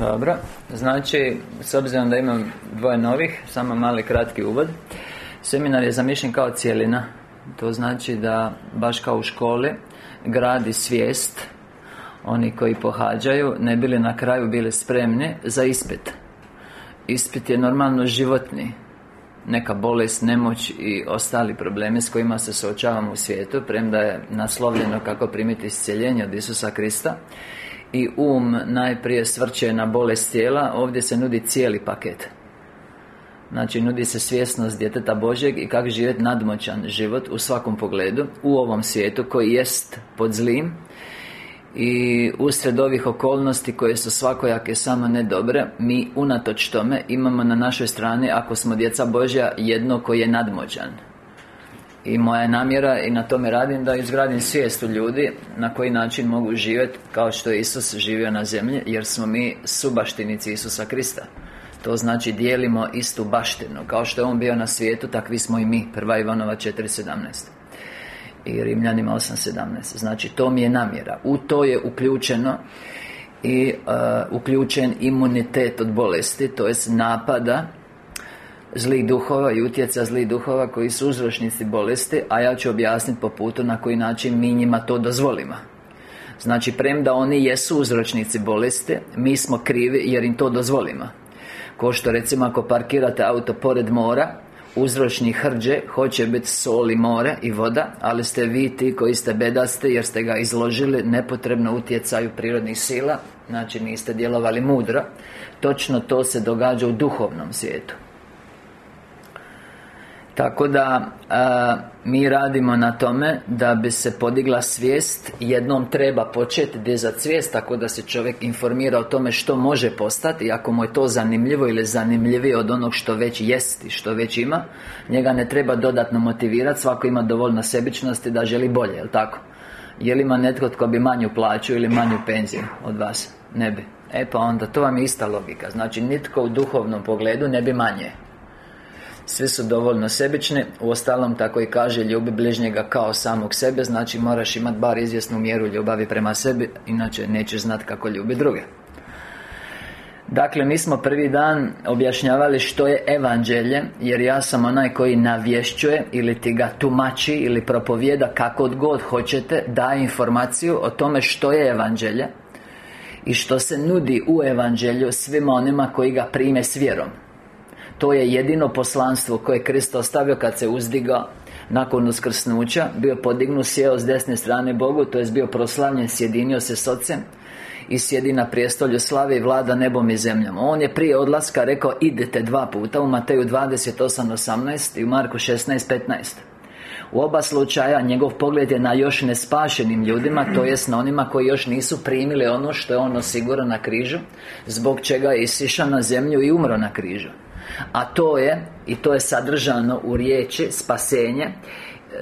Dobro, znači, s obzirom da imam dvoje novih, samo mali kratki uvod. Seminar je zamišljen kao cijelina To znači da, baš kao u školi Gradi svijest Oni koji pohađaju Ne bili na kraju bili spremni za ispit. Ispit je normalno životni. Neka bolest, nemoć i ostali problemi s kojima se suočavamo u svijetu premda je naslovljeno kako primiti iscjeljenje od Isusa Krista i um najprije svrće na bolest tijela ovdje se nudi cijeli paket. Znači, nudi se svjesnost djeteta Božeg i kako živjeti nadmoćan život u svakom pogledu U ovom svijetu koji jest pod zlim i usred ovih okolnosti koje su svakojake samo ne dobre Mi unatoč tome imamo na našoj strani Ako smo djeca Božja Jedno koji je nadmoćan I moja je namjera i na tome radim Da izgradim svijest u ljudi Na koji način mogu živjeti Kao što je Isus živio na zemlji Jer smo mi subaštinici Isusa Krista. To znači dijelimo istu baštinu. Kao što je On bio na svijetu, takvi smo i mi. Prva Ivanova 4.17 i Rimljanima 8.17 Znači to mi je namjera. U to je uključeno i uh, uključen imunitet od bolesti To jest napada zlih duhova i utjeca zlih duhova koji su uzročnici bolesti A ja ću objasniti po putu na koji način mi njima to dozvolimo. Znači, premda oni jesu uzročnici bolesti Mi smo krivi jer im to dozvolimo. Ko što recimo ako parkirate auto pored mora uzročni hrđe hoće biti sol i more i voda ali ste vi ti koji ste bedasti jer ste ga izložili nepotrebno utjecaju prirodnih sila znači niste djelovali mudro točno to se događa u duhovnom svijetu tako da mi radimo na tome da bi se podigla svijest. Jednom treba početi dizati svijest Tako da se čovjek informira o tome što može postati. I ako mu je to zanimljivo ili zanimljivije od onog što već jest i što već ima Njega ne treba dodatno motivirati Svako ima dovoljno sebičnosti da želi bolje, jel tako? Je li ima netko tko bi manju plaću ili manju penziju od vas? Ne bi. E pa onda, to vam je ista logika. Znači, nitko u duhovnom pogledu ne bi manje svi su dovoljno sebični Uostalom tako i kaže ljubi bližnjega kao samog sebe Znači moraš imati bar izvjesnu mjeru ljubavi prema sebi Inače nećeš znati kako ljubi druge. Dakle, mi smo prvi dan objašnjavali što je evanđelje Jer ja sam onaj koji navješćuje Ili ti ga tumači Ili propovijeda kako god hoćete Daje informaciju o tome što je evanđelje I što se nudi u evanđelju Svima onima koji ga prime s vjerom to je jedino poslanstvo koje je Kristo ostavio kad se uzdigao nakon uskrsnuća. Bio podignut, sjeo s desne strane Bogu To je bio proslavljen, sjedinio se s Ocem I sjedi na prijestolju slave i vlada nebom i zemljom. On je prije odlaska rekao Idete dva puta U Mateju 28.18 i u Marku 16.15 u oba slučaja njegov pogled je na još nespašenim ljudima To jest na onima koji još nisu primili ono što je on osigurao na križu Zbog čega je isišao na zemlju i umro na križu a to je, i to je sadržano u riječi spasenje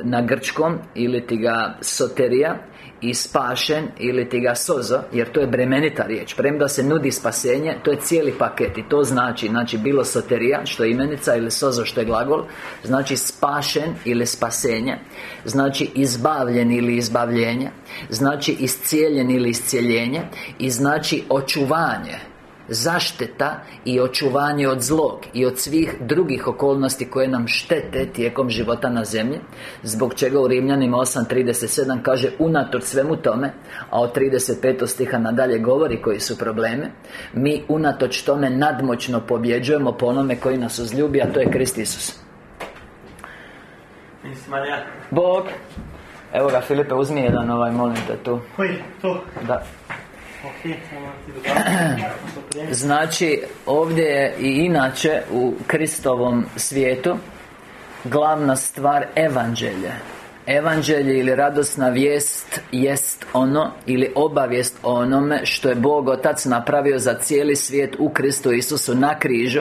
Na grčkom ili ti ga soterija i spašen ili ti ga sozo Jer to je bremenita riječ. Premda se nudi spasenje To je cijeli paket I to znači Znači bilo soterija Što je imenica Ili sozo što je glagol Znači spašen ili spasenje Znači izbavljen ili izbavljenje Znači iscijeljen ili iscijeljenje I znači očuvanje zaštita i očuvanje od zlog i od svih drugih okolnosti koje nam štete tijekom života na zemlji zbog čega u Rimljanima 8.37 kaže unatoč svemu tome a od 35. stiha nadalje govori koji su probleme mi unatoč tome nadmoćno pobjeđujemo po onome koji nas uzljubi a to je Krist Isus Bog Evo ga Filipe uzmi jedan ovaj molim te tu Koji? To? Da Znači, ovdje je i inače u Kristovom svijetu Glavna stvar evanđelje. Evanđelje ili radosna vijest jest ono Ili obavijest o onome što je Bog Otac napravio za cijeli svijet u Kristu Isusu na križu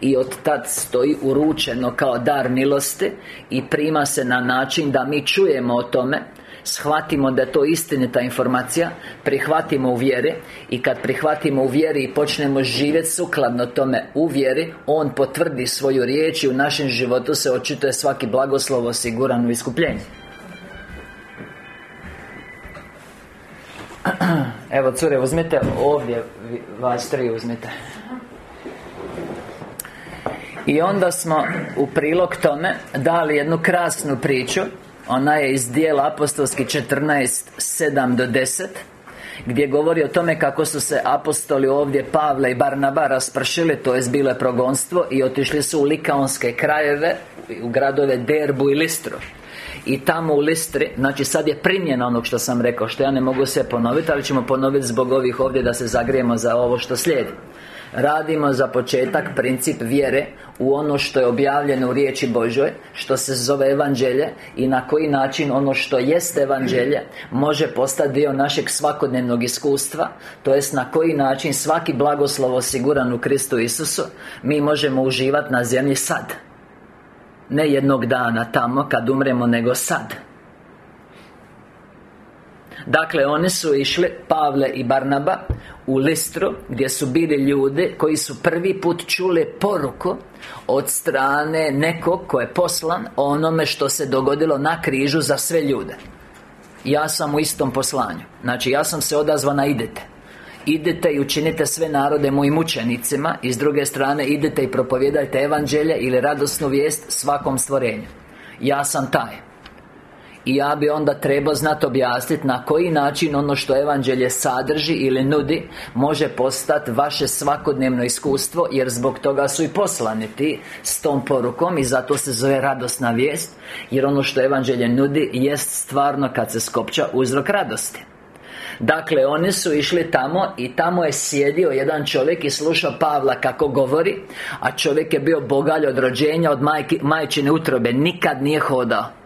I od tad stoji uručeno kao dar milosti I prima se na način da mi čujemo o tome Shvatimo da to istinita informacija Prihvatimo u vjeri I kad prihvatimo u vjeri i počnemo živjeti sukladno tome u vjeri On potvrdi svoju riječ I u našem životu se očituje svaki blagoslov osiguran u iskupljenju. Evo cure, uzmite ovdje, vas tri uzmite. I onda smo u prilog tome dali jednu krasnu priču Ona je iz dijela apostolski 14, 7 do 10 gdje govori o tome kako su se apostoli ovdje Pavle i Barnaba raspršili to je bilo progonstvo i otišli su u likaonske krajeve u gradove Derbu i Listru. I tamo u Listri, znači sad je primjena onog što sam rekao Što ja ne mogu sve ponoviti, ali ćemo ponoviti zbog ovih ovdje da se zagrijemo za ovo što slijedi Radimo za početak princip vjere u ono što je objavljeno u riječi Božoj Što se zove evanđelje I na koji način ono što jest evanđelje Može postati dio našeg svakodnevnog iskustva To jest na koji način svaki blagoslov osiguran u Kristu Isusu Mi možemo uživati na zemlji sad. Ne jednog dana tamo kad umremo nego sad Dakle, oni su išli, Pavle i Barnaba U Listru, gdje su bili ljudi Koji su prvi put čuli poruku Od strane nekog ko je poslan onome što se dogodilo na križu za sve ljude. Ja sam u istom poslanju. Znači, ja sam se odazvao na idete. Idete i učinite sve narode mojim učenicima I s druge strane idete i propovjedajte evanđelje Ili radosnu vijest svakom stvorenju. Ja sam taj i ja bi onda trebao znati objasniti na koji način ono što Evanđelje sadrži ili nudi Može postati vaše svakodnevno iskustvo Jer zbog toga su i poslani ti s tom porukom I zato se zove radosna vijest Jer ono što Evanđelje nudi jest stvarno kad se skopča uzrok radosti. Dakle, oni su išli tamo i tamo je sjedio jedan čovjek i slušao Pavla kako govori A čovjek je bio bogalj od rođenja, od majke, majčine utrobe Nikad nije hodao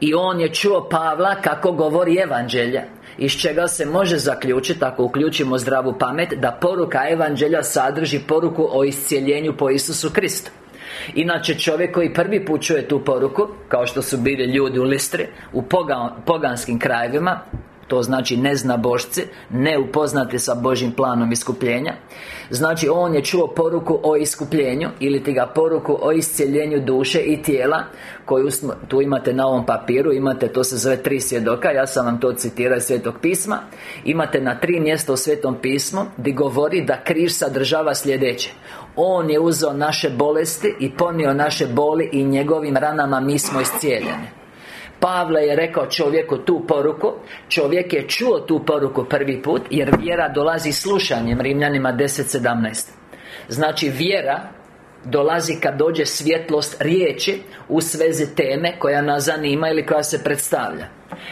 i on je čuo Pavla kako govori evanđelje. Iz čega se može zaključiti ako uključimo zdravu pamet da poruka evanđelja sadrži poruku o iscijeljenju po Isusu Kristu. Inače čovjek koji prvi put čuje tu poruku Kao što su bili ljudi u Listri U poganskim krajevima to znači ne zna božci Ne upoznati sa Božim planom iskupljenja. Znači on je čuo poruku o iskupljenju Ili ti ga poruku o iscijeljenju duše i tijela Koju tu imate na ovom papiru Imate, to se zove tri svjedoka Ja sam vam to citirao iz Svetog pisma. Imate na tri mjesta u Svetom pismu Gdje govori da križ sadržava sljedeće. On je uzeo naše bolesti I ponio naše boli I njegovim ranama mi smo iscijeljeni Pavle je rekao čovjeku tu poruku Čovjek je čuo tu poruku prvi put Jer vjera dolazi slušanjem Rimljanima 10.17 Znači vjera Dolazi kad dođe svjetlost riječi U svezi teme koja nas zanima ili koja se predstavlja.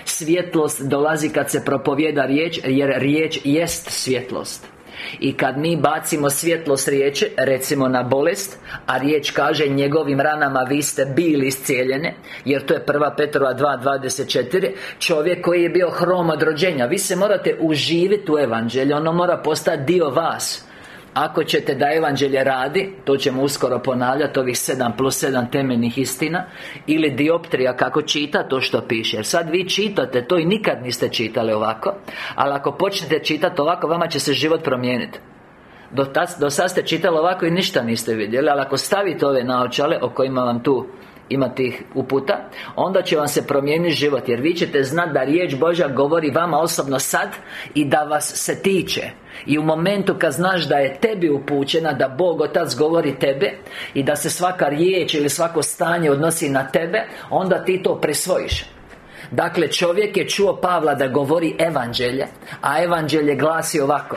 Svjetlost dolazi kad se propovjeda riječ Jer riječ jest svjetlost i kad mi bacimo svjetlo s riječi Recimo na bolest A riječ kaže njegovim ranama vi ste bili iscijeljene Jer to je prva Petrova 2.24 Čovjek koji je bio hrom od rođenja. Vi se morate uživiti u evanđelju Ono mora postati dio vas ako ćete da evanđelje radi To ćemo uskoro ponavljati Ovih 7 plus 7 temeljnih istina Ili dioptrija kako čita to što piše. Jer sad vi čitate to i nikad niste čitali ovako Ali ako počnete čitati ovako Vama će se život promijeniti. Do, do sad ste čitali ovako i ništa niste vidjeli Ali ako stavite ove naočale O kojima vam tu ima tih uputa Onda će vam se promijeniti život Jer vi ćete znati da riječ Božja govori vama osobno sad I da vas se tiče. I u momentu kad znaš da je tebi upućena Da Bog Otac govori tebe I da se svaka riječ ili svako stanje odnosi na tebe Onda ti to presvojiš Dakle, čovjek je čuo Pavla da govori evanđelje A evanđelje glasi ovako.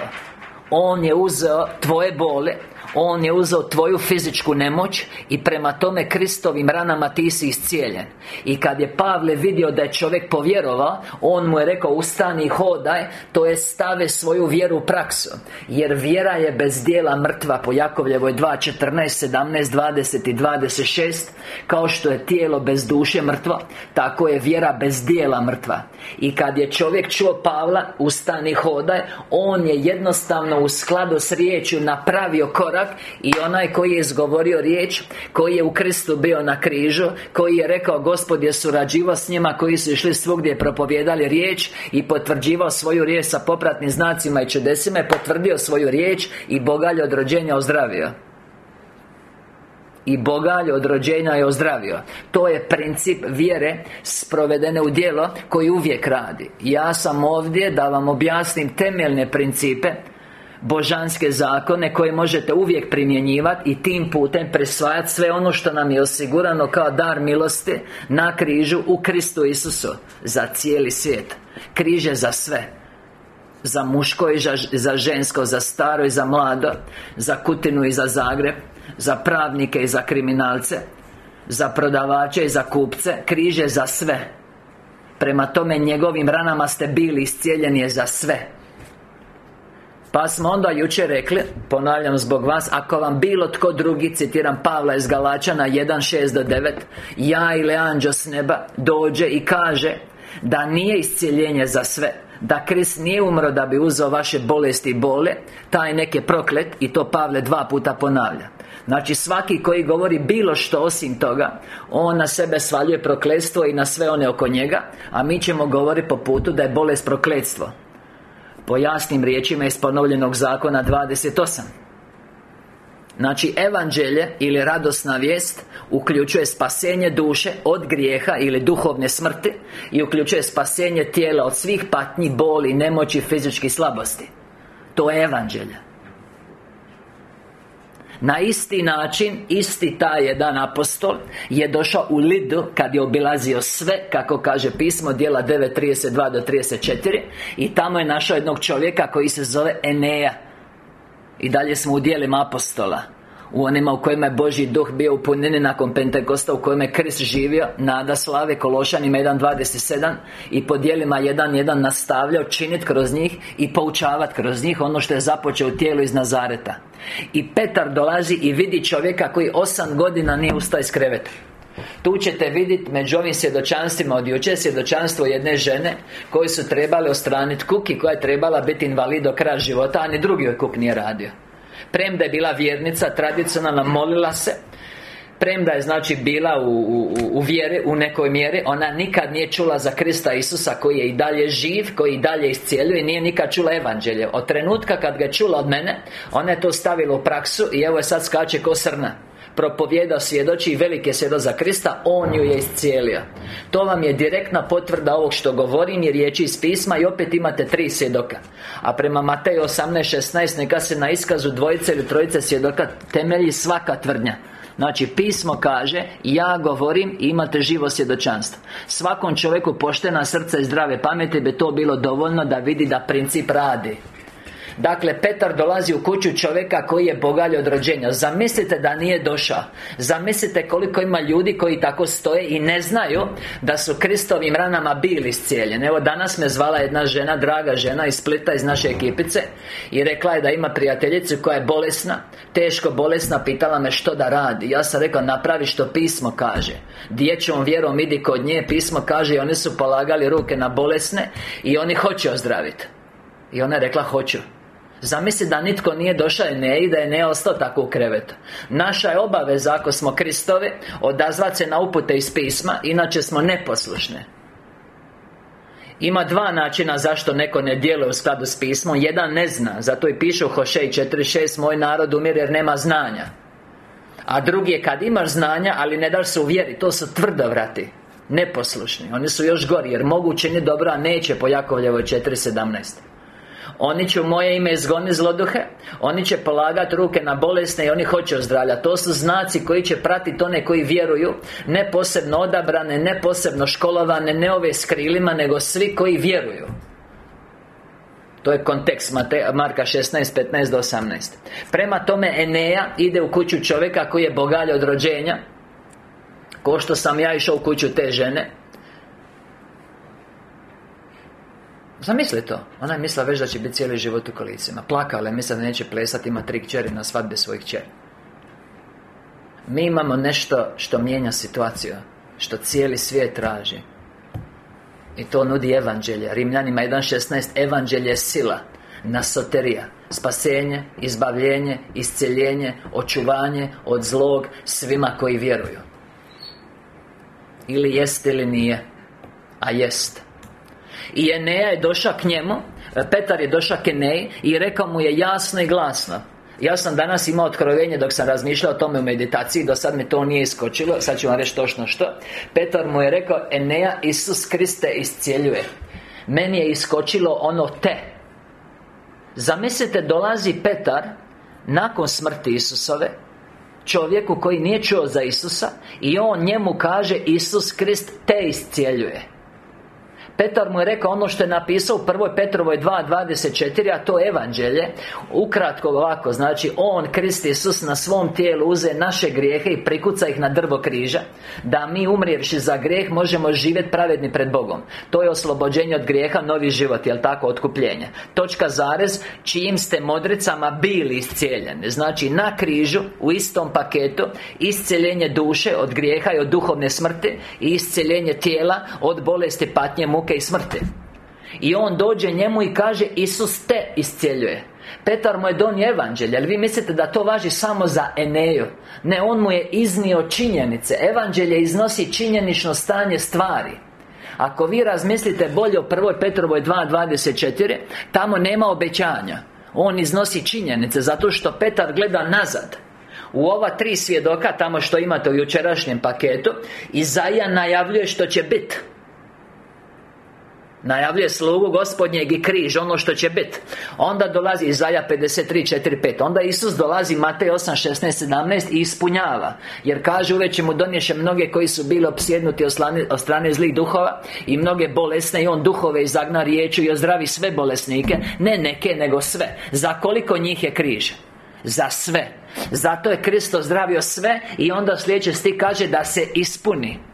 On je uzeo tvoje bole on je uzeo tvoju fizičku nemoć I prema tome Kristovim ranama ti si iscijeljen. I kad je Pavle vidio da je čovjek povjerovao On mu je rekao ustani i hodaj To je stave svoju vjeru u praksu. Jer vjera je bez dijela mrtva Po Jakovljevoj 2, 14, 17, 20 i 26 Kao što je tijelo bez duše mrtvo Tako je vjera bez dijela mrtva. I kad je čovjek čuo Pavla Ustani hodaj On je jednostavno u skladu s riječju napravio korak i onaj koji je izgovorio riječ Koji je u Kristu bio na križu Koji je rekao Gospod je surađivao s njima Koji su išli svugdje propovjedali riječ I potvrđivao svoju riječ sa popratnim znacima i čudesima potvrdio svoju riječ I bogalje od rođenja ozdravio. I bogalje od rođenja je ozdravio. To je princip vjere Sprovedene u djelo Koji uvijek radi. Ja sam ovdje da vam objasnim temeljne principe božanske zakone koje možete uvijek primjenjivati i tim putem presvajati sve ono što nam je osigurano kao dar milosti na križu u Kristu Isusu za cijeli svijet. Križ je za sve. Za muško i za žensko, za staro i za mlado Za Kutinu i za Zagreb Za pravnike i za kriminalce Za prodavače i za kupce. Križ je za sve. Prema tome njegovim ranama ste bili iscijeljeni za sve pa smo onda jučer rekli, ponavljam zbog vas Ako vam bilo tko drugi, citiram Pavla iz Galačana 1.6 do 9 Ja ili anđeo s neba dođe i kaže Da nije iscijeljenje za sve da Krist nije umro da bi uzeo vaše bolesti i bole Taj neke proklet I to Pavle dva puta ponavlja. Znači svaki koji govori bilo što osim toga On na sebe svaljuje prokletstvo i na sve one oko njega A mi ćemo govoriti po putu da je bolest prokletstvo Po jasnim riječima iz ponovljenog zakona 28 Znači, evanđelje ili radosna vijest Uključuje spasenje duše od grijeha ili duhovne smrti I uključuje spasenje tijela od svih patnji, boli, nemoći, fizičkih slabosti. To je evanđelje na isti način, isti taj jedan apostol Je došao u Lidu Kad je obilazio sve Kako kaže pismo Dijela 9.32 do 34 I tamo je našao jednog čovjeka Koji se zove Eneja. I dalje smo u dijelima apostola u onima u kojima je Božji duh bio u punini nakon Pentekosta U kojima je Krist živio Nada slave Kološanima 1.27 I po dijelima 1.1 nastavljao činiti kroz njih I poučavati kroz njih Ono što je započeo u tijelu iz Nazareta. I Petar dolazi i vidi čovjeka koji osam godina nije ustao iz kreveta. Tu ćete vidjeti među ovim svjedočanstvima od jučer svjedočanstvo jedne žene Koji su trebali ostraniti kuk i koja je trebala biti invalid do kraja života A ni drugi joj kuk nije radio Premda je bila vjernica, tradicionalna, molila se. Premda je znači bila u, u, u vjeri, u nekoj mjeri Ona nikad nije čula za Krista Isusa Koji je i dalje živ, koji i dalje iscijeljuje I nije nikad čula evanđelje. Od trenutka kad ga je čula od mene Ona je to stavila u praksu I evo je sad skače ko srna Propovjeda svjedoči i velike svjedo za Krista On ju je iscijelio. To vam je direktna potvrda ovog što govorim I riječi iz pisma I opet imate tri svjedoka. A prema Mateju 18.16 Neka se na iskazu dvojice ili trojice svjedoka Temelji svaka tvrdnja. Znači, pismo kaže Ja govorim i imate živo svjedočanstvo. Svakom čovjeku poštena srca i zdrave pameti Bi to bilo dovoljno da vidi da princip radi Dakle, Petar dolazi u kuću čovjeka koji je bogalj od rođenja. Zamislite da nije došao. Zamislite koliko ima ljudi koji tako stoje i ne znaju Da su Kristovim ranama bili iscijeljeni. Evo danas me zvala jedna žena, draga žena iz Splita iz naše ekipice I rekla je da ima prijateljicu koja je bolesna Teško bolesna, pitala me što da radi. Ja sam rekao napravi što pismo kaže. Dječjom vjerom idi kod nje Pismo kaže i oni su polagali ruke na bolesne I oni hoće ozdraviti I ona je rekla hoću Zamisli da nitko nije došao i ne i da je ne ostao tako u krevetu. Naša je obaveza ako smo Kristovi Odazvati se na upute iz pisma Inače smo neposlušne. Ima dva načina zašto neko ne djeluje u skladu s pismom. Jedan ne zna Zato i piše u Hošej 4.6 Moj narod umire jer nema znanja. A drugi je kad imaš znanja Ali ne daš se uvjeri To su tvrdovrati Neposlušni. Oni su još gori Jer mogu učiniti dobro A neće po Jakovljevoj 4.17 oni će u moje ime izgoniti zloduhe Oni će polagati ruke na bolesne i oni hoće ozdravljati To su znaci koji će pratiti one koji vjeruju Ne posebno odabrane, ne posebno školovane Ne ove s krilima, nego svi koji vjeruju. To je kontekst Marka 16, 15 do 18 Prema tome Eneja ide u kuću čovjeka koji je bogalj od rođenja. Ko što sam ja išao u kuću te žene Zamisli to. Ona je mislila već da će biti cijeli život u kolicima. Plakala je, mislila da neće plesati Ima tri kćeri na svadbe svojih kćeri. Mi imamo nešto što mijenja situaciju Što cijeli svijet traži. I to nudi evanđelje. Rimljanima 1.16 Evanđelje je sila Nasoterija. Spasenje, izbavljenje, isceljenje Očuvanje od zlog Svima koji vjeruju. Ili jest ili nije A jest i Eneja je došao k njemu Petar je došao k Eneji I rekao mu je jasno i glasno. Ja sam danas imao otkrovenje dok sam razmišljao o tome u meditaciji Do sad mi to nije iskočilo Sad ću vam reći točno što. Petar mu je rekao Eneja, Isus Kriste iscijeljuje. Meni je iskočilo ono te. Zamislite, dolazi Petar Nakon smrti Isusove Čovjeku koji nije čuo za Isusa I on njemu kaže Isus Krist te iscijeljuje Petar mu je rekao ono što je napisao u prvoj Petrovoj 2.24 A to je evanđelje. Ukratko ovako Znači On, Krist Isus na svom tijelu uze naše grijehe I prikuca ih na drvo križa. Da mi umrijevši za grijeh Možemo živjeti pravedni pred Bogom. To je oslobođenje od grijeha Novi život, jel tako? Otkupljenje. Točka zarez Čijim ste modricama bili iscijeljeni. Znači na križu U istom paketu Iscijeljenje duše od grijeha i od duhovne smrti I iscijeljenje tijela Od bolesti, patnje, muke i smrti. I on dođe njemu i kaže Isus te iscijeljuje. Petar mu je donio evanđelje Ali vi mislite da to važi samo za Eneju? Ne, on mu je iznio činjenice. Evanđelje iznosi činjenično stanje stvari. Ako vi razmislite bolje o prvoj Petrovoj 2.24 Tamo nema obećanja. On iznosi činjenice Zato što Petar gleda nazad. U ova tri svjedoka, tamo što imate u jučerašnjem paketu Izaja najavljuje što će biti Najavljuje slugu gospodnjeg i križ, ono što će biti Onda dolazi Izaja 53.4.5 Onda Isus dolazi Matej 8.16.17 I ispunjava. Jer kaže uveć mu donješe mnoge koji su bili opsjednuti od strane zlih duhova I mnoge bolesne I on duhove izagna riječu I ozdravi sve bolesnike. Ne neke, nego sve. Za koliko njih je križ? Za sve. Zato je Kristo zdravio sve I onda sljedeće sti kaže da se ispuni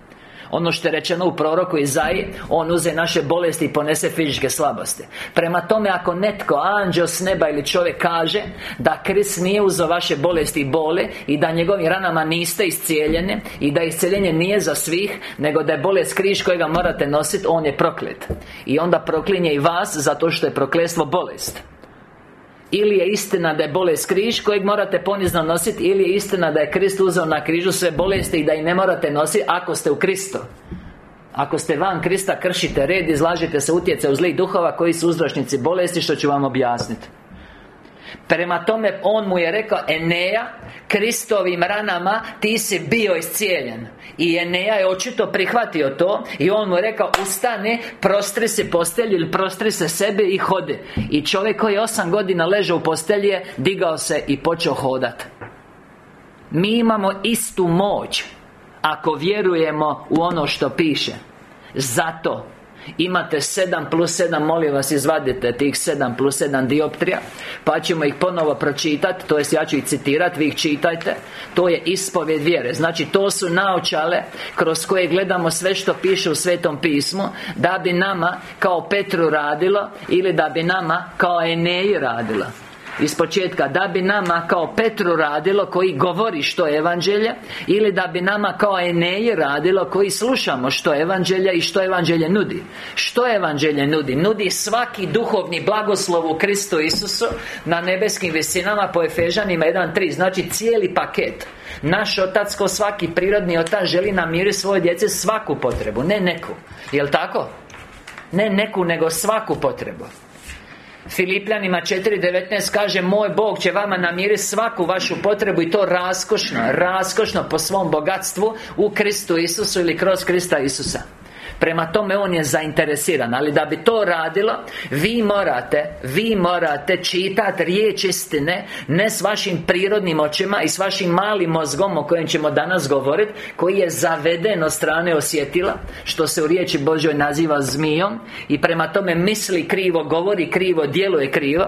ono što je rečeno u proroku Izaji On uze naše bolesti i ponese fizičke slabosti. Prema tome, ako netko, anđeo s neba ili čovjek kaže Da Krist nije uzeo vaše bolesti i bole I da njegovim ranama niste iscijeljene I da iscijeljenje nije za svih Nego da je bolest križ kojega morate nositi On je proklet. I onda proklinje i vas Zato što je prokletstvo bolest ili je istina da je bolest križ kojeg morate ponizno nositi Ili je istina da je Krist uzeo na križu sve bolesti i da ih ne morate nositi ako ste u Kristu. Ako ste van Krista kršite red, izlažite se utjecaju zlih duhova koji su uzročnici bolesti što ću vam objasniti Prema tome, on mu je rekao Eneja, Kristovim ranama ti si bio iscijeljen. I Eneja je očito prihvatio to I on mu je rekao Ustane, prostri se postelju ili prostri se sebe i hode I čovjek koji je osam godina ležao u postelji Digao se i počeo hodat. Mi imamo istu moć Ako vjerujemo u ono što piše. Zato Imate 7 plus 7, molim vas izvadite tih 7 plus 7 dioptrija Pa ćemo ih ponovo pročitati To jest ja ću ih citirati, vi ih čitajte. To je ispovjed vjere. Znači to su naočale Kroz koje gledamo sve što piše u Svetom pismu Da bi nama kao Petru radilo Ili da bi nama kao Eneji radilo iz početka Da bi nama kao Petru radilo Koji govori što je Evanđelje Ili da bi nama kao Eneji radilo Koji slušamo što je Evanđelje I što Evanđelje nudi. Što Evanđelje nudi? Nudi svaki duhovni blagoslov u Kristu Isusu Na nebeskim visinama po Efežanima 1.3 Znači cijeli paket. Naš otac ko svaki prirodni otac Želi namiriti svoje djece svaku potrebu Ne neku. Jel' tako? Ne neku, nego svaku potrebu Filipljanima 4.19 kaže Moj Bog će vama namiriti svaku vašu potrebu I to raskošno, raskošno po svom bogatstvu U Kristu Isusu ili kroz Krista Isusa Prema tome on je zainteresiran Ali da bi to radilo Vi morate Vi morate čitati riječ istine Ne s vašim prirodnim očima I s vašim malim mozgom O kojem ćemo danas govoriti Koji je zaveden od strane osjetila Što se u riječi Božoj naziva zmijom I prema tome misli krivo Govori krivo Djeluje krivo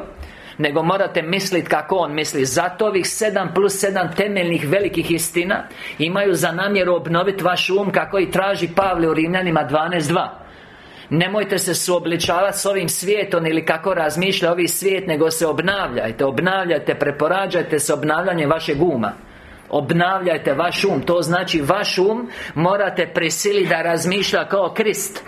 nego morate misliti kako On misli. Zato ovih sedam plus sedam temeljnih velikih istina Imaju za namjeru obnoviti vaš um Kako i traži Pavle u Rimljanima 12.2 Nemojte se suobličavati s ovim svijetom Ili kako razmišlja ovi svijet Nego se obnavljajte Obnavljajte, preporađajte se obnavljanjem vašeg uma. Obnavljajte vaš um To znači vaš um Morate prisiliti da razmišlja kao Krist.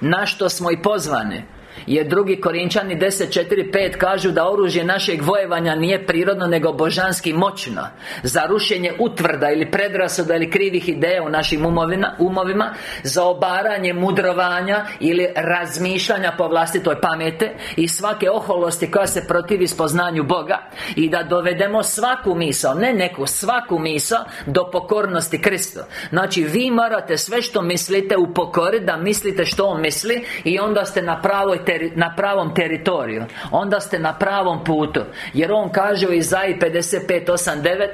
Na što smo i pozvani Jer drugi Korinčani 10.4.5 kažu da oružje našeg vojevanja nije prirodno nego božanski moćno. Za rušenje utvrda ili predrasuda ili krivih ideja u našim umovina, umovima Za obaranje mudrovanja ili razmišljanja po vlastitoj pamete I svake oholosti koja se protivi spoznanju Boga I da dovedemo svaku misao, ne neku, svaku misao Do pokornosti Kristu. Znači vi morate sve što mislite upokoriti Da mislite što On misli I onda ste na pravoj na pravom teritoriju Onda ste na pravom putu Jer on kaže u Izaji 55.8.9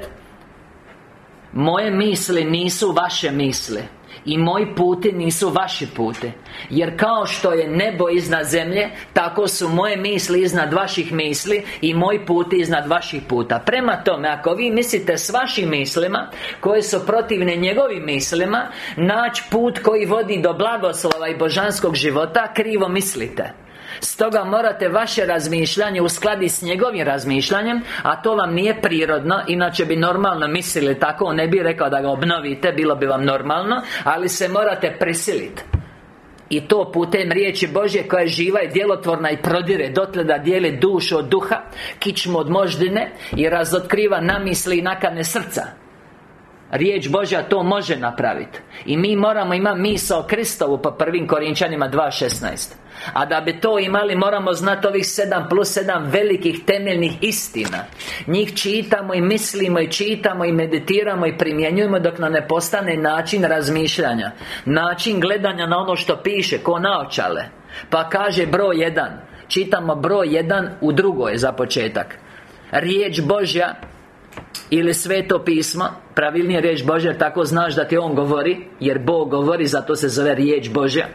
Moje misli nisu vaše misli i moji puti nisu vaši puti Jer kao što je nebo iznad zemlje Tako su moje misli iznad vaših misli I moji puti iznad vaših puta. Prema tome, ako vi mislite s vašim mislima Koje su protivne njegovim mislima Naći put koji vodi do blagoslova i božanskog života Krivo mislite Stoga morate vaše razmišljanje uskladiti s njegovim razmišljanjem A to vam nije prirodno Inače bi normalno mislili tako On ne bi rekao da ga obnovite Bilo bi vam normalno Ali se morate prisiliti. I to putem riječi Božje koja je živa i djelotvorna i prodire Dotle da dijeli dušu od duha Kičmu od moždine I razotkriva namisli i nakane srca Riječ Božja to može napraviti I mi moramo imati misao Kristovu po prvim Korinčanima 2.16 a da bi to imali moramo znati ovih sedam plus sedam velikih temeljnih istina. Njih čitamo i mislimo i čitamo i meditiramo i primjenjujemo dok nam ne postane način razmišljanja. Način gledanja na ono što piše, ko naočale. Pa kaže broj jedan. Čitamo broj jedan u drugoj za početak. Riječ Božja ili sveto pismo Pravilnije riječ Božja tako znaš da ti On govori Jer Bog govori, zato se zove riječ Božja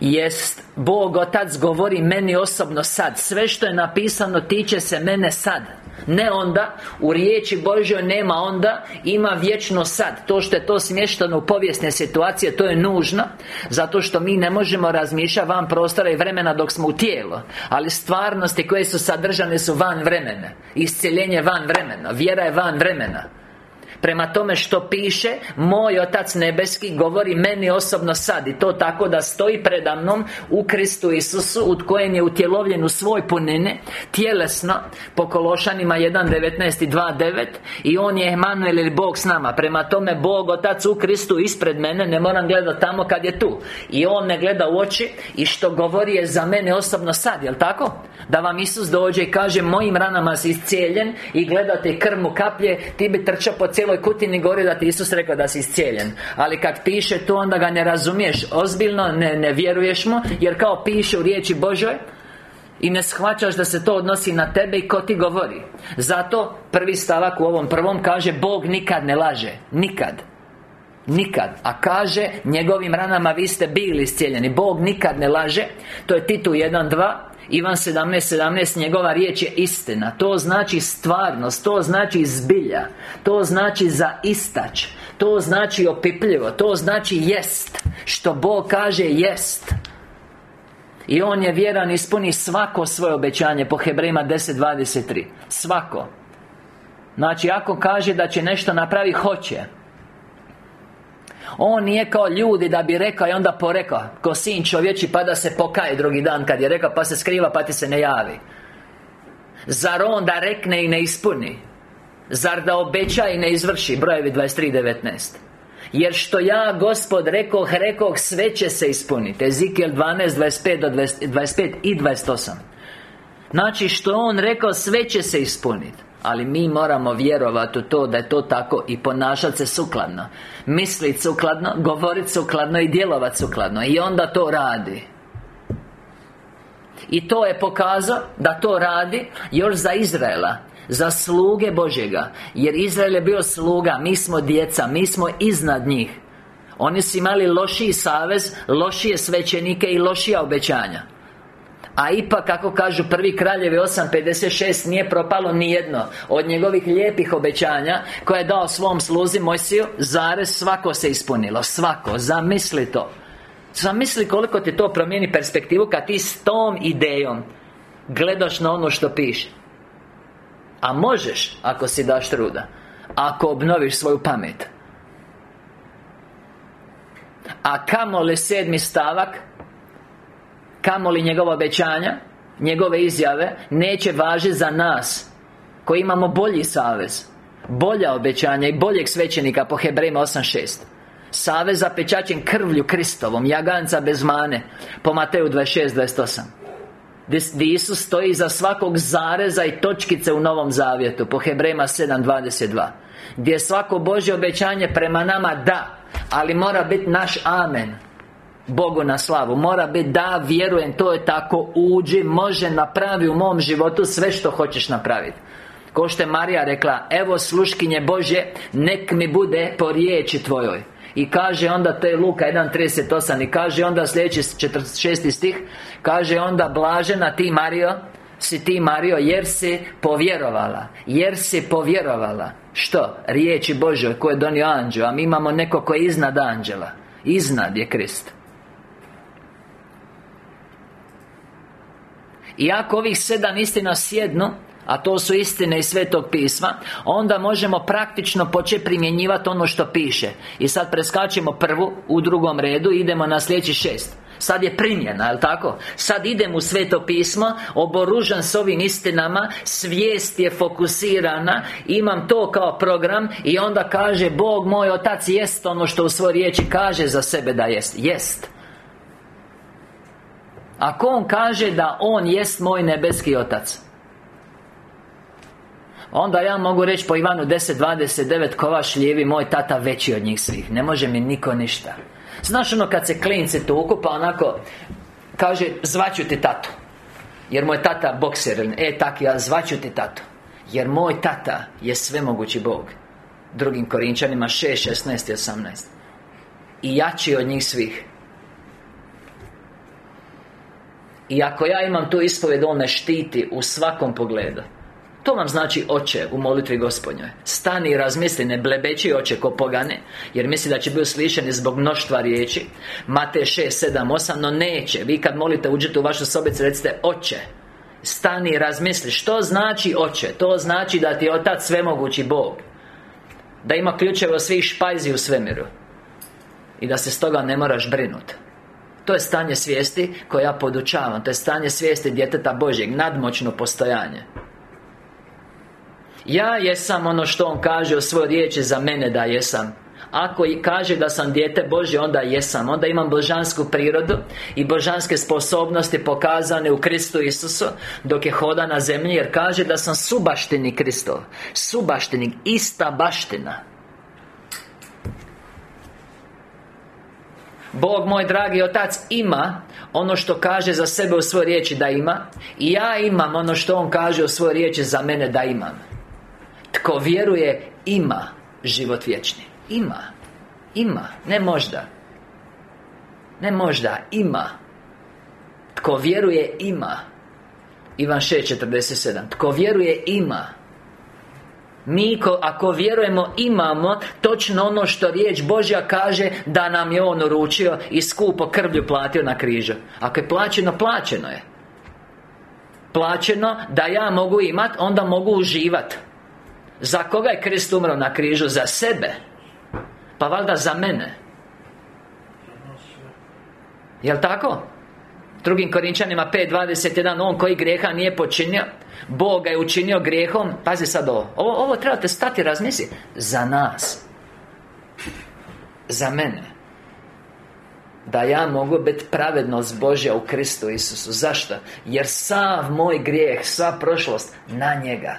Jest Bog Otac govori meni osobno sad. Sve što je napisano tiče se mene sad. Ne onda U riječi Božjoj nema onda Ima vječno sad. To što je to smješteno u povijesne situacije To je nužno Zato što mi ne možemo razmišljati van prostora i vremena dok smo u tijelu Ali stvarnosti koje su sadržane su van vremena. Iscjeljenje van vremena. Vjera je van vremena Prema tome što piše Moj Otac Nebeski govori meni osobno sad I to tako da stoji predamnom U Kristu Isusu U kojem je utjelovljen u svoj punine Tjelesno Po Kološanima 1.19 i 2.9 I On je Emanuel ili Bog s nama Prema tome Bog Otac u Kristu ispred mene Ne moram gledati tamo kad je tu I On ne gleda u oči I što govori je za mene osobno sad, jel tako? Da vam Isus dođe i kaže Mojim ranama si iscijeljen I gledate krmu kaplje Ti bi trčao po cijeloj kutini gori da ti Isus rekao da si iscijeljen. Ali kad piše to onda ga ne razumiješ. Ozbiljno ne, ne vjeruješ mu Jer kao piše u riječi Božoj i ne shvaćaš da se to odnosi na tebe i ko ti govori. Zato prvi stavak u ovom prvom kaže Bog nikad ne laže. Nikad. Nikad. A kaže Njegovim ranama vi ste bili iscijeljeni. Bog nikad ne laže. To je Titu 1.2 Ivan 17.17 17, Njegova riječ je istina. To znači stvarnost To znači zbilja To znači za istać To znači opipljivo To znači jest. Što Bog kaže jest. I On je vjeran ispuni svako svoje obećanje Po Hebrejima 10.23 Svako. Znači ako kaže da će nešto napraviti Hoće on nije kao ljudi da bi rekao i onda porekao. Ko sin čovječi pa da se pokaje drugi dan kad je rekao pa se skriva pa ti se ne javi. Zar on da rekne i ne ispuni? Zar da obeća i ne izvrši? Brojevi 23.19 jer što ja, Gospod, rekoh, rekoh, sve će se ispuniti. Ezekiel 12, 25 do 25 i 28 Znači, što on rekao, sve će se ispuniti ali mi moramo vjerovati u to da je to tako I ponašati se sukladno. Misliti sukladno, govoriti sukladno i djelovati sukladno. I onda to radi. I to je pokazao da to radi još za Izraela Za sluge Božjega. Jer Izrael je bio sluga, mi smo djeca, mi smo iznad njih. Oni su imali lošiji savez, lošije svećenike i lošija obećanja a ipak, kako kažu prvi kraljevi 8.56 Nije propalo ni jedno Od njegovih lijepih obećanja Koje je dao svom sluzi Mojsiju Zarez svako se ispunilo Svako, zamisli to. Zamisli koliko ti to promijeni perspektivu Kad ti s tom idejom Gledaš na ono što piše. A možeš Ako si daš truda Ako obnoviš svoju pamet. A kamo li sedmi stavak Kamoli njegova obećanja Njegove izjave Neće važiti za nas Koji imamo bolji savez Bolja obećanja i boljeg svećenika po Hebrejima 8.6 Savez zapečaćen krvlju Kristovom Jaganca bez mane Po Mateju 26.28 Gdje Isus stoji za svakog zareza i točkice u Novom Zavjetu Po Hebrejima 7.22 Gdje je svako Božje obećanje prema nama da Ali mora biti naš amen Bogu na slavu. Mora biti da, vjerujem, to je tako. Uđi, može napravi u mom životu Sve što hoćeš napraviti. Ko što je Marija rekla Evo sluškinje Bože Nek mi bude po riječi Tvojoj. I kaže onda, to je Luka 1.38 I kaže onda sljedeći 46. stih Kaže onda Blažena ti Mario Si ti Mario jer si povjerovala Jer si povjerovala. Što? Riječi Božoj koje je donio anđel A mi imamo neko koji je iznad anđela. Iznad je Krist I ako ovih sedam istina sjednu a to su istine iz Svetog pisma Onda možemo praktično početi primjenjivati ono što piše. I sad preskačemo prvu u drugom redu Idemo na sljedeći šest. Sad je primjena, jel tako? Sad idem u sveto pismo Oboružan s ovim istinama Svijest je fokusirana Imam to kao program I onda kaže Bog moj Otac jest ono što u svojoj riječi kaže za sebe da jest. Jest Ako On kaže da On jest moj nebeski Otac Onda ja mogu reći po Ivanu 10.29 Kovaš lijevi moj tata veći od njih svih. Ne može mi niko ništa. Znaš ono kad se klinci tuku pa onako Kaže zvaću ti tatu. Jer moj tata bokser E tak ja zvaću ti tatu. Jer moj tata je svemogući Bog. Drugim Korinčanima 6, 16 i 18 I jači od njih svih I ako ja imam tu ispovjed On me štiti u svakom pogledu. To vam znači oče u molitvi gospodnjoj. Stani i razmisli, ne blebeći oče ko pogane Jer misli da će biti uslišeni zbog mnoštva riječi. Mate 6, 7, 8 No neće. Vi kad molite uđete u vašu sobicu recite oče Stani i razmisli Što znači oče? To znači da ti je Otac svemogući Bog Da ima ključeve svih špajzi u svemiru I da se stoga ne moraš brinuti to je stanje svijesti koje ja podučavam. To je stanje svijesti djeteta Božjeg. Nadmoćno postojanje. Ja jesam ono što On kaže u svojoj riječi za mene da jesam. Ako i kaže da sam dijete Bože, onda jesam. Onda imam božansku prirodu I božanske sposobnosti pokazane u Kristu Isusu Dok je hoda na zemlji Jer kaže da sam subaštini Kristov. Subaštinik, ista baština Bog moj dragi Otac ima Ono što kaže za sebe u svojoj riječi da ima I ja imam ono što On kaže u svojoj riječi za mene da imam. Tko vjeruje ima život vječni. Ima. Ima, ne možda. Ne možda, ima. Tko vjeruje ima. Ivan 6.47 Tko vjeruje ima mi ko, ako vjerujemo imamo Točno ono što riječ Božja kaže Da nam je On uručio I skupo krvlju platio na križu. Ako je plaćeno, plaćeno je. Plaćeno da ja mogu imat Onda mogu uživat. Za koga je Krist umro na križu? Za sebe? Pa valjda za mene. Jel' tako? Drugim Korinčanima 5.21 On koji grijeha nije počinio Bog je učinio grijehom. Pazi sad ovo. Ovo, ovo trebate stati razmisliti. Za nas. Za mene. Da ja mogu biti pravednost Božja u Kristu Isusu. Zašto? Jer sav moj grijeh, sva prošlost Na njega.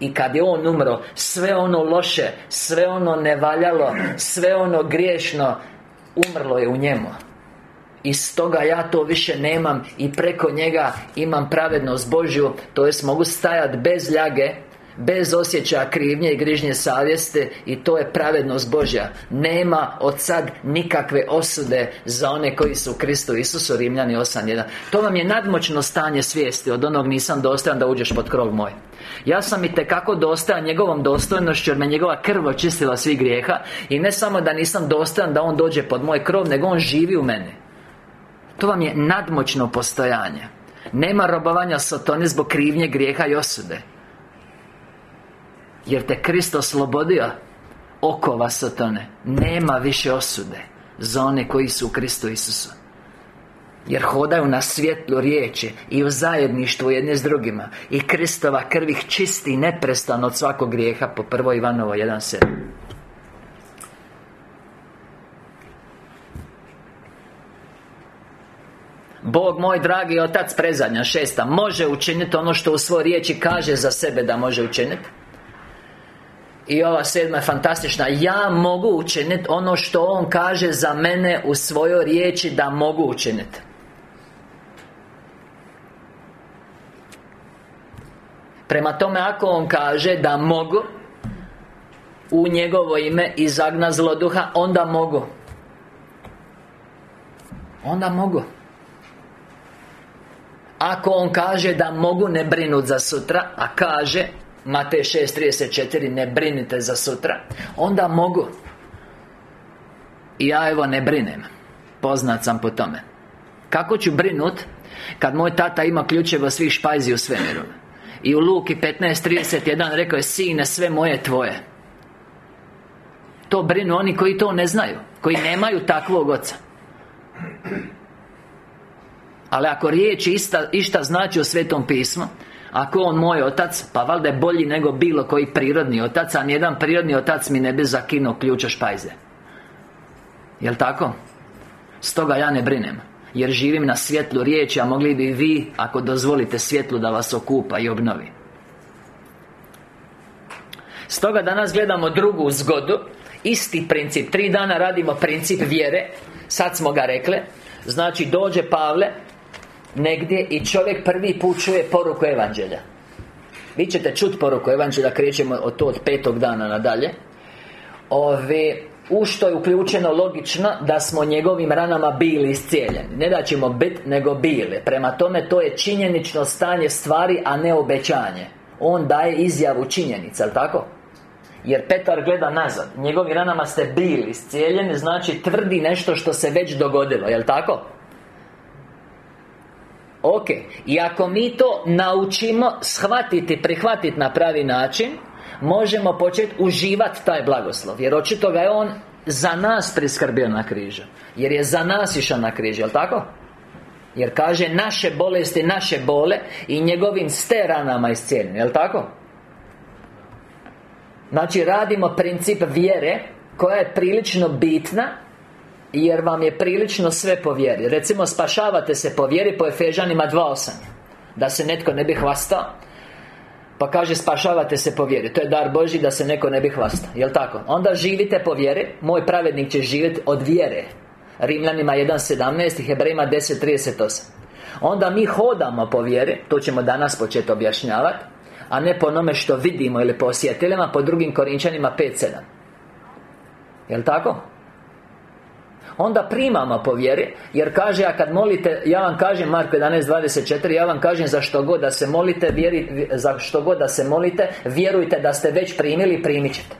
I kad je On umro Sve ono loše Sve ono nevaljalo Sve ono griješno Umrlo je u njemu i stoga ja to više nemam I preko njega imam pravednost Božju To jest mogu stajati bez ljage Bez osjećaja krivnje i grižnje savjeste I to je pravednost Božja. Nema od sad nikakve osude Za one koji su u Kristu Isusu Rimljani 8.1 To vam je nadmoćno stanje svijesti Od onog nisam dostojan da uđeš pod krov moj. Ja sam i tekako dostojan njegovom dostojnošću Jer me njegova krv očistila svih grijeha I ne samo da nisam dostojan da on dođe pod moj krov Nego on živi u meni To vam je nadmoćno postojanje. Nema robovanja sotoni zbog krivnje, grijeha i osude. Jer te Krist oslobodio Okova satane Nema više osude Za one koji su u Kristu Isusu. Jer hodaju na svjetlu riječi I u zajedništvu jedne s drugima. I Kristova krv ih čisti neprestano od svakog grijeha Po prvo Ivanovo 1.7 Bog moj dragi Otac prezadnja šesta Može učiniti ono što u svoj riječi kaže za sebe da može učiniti i ova sedma je fantastična. Ja mogu učiniti ono što On kaže za mene u svojoj riječi da mogu učiniti Prema tome, ako On kaže da mogu U njegovo ime izagna zloduha Onda mogu. Onda mogu Ako On kaže da mogu ne brinut za sutra A kaže Matej 6.34 Ne brinite za sutra Onda mogu. I ja evo ne brinem. Poznat sam po tome. Kako ću brinut Kad moj tata ima ključeva svih špajzi u svemiru? I u Luki 15.31 rekao je Sine, sve moje tvoje. To brinu oni koji to ne znaju Koji nemaju takvog oca Ali ako riječ ista, išta znači o Svetom pismu ako on moj otac, pa valjda je bolji nego bilo koji prirodni otac A nijedan prirodni otac mi ne bi zakinuo ključa špajze. Jel' tako? Stoga ja ne brinem Jer živim na svjetlu riječi A mogli bi vi, ako dozvolite svjetlu da vas okupa i obnovi. Stoga danas gledamo drugu zgodu. Isti princip. Tri dana radimo princip vjere. Sad smo ga rekli Znači dođe Pavle Negdje i čovjek prvi put čuje poruku Evanđelja. Vi ćete čuti poruku Evanđelja Krećemo od to od petog dana nadalje Ove u što je uključeno logično da smo njegovim ranama bili iscijeljeni. Ne da ćemo biti, nego bili. Prema tome to je činjenično stanje stvari, a ne obećanje. On daje izjavu činjenica, ali tako? Jer Petar gleda nazad. Njegovim ranama ste bili iscijeljeni Znači tvrdi nešto što se već dogodilo, jel' tako? Ok I ako mi to naučimo shvatiti, prihvatiti na pravi način Možemo početi uživati taj blagoslov Jer očito ga je On za nas priskrbio na križu Jer je za nas išao na križ, jel' tako? Jer kaže naše bolesti, naše bole I njegovim ste ranama iscijeljeni, jel' tako? Znači radimo princip vjere Koja je prilično bitna jer vam je prilično sve po vjeri. Recimo spašavate se po vjeri po Efežanima 2.8 Da se netko ne bi hvastao. Pa kaže spašavate se po vjeri. To je dar Boži da se neko ne bi hvastao. Jel' tako? Onda živite po vjeri. Moj pravednik će živjeti od vjere. Rimljanima 1.17 i Hebrejima 10.38 Onda mi hodamo po vjeri. To ćemo danas početi objašnjavati A ne po onome što vidimo ili po osjetilima Po drugim Korinčanima 5.7 Jel' tako? Onda primamo po vjeri Jer kaže, a kad molite Ja vam kažem, Marko 11.24 Ja vam kažem za što god da se molite vjeri, Za što god da se molite Vjerujte da ste već primili Primit ćete.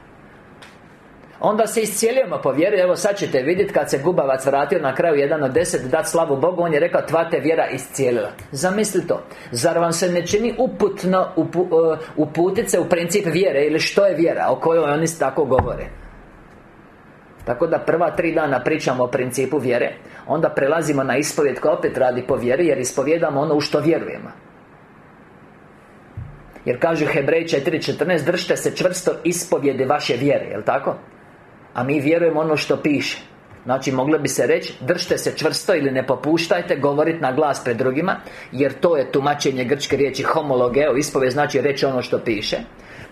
Onda se iscijeljujemo po vjeri Evo sad ćete vidjeti kad se Gubavac vratio na kraju jedan od deset Dat slavu Bogu On je rekao Tva te vjera iscijelila. Zamisli to Zar vam se ne čini uputno upu, uh, Uputit se u princip vjere Ili što je vjera O kojoj oni tako govore tako da prva tri dana pričamo o principu vjere Onda prelazimo na ispovjed koja opet radi po vjeri Jer ispovjedamo ono u što vjerujemo. Jer kaže Hebrej 4.14 Držite se čvrsto ispovjede vaše vjere, jel tako? A mi vjerujemo ono što piše. Znači, moglo bi se reći Držite se čvrsto ili ne popuštajte Govoriti na glas pred drugima Jer to je tumačenje grčke riječi homologeo Ispovjed znači reći ono što piše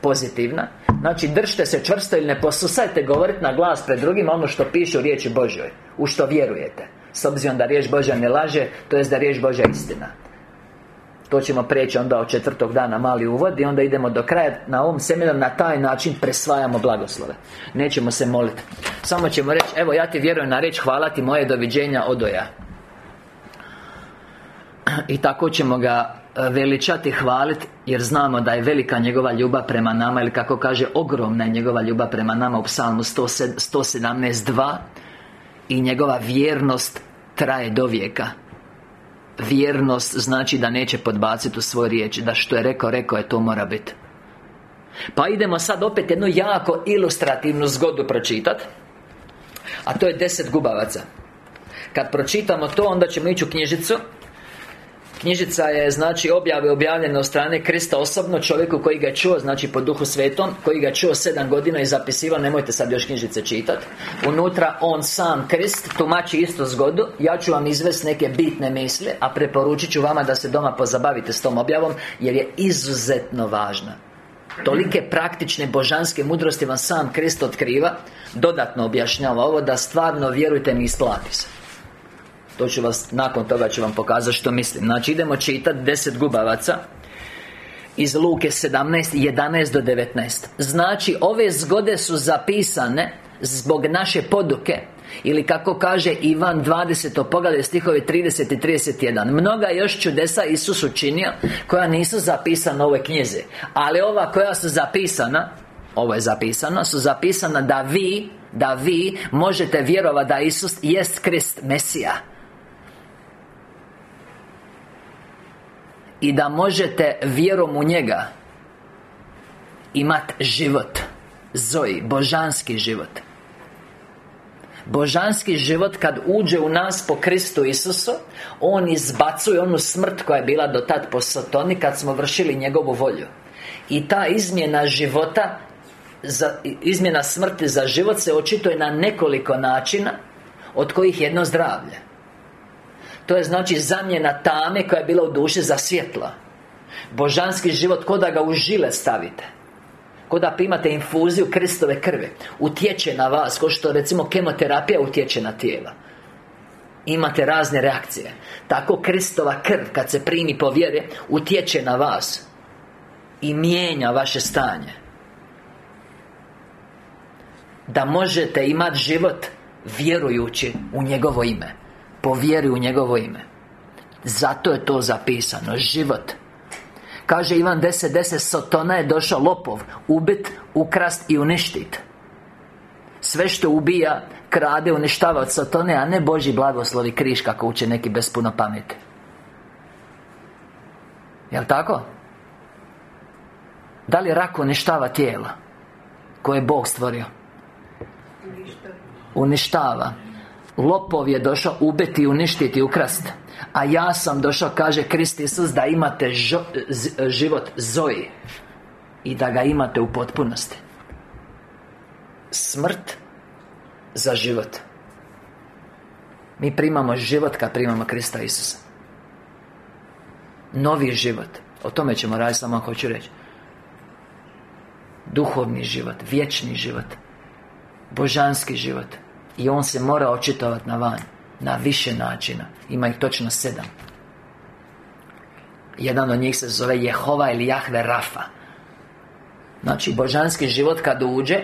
pozitivna Znači držite se čvrsto ili ne posusajte govoriti na glas pred drugima ono što piše u riječi Božoj U što vjerujete. S obzirom da riječ Božja ne laže To jest da riječ Božja istina. To ćemo preći onda od četvrtog dana mali uvod I onda idemo do kraja. Na ovom seminaru na taj način presvajamo blagoslove. Nećemo se moliti Samo ćemo reći Evo ja ti vjerujem na reč Hvala ti moje doviđenja odoja. I tako ćemo ga veličati, hvaliti Jer znamo da je velika njegova ljubav prema nama Ili kako kaže, ogromna je njegova ljubav prema nama U psalmu 117.2 I njegova vjernost traje do vijeka. Vjernost znači da neće podbaciti u svoj riječ Da što je rekao, rekao je, to mora biti Pa idemo sad opet jednu jako ilustrativnu zgodu pročitati A to je deset gubavaca. Kad pročitamo to, onda ćemo ići u knjižicu Knjižica je, znači, objave objavljene od strane Krista osobno Čovjeku koji ga čuo, znači po duhu svetom Koji ga čuo sedam godina i zapisivao Nemojte sad još knjižice čitati Unutra on sam Krist Tumači isto zgodu. Ja ću vam izvesti neke bitne misli A preporučit ću vama da se doma pozabavite s tom objavom Jer je izuzetno važna. Tolike praktične božanske mudrosti vam sam Krist otkriva. Dodatno objašnjava ovo Da stvarno, vjerujte mi, isplati se to ću vas, nakon toga ću vam pokazati što mislim. Znači idemo čitati deset gubavaca iz Luke 17, 11 do 19 Znači, ove zgode su zapisane Zbog naše poduke Ili kako kaže Ivan 20. poglavlje stihovi 30 i 31 Mnoga još čudesa Isus učinio Koja nisu zapisana u ovoj knjizi Ali ova koja su zapisana Ovo je zapisano Su zapisana da vi Da vi možete vjerovati da Isus jest Krist Mesija I da možete vjerom u njega Imat život. Zoji, božanski život. Božanski život kad uđe u nas po Kristu Isusu On izbacuje onu smrt koja je bila do tad po Sotoni Kad smo vršili njegovu volju. I ta izmjena života za, Izmjena smrti za život se očituje na nekoliko načina Od kojih jedno zdravlje to je znači zamjena tame koja je bila u duši za svjetlo Božanski život, ko da ga u žile stavite. Ko da primate infuziju Kristove krve Utječe na vas, ko što recimo kemoterapija utječe na tijela. Imate razne reakcije. Tako Kristova krv, kad se primi po vjere Utječe na vas I mijenja vaše stanje. Da možete imati život Vjerujući u njegovo ime po vjeri u njegovo ime. Zato je to zapisano. Život. Kaže Ivan 10.10 10, Sotona je došao lopov Ubit, ukrast i uništit. Sve što ubija Krade, uništava od Sotone A ne Boži blagoslovi križ Kako uče neki bez puno pameti. Jel' tako? Da li rak uništava tijelo Koje je Bog stvorio? Uništava Lopov je došao ubiti, uništiti, ukrast. A ja sam došao, kaže Krist Isus Da imate život Zoji I da ga imate u potpunosti. Smrt Za život. Mi primamo život kad primamo Krista Isusa. Novi život. O tome ćemo raditi, samo hoću reći. Duhovni život, vječni život Božanski život i on se mora očitovati na van Na više načina. Ima ih točno sedam. Jedan od njih se zove Jehova ili Jahve Rafa. Znači, božanski život kad uđe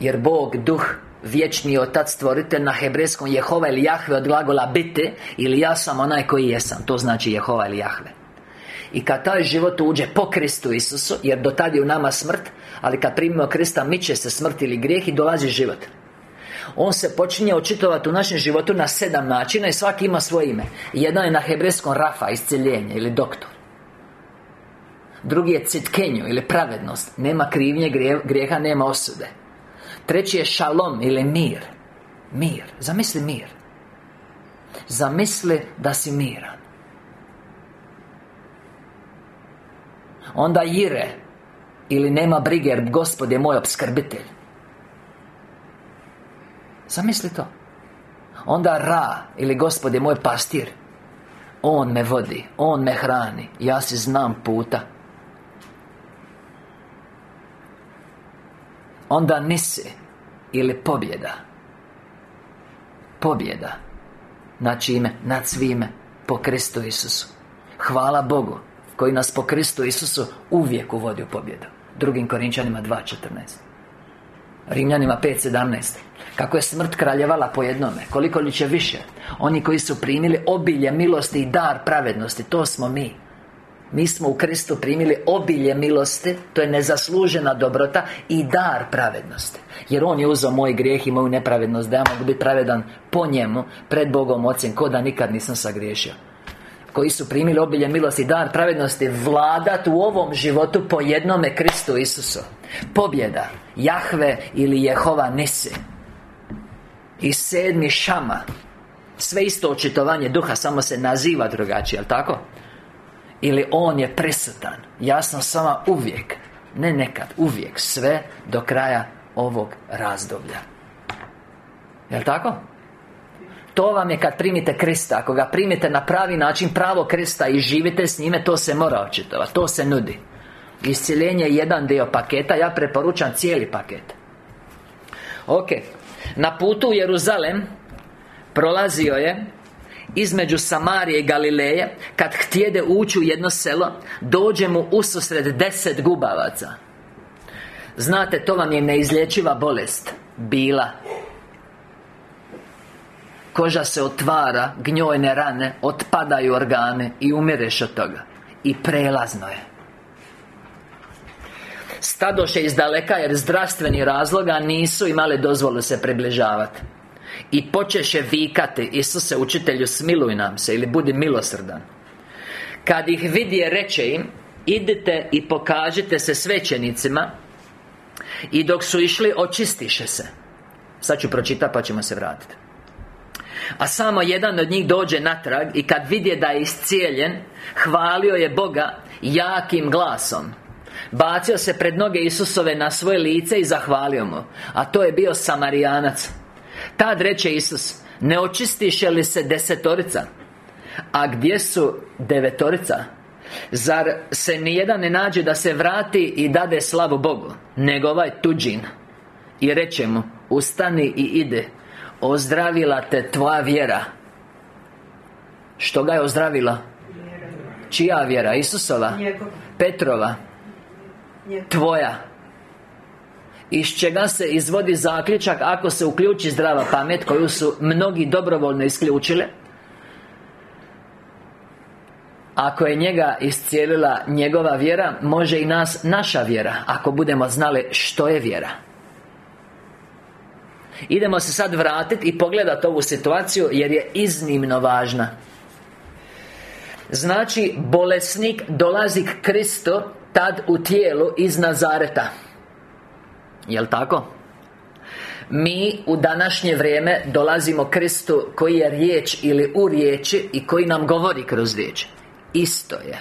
Jer Bog, Duh, Vječni Otac Stvoritelj Na hebrejskom Jehova ili Jahve od glagola biti Ili ja sam onaj koji jesam. To znači Jehova ili Jahve. I kad taj život uđe po Kristu Isusu Jer do tada je u nama smrt Ali kad primimo Krista Miče se smrt ili grijeh I dolazi život on se počinje očitovati u našem životu na sedam načina I svaki ima svoje ime. Jedan je na hebrejskom Rafa, isceljenje ili doktor. Drugi je citkenju ili pravednost. Nema krivnje, grijeha, nema osude. Treći je šalom ili mir. Mir, zamisli mir. Zamisli da si miran. Onda jire Ili nema brige jer Gospod je moj obskrbitelj Zamisli to. Onda Ra ili Gospod je moj pastir On me vodi On me hrani Ja si znam puta. Onda Nisi Ili pobjeda. Pobjeda Nad čime? Nad svime Po Kristu Isusu. Hvala Bogu Koji nas po Kristu Isusu uvijek uvodi u pobjedu. Drugim Korinčanima 2.14 Rimljanima 5.17 Kako je smrt kraljevala po jednome Koliko li će više? Oni koji su primili obilje milosti i dar pravednosti To smo mi. Mi smo u Kristu primili obilje milosti To je nezaslužena dobrota I dar pravednosti. Jer On je uzeo moj grijeh i moju nepravednost Da ja mogu biti pravedan po njemu Pred Bogom Ocem Ko da nikad nisam sagriješio. Koji su primili obilje milosti i dar pravednosti vladat u ovom životu po jednome Kristu Isusu. Pobjeda Jahve ili Jehova Nisi i sedmi Šama. Sve isto očitovanje duha, samo se naziva drugačije, jel tako? Ili On je presutan. Ja sam sama uvijek. Ne nekad, uvijek. Sve do kraja ovog razdoblja. Jel tako? To vam je kad primite Krista. Ako ga primite na pravi način Pravo Krista i živite s njime To se mora očitovati To se nudi. Isciljenje je jedan dio paketa. Ja preporučam cijeli paket. Ok Na putu u Jeruzalem Prolazio je između Samarije i Galileje Kad htjede ući u jedno selo Dođe mu ususred deset gubavaca. Znate, to vam je neizlječiva bolest Bila. Koža se otvara, gnjojne rane Otpadaju organe I umireš od toga. I prelazno je Stadoše iz daleka jer zdravstveni razloga nisu imali dozvolu se približavati. I počeše vikati Isuse učitelju smiluj nam se Ili budi milosrdan. Kad ih vidje reče im Idite i pokažite se svećenicima. I dok su išli očistiše se. Sad ću pročitati pa ćemo se vratiti a samo jedan od njih dođe natrag I kad vidje da je iscijeljen Hvalio je Boga Jakim glasom Bacio se pred noge Isusove na svoje lice i zahvalio mu. A to je bio Samarijanac. Tad reče Isus Ne očistiše li se desetorica? A gdje su devetorica? Zar se nijedan ne nađe da se vrati i dade slavu Bogu Nego ovaj tuđin? I reče mu Ustani i ide. Ozdravila te tvoja vjera. Što ga je ozdravila? Čija vjera? Isusova? Petrova? Tvoja. Iz čega se izvodi zaključak ako se uključi zdrava pamet koju su mnogi dobrovoljno isključile? Ako je njega iscijelila njegova vjera Može i nas naša vjera Ako budemo znali što je vjera. Idemo se sad vratiti i pogledati ovu situaciju Jer je iznimno važna. Znači, bolesnik dolazi k Kristu Tad u tijelu iz Nazareta Jel' tako? Mi u današnje vrijeme dolazimo Kristu koji je riječ ili u riječi i koji nam govori kroz riječ Isto je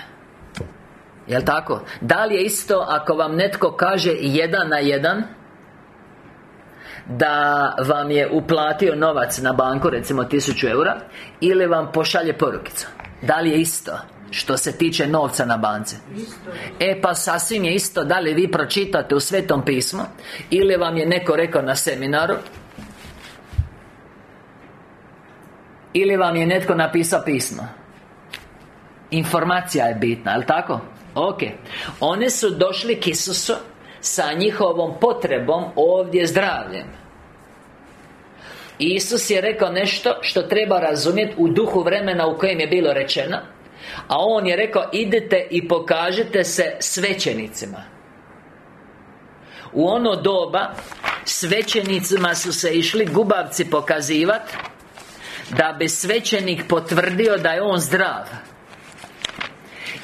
Jel' tako? Da li je isto ako vam netko kaže jedan na jedan Da vam je uplatio novac na banku, recimo tisuću eura Ili vam pošalje porukicu Da li je isto? Što se tiče novca na banci. E pa sasvim je isto Da li vi pročitate u Svetom pismu Ili vam je neko rekao na seminaru Ili vam je netko napisao pismo. Informacija je bitna, ali tako? Ok. Oni su došli k Isusu Sa njihovom potrebom ovdje zdravljem. Isus je rekao nešto što treba razumjeti u duhu vremena u kojem je bilo rečeno a on je rekao idete i pokažete se svećenicima. U ono doba Svećenicima su se išli gubavci pokazivati Da bi svećenik potvrdio da je on zdrav.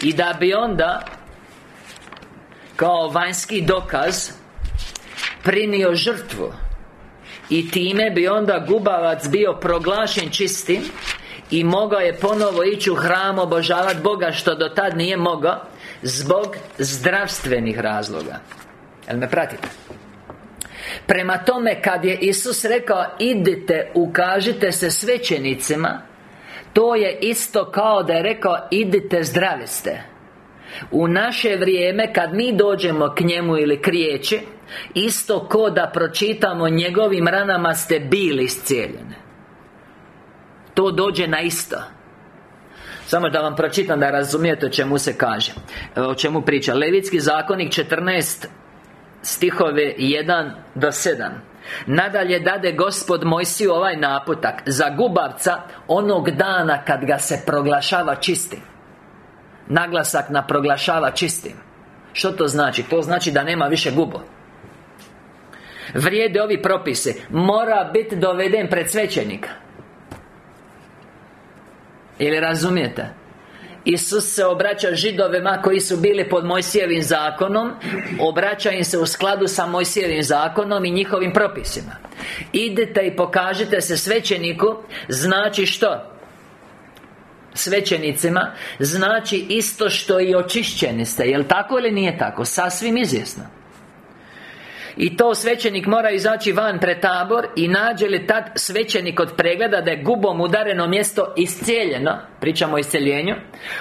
I da bi onda Kao vanjski dokaz Prinio žrtvu. I time bi onda gubavac bio proglašen čistim i mogao je ponovo ići u hram obožavati Boga Što do tad nije mogao Zbog zdravstvenih razloga. Jel me pratite? Prema tome kad je Isus rekao Idite, ukažite se svećenicima To je isto kao da je rekao Idite, zdravi ste. U naše vrijeme kad mi dođemo k njemu ili k riječi Isto ko da pročitamo njegovim ranama ste bili iscijeljeni to dođe na isto. Samo da vam pročitam da razumijete o čemu se kaže O čemu priča. Levitski zakonik 14 Stihove 1 do 7 Nadalje dade gospod Mojsiju ovaj naputak Za gubavca Onog dana kad ga se proglašava čistim. Naglasak na proglašava čistim. Što to znači? To znači da nema više gubo. Vrijede ovi propisi. Mora biti doveden pred svećenika ili razumijete? Isus se obraća židovima koji su bili pod Mojsijevim zakonom Obraća im se u skladu sa Mojsijevim zakonom i njihovim propisima Idite i pokažite se svećeniku Znači što? Svećenicima Znači isto što i očišćeni ste Jel tako ili nije tako? Sasvim izvjesno i to svećenik mora izaći van pred tabor I nađe li tad svećenik od pregleda Da je gubom udareno mjesto iscijeljeno? Pričamo o isceljenju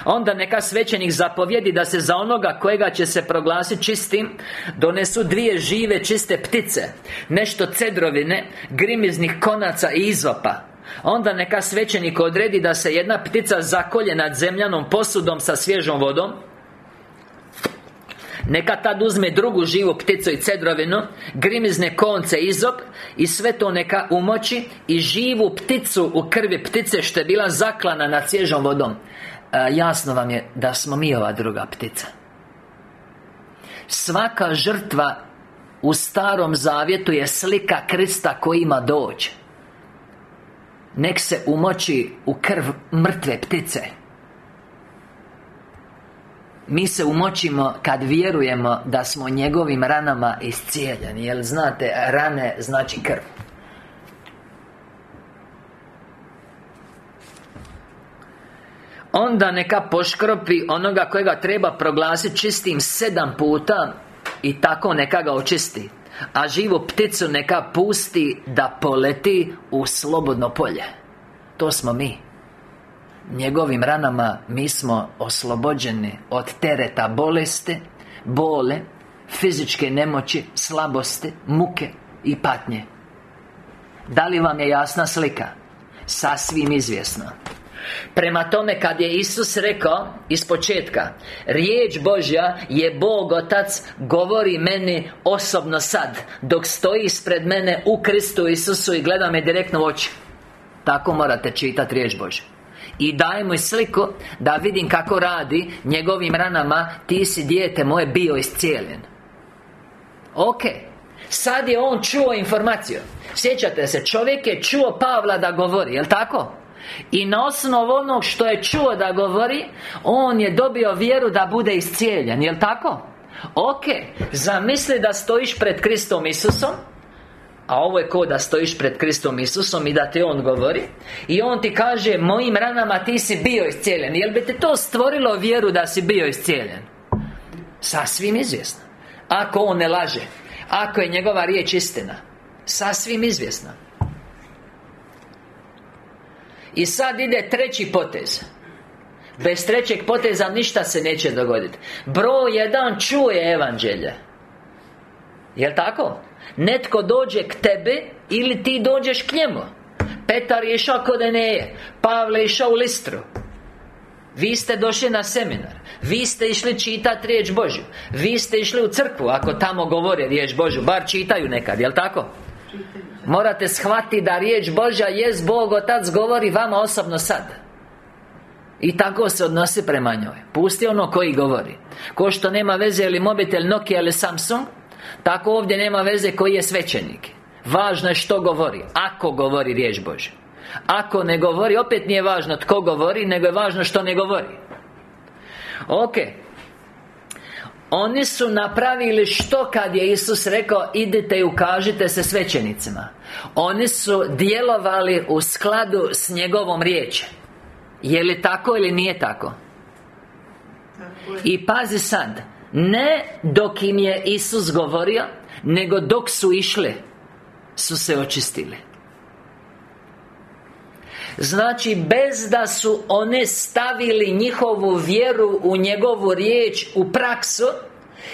Onda neka svećenik zapovjedi da se za onoga kojega će se proglasiti čistim Donesu dvije žive čiste ptice Nešto cedrovine Grimiznih konaca i izopa. Onda neka svećenik odredi da se jedna ptica zakolje nad zemljanom posudom sa svježom vodom neka tad uzme drugu živu pticu i cedrovinu Grimizne konce izop I sve to neka umoći I živu pticu u krvi ptice Što je bila zaklana nad svježom vodom. E, Jasno vam je da smo mi ova druga ptica. Svaka žrtva u starom zavjetu je slika Krista koji ima doći Nek se umoći u krv mrtve ptice mi se umočimo kad vjerujemo da smo njegovim ranama iscijeljeni. Jer znate, rane znači krv. Onda neka poškropi onoga kojega treba proglasiti čistim sedam puta I tako neka ga očisti A živu pticu neka pusti da poleti u slobodno polje. To smo mi Njegovim ranama mi smo oslobođeni od tereta bolesti Bole Fizičke nemoći, slabosti, muke i patnje. Da li vam je jasna slika? Sasvim izvjesno Prema tome kad je Isus rekao iz početka Riječ Božja je Bog Otac govori meni osobno sad Dok stoji ispred mene u Kristu Isusu i gleda me direktno u oči. Tako morate čitati riječ Božja i daje mu sliku Da vidim kako radi Njegovim ranama Ti si dijete moje bio iscijeljen Ok Sad je on čuo informaciju Sjećate se, čovjek je čuo Pavla da govori, jel tako? I na osnovu onog što je čuo da govori On je dobio vjeru da bude iscijeljen, jel tako? Ok, zamisli da stojiš pred Kristom Isusom a ovo je ko da stojiš pred Kristom Isusom i da ti On govori. I On ti kaže Mojim ranama ti si bio iscijeljen. Jel bi ti to stvorilo vjeru da si bio iscijeljen? Sasvim izvjesno. Ako On ne laže Ako je njegova riječ istina Sasvim izvjesno. I sad ide treći potez. Bez trećeg poteza ništa se neće dogoditi. Broj jedan čuje evanđelje. Jel' tako? Netko dođe k tebe Ili ti dođeš k njemu. Petar je išao kod Eneje Pavle je išao u Listru. Vi ste došli na seminar Vi ste išli čitati riječ Božju Vi ste išli u crkvu Ako tamo govore riječ Božju Bar čitaju nekad, jel tako? Morate shvatiti da riječ Božja jest Bog Otac govori vama osobno sad. I tako se odnosi prema njoj. Pusti ono koji govori. Ko što nema veze ili mobitel Nokia ili Samsung tako ovdje nema veze koji je svećenik. Važno je što govori Ako govori riječ Bože Ako ne govori, opet nije važno tko govori Nego je važno što ne govori. Ok. Oni su napravili što kad je Isus rekao Idite i ukažite se svećenicima. Oni su djelovali u skladu s njegovom riječi. Je li tako ili nije tako? I pazi sad ne dok im je Isus govorio Nego dok su išli Su se očistili Znači, bez da su one stavili njihovu vjeru u njegovu riječ u praksu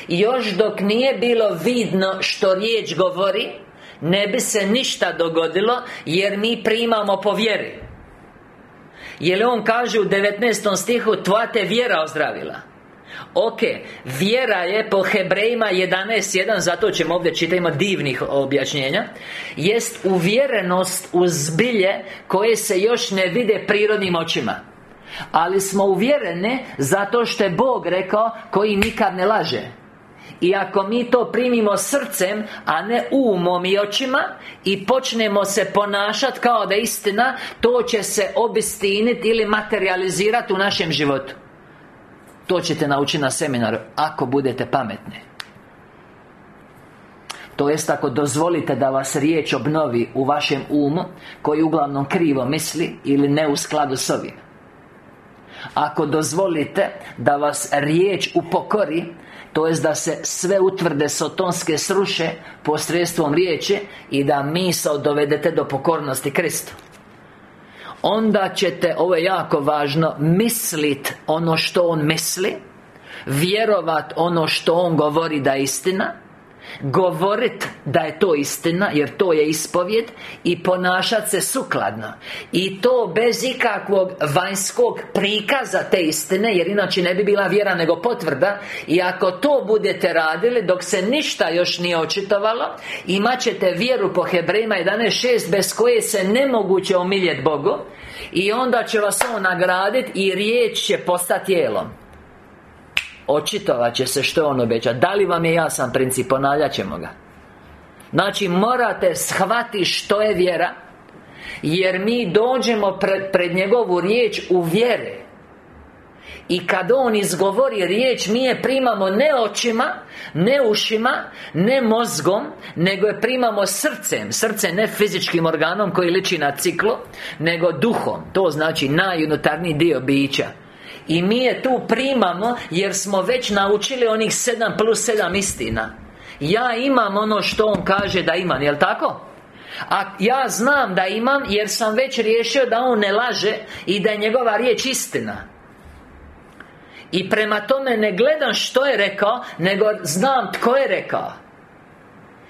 Još dok nije bilo vidno što riječ govori Ne bi se ništa dogodilo Jer mi primamo po vjeri Jer on kaže u 19. stihu Tvoja te vjera ozdravila Ok, vjera je po Hebrejima 11.1 Zato ćemo ovdje čitati, divnih objašnjenja. Jest uvjerenost u zbilje Koje se još ne vide prirodnim očima. Ali smo uvjereni Zato što je Bog rekao Koji nikad ne laže. I ako mi to primimo srcem A ne umom i očima I počnemo se ponašati kao da istina To će se obistiniti ili materializirati u našem životu to ćete naučiti na seminaru Ako budete pametni. To jest ako dozvolite da vas riječ obnovi u vašem umu Koji uglavnom krivo misli Ili ne u skladu s ovim. Ako dozvolite da vas riječ upokori to jest da se sve utvrde sotonske sruše posredstvom riječi i da misao dovedete do pokornosti Kristu onda ćete, ovo je jako važno mislit ono što on misli vjerovat ono što on govori da je istina Govorit da je to istina Jer to je ispovjed I ponašat se sukladno. I to bez ikakvog vanjskog prikaza te istine Jer inače ne bi bila vjera nego potvrda. I ako to budete radili Dok se ništa još nije očitovalo Imat ćete vjeru po Hebrejima 11.6 Bez koje se nemoguće omiljeti Bogu. I onda će vas On nagraditi I riječ će postati tijelom Očitovat će se što on obeća. Da li vam je jasan princip? Ponavljat ćemo ga. Znači morate shvatiti što je vjera Jer mi dođemo pred, pred njegovu riječ u vjere. I kad On izgovori riječ Mi je primamo ne očima Ne ušima Ne mozgom Nego je primamo srcem. Srce ne fizičkim organom koji liči na ciklo Nego duhom. To znači najunutarniji dio bića i mi je tu primamo Jer smo već naučili onih sedam plus sedam istina. Ja imam ono što on kaže da imam, jel tako? A ja znam da imam jer sam već riješio da on ne laže I da je njegova riječ istina. I prema tome ne gledam što je rekao Nego znam tko je rekao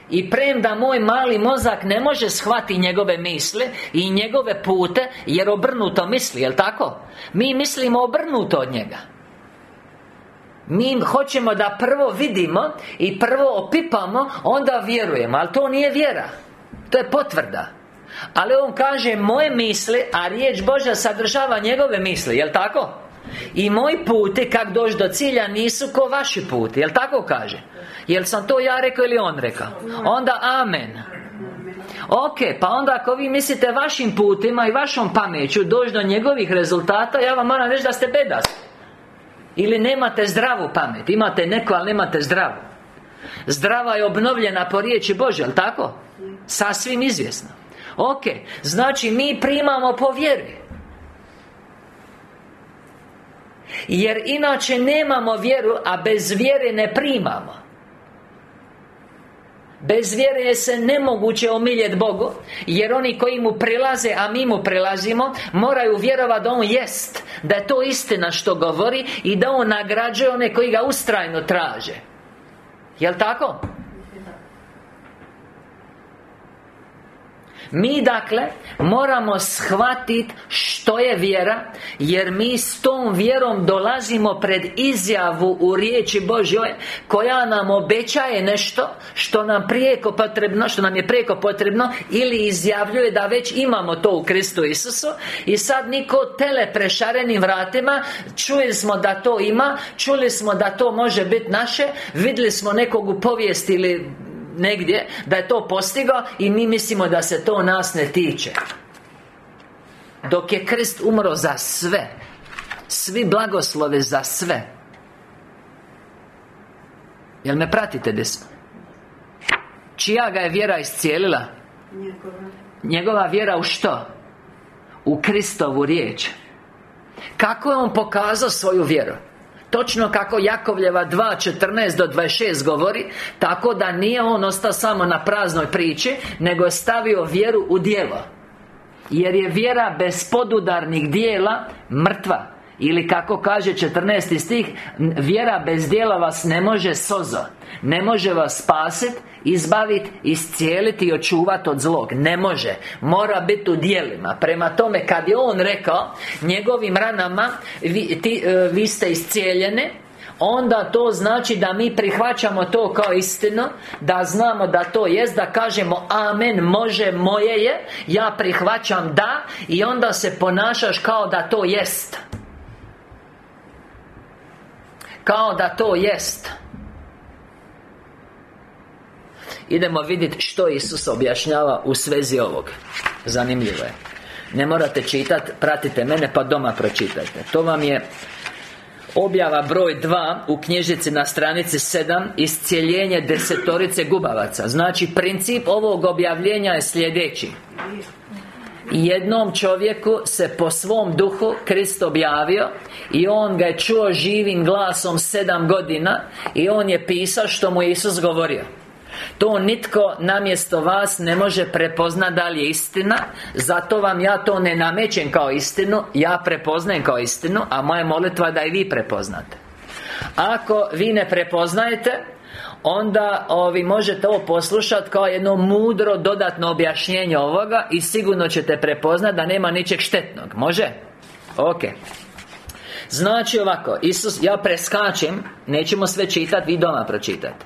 i premda moj mali mozak ne može shvati njegove misli I njegove pute Jer obrnuto misli, jel tako? Mi mislimo obrnuto od njega Mi hoćemo da prvo vidimo I prvo opipamo Onda vjerujemo Ali to nije vjera To je potvrda Ali on kaže moje misli A riječ Božja sadržava njegove misli, jel tako? I moji puti, kak doći do cilja, nisu ko vaši puti Jel tako kaže? Jel sam to ja rekao ili on rekao? Onda amen Ok, pa onda ako vi mislite vašim putima i vašom pameću doći do njegovih rezultata Ja vam moram reći da ste bedas Ili nemate zdravu pamet Imate neko, ali nemate zdravu Zdrava je obnovljena po riječi Bože, jel tako? Sasvim izvjesno Ok, znači mi primamo po vjeri Jer inače nemamo vjeru, a bez vjere ne primamo Bez vjere je se nemoguće omiljeti Bogu Jer oni koji mu prilaze, a mi mu prilazimo Moraju vjerovati da On jest Da je to istina što govori I da On nagrađuje one koji ga ustrajno traže Jel' tako? Mi dakle moramo shvatiti što je vjera Jer mi s tom vjerom dolazimo pred izjavu u riječi Božjoj Koja nam obećaje nešto Što nam prijeko potrebno Što nam je prijeko potrebno Ili izjavljuje da već imamo to u Kristu Isusu. I sad niko tele prešarenim vratima Čuli smo da to ima Čuli smo da to može biti naše Vidjeli smo nekog u povijesti ili negdje Da je to postigao I mi mislimo da se to nas ne tiče Dok je Krist umro za sve Svi blagoslove za sve Jel me pratite desno? Čija ga je vjera iscijelila? Njegova Njegova vjera u što? U Kristovu riječ Kako je on pokazao svoju vjeru? Točno kako Jakovljeva 2.14 do 26 govori Tako da nije on ostao samo na praznoj priči Nego je stavio vjeru u djelo. Jer je vjera bez podudarnih dijela mrtva ili kako kaže 14. stih Vjera bez dijela vas ne može sozo Ne može vas spasiti Izbaviti, iscijeliti i očuvati od zlog Ne može Mora biti u dijelima Prema tome kad je on rekao Njegovim ranama Vi, ti, e, vi ste iscijeljene Onda to znači da mi prihvaćamo to kao istinu Da znamo da to jest Da kažemo Amen, može, moje je Ja prihvaćam da I onda se ponašaš kao da to jest Kao da to jest. Idemo vidjeti što Isus objašnjava u svezi ovog. Zanimljivo je. Ne morate čitati, pratite mene pa doma pročitajte. To vam je Objava broj 2 u knjižici na stranici 7 Iscijeljenje desetorice gubavaca. Znači, princip ovog objavljenja je sljedeći Jednom čovjeku se po svom duhu Krist objavio I on ga je čuo živim glasom sedam godina I on je pisao što mu je Isus govorio. To nitko namjesto vas ne može prepoznat da li je istina Zato vam ja to ne namećem kao istinu Ja prepoznajem kao istinu A moja molitva da i vi prepoznate. Ako vi ne prepoznajete Onda ovi možete ovo poslušati kao jedno mudro dodatno objašnjenje ovoga I sigurno ćete prepoznati da nema ničeg štetnog. Može? Ok. Znači ovako Isus, ja preskačem Nećemo sve čitati, vi doma pročitate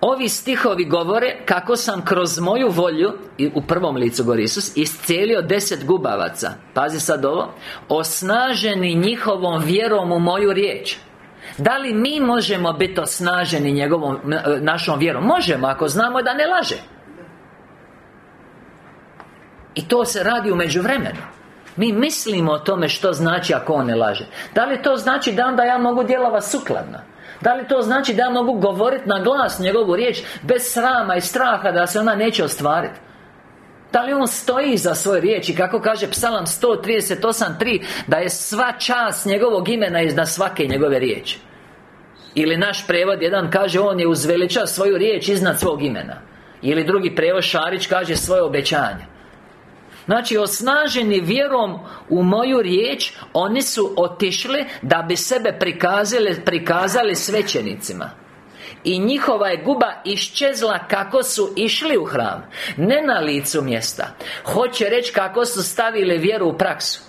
Ovi stihovi govore kako sam kroz moju volju U prvom licu govori Isus Iscijelio deset gubavaca. Pazi sad ovo. Osnaženi njihovom vjerom u moju riječ da li mi možemo biti osnaženi njegovom, našom vjerom? Možemo, ako znamo da ne laže I to se radi u međuvremenu Mi mislimo o tome što znači ako on ne laže Da li to znači da onda ja mogu djelovati sukladno? Da li to znači da ja mogu govoriti na glas njegovu riječ Bez srama i straha da se ona neće ostvariti da li on stoji za svoje riječi? Kako kaže Psalam 138.3 Da je sva čast njegovog imena iznad svake njegove riječi. Ili naš prevod jedan kaže On je uzveličao svoju riječ iznad svog imena. Ili drugi prevod Šarić kaže svoje obećanje. Znači, osnaženi vjerom u moju riječ Oni su otišli da bi sebe prikazali, prikazali svećenicima i njihova je guba iščezla kako su išli u hram Ne na licu mjesta. Hoće reći kako su stavili vjeru u praksu.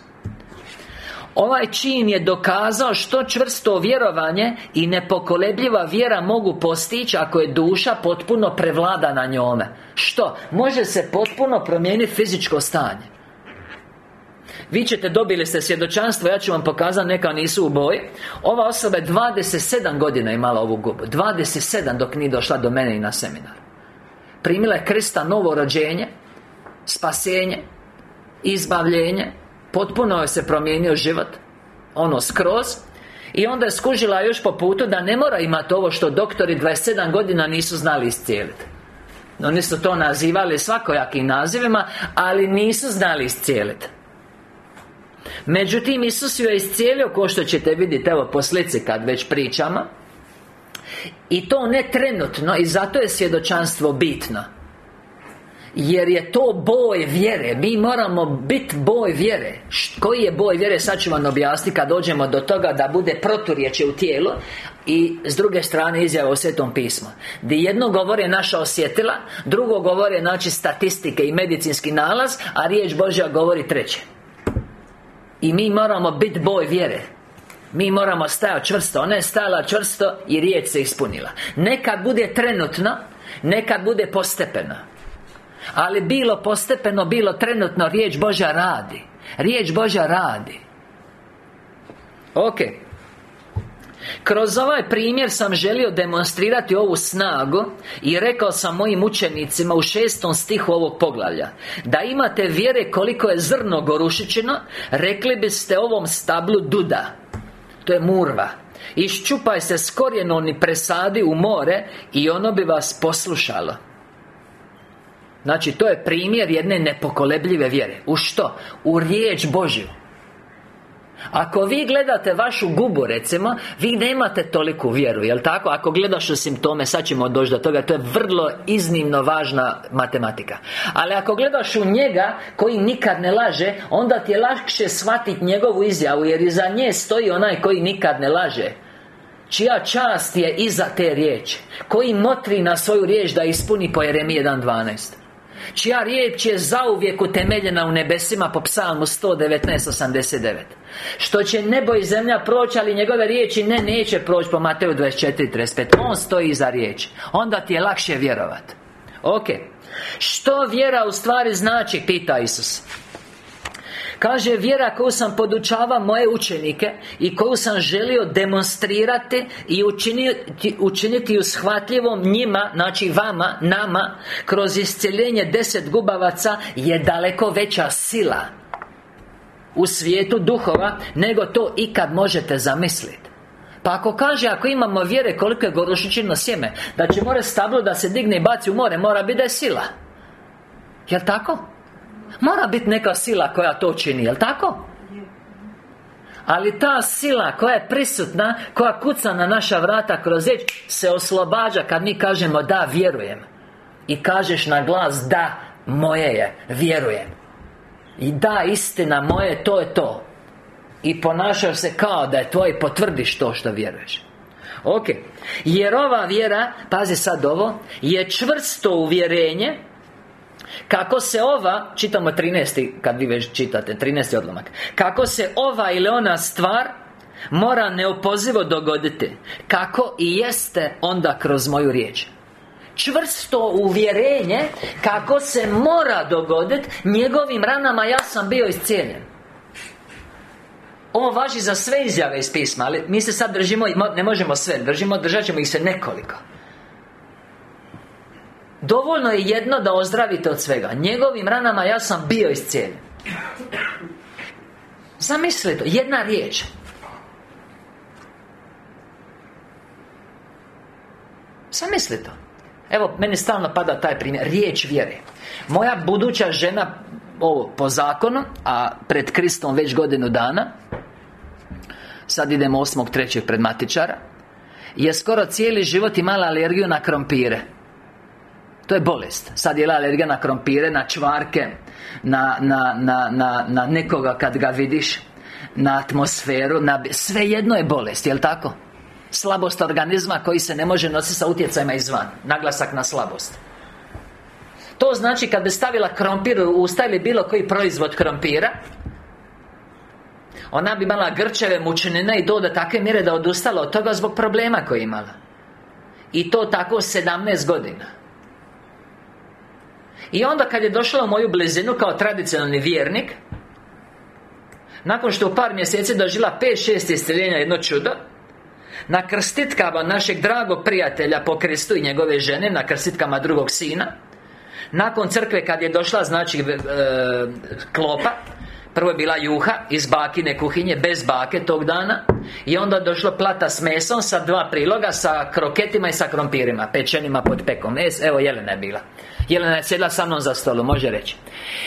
Ovaj čin je dokazao što čvrsto vjerovanje i nepokolebljiva vjera mogu postići ako je duša potpuno prevlada na njome. Što? Može se potpuno promijeniti fizičko stanje vi ćete, dobili ste svjedočanstvo, ja ću vam pokazati, neka nisu u boji. Ova osoba je 27 godina imala ovu gubu. 27 dok nije došla do mene i na seminar. Primila je Krista novo rođenje Spasenje Izbavljenje. Potpuno je se promijenio život Ono skroz. I onda je skužila još po putu da ne mora imati ovo što doktori 27 godina nisu znali iscijeliti Oni su to nazivali svakojakim nazivima Ali nisu znali iscijeliti Međutim, Isus ju je iscijelio Ko što ćete vidjeti, evo po slici kad već pričamo. I to ne trenutno I zato je svjedočanstvo bitno. Jer je to boj vjere. Mi moramo biti boj vjere. Koji je boj vjere? Sad ću vam objasniti kad dođemo do toga da bude proturječe u tijelu I s druge strane izjava u Svetom pismu Gdje jedno govori naša osjetila Drugo govori znači statistike i medicinski nalaz A riječ Božja govori treće I mi moramo biti boj vjere. Mi moramo stajati čvrsto Ona je stajala čvrsto i riječ se ispunila. Nekad bude trenutno Nekad bude postepeno. Ali bilo postepeno, bilo trenutno Riječ Božja radi. Riječ Božja radi. Ok kroz ovaj primjer sam želio demonstrirati ovu snagu I rekao sam mojim učenicima u šestom stihu ovog poglavlja Da imate vjere koliko je zrno gorušićino Rekli biste ovom stablu duda. To je murva. Iščupaj se s korijenom i presadi u more I ono bi vas poslušalo. Znači, to je primjer jedne nepokolebljive vjere. U što? U riječ Božju ako vi gledate vašu gubu, recimo Vi nemate toliku vjeru, jel tako? Ako gledaš u simptome, sad ćemo doći do toga To je vrlo iznimno važna matematika. Ali ako gledaš u njega Koji nikad ne laže Onda ti je lakše shvatiti njegovu izjavu Jer iza nje stoji onaj koji nikad ne laže. Čija čast je iza te riječi Koji motri na svoju riječ da ispuni po Jeremije 1.12 Čija riječ je zauvijek utemeljena u nebesima po psalmu 119.89 Što će nebo i zemlja proći, ali njegove riječi ne, neće proći po Mateju 24.35 On stoji iza riječi. Onda ti je lakše vjerovat. Ok. Što vjera u stvari znači, pita Isus Kaže, vjera koju sam podučava moje učenike I koju sam želio demonstrirati I učiniti, učiniti ju njima Znači vama, nama Kroz iscjeljenje deset gubavaca Je daleko veća sila U svijetu duhova Nego to ikad možete zamisliti pa ako kaže, ako imamo vjere koliko je gorušičino sjeme Da će more stablo da se digne i baci u more Mora biti da je sila Jel tako? Mora biti neka sila koja to čini, jel tako? Ali ta sila koja je prisutna Koja kuca na naša vrata kroz riječ Se oslobađa kad mi kažemo da, vjerujem. I kažeš na glas da, moje je, vjerujem. I da, istina moje, to je to. I ponašaš se kao da je tvoj potvrdiš to što vjeruješ. Ok. Jer ova vjera, pazi sad ovo Je čvrsto uvjerenje kako se ova, čitamo 13. kad vi već čitate, 13. odlomak Kako se ova ili ona stvar Mora neopozivo dogoditi Kako i jeste onda kroz moju riječ Čvrsto uvjerenje Kako se mora dogoditi Njegovim ranama ja sam bio iscijeljen Ovo važi za sve izjave iz pisma Ali mi se sad držimo, ne možemo sve Držimo, držat ćemo ih se nekoliko Dovoljno je jedno da ozdravite od svega. Njegovim ranama ja sam bio iscijeljen. Zamislite jedna riječ. Zamislite. To Evo, meni stalno pada taj primjer. Riječ vjere. Moja buduća žena Ovo, po zakonu A pred Kristom već godinu dana Sad idemo osmog trećeg pred matičara Je skoro cijeli život imala alergiju na krompire to je bolest. Sad je alergija na krompire, na čvarke na, na, na, na, na nekoga kad ga vidiš Na atmosferu, na... Sve jedno je bolest, jel tako? Slabost organizma koji se ne može nositi sa utjecajima izvan. Naglasak na slabost. To znači kad bi stavila krompir u usta ili bilo koji proizvod krompira Ona bi imala grčeve, mučenine i do da takve mjere da odustala od toga zbog problema koje imala. I to tako 17 godina i onda kad je došla u moju blizinu kao tradicionalni vjernik Nakon što u par mjeseci dožila 5-6 isceljenja jedno čudo Na krstitkama našeg dragog prijatelja po Kristu i njegove žene Na krstitkama drugog sina Nakon crkve kad je došla znači e, klopa Prvo je bila juha iz bakine kuhinje Bez bake tog dana I onda došlo plata s mesom Sa dva priloga Sa kroketima i sa krompirima Pečenima pod pekom. Evo Jelena je bila Jelena je sjedla sa mnom za stolu, može reći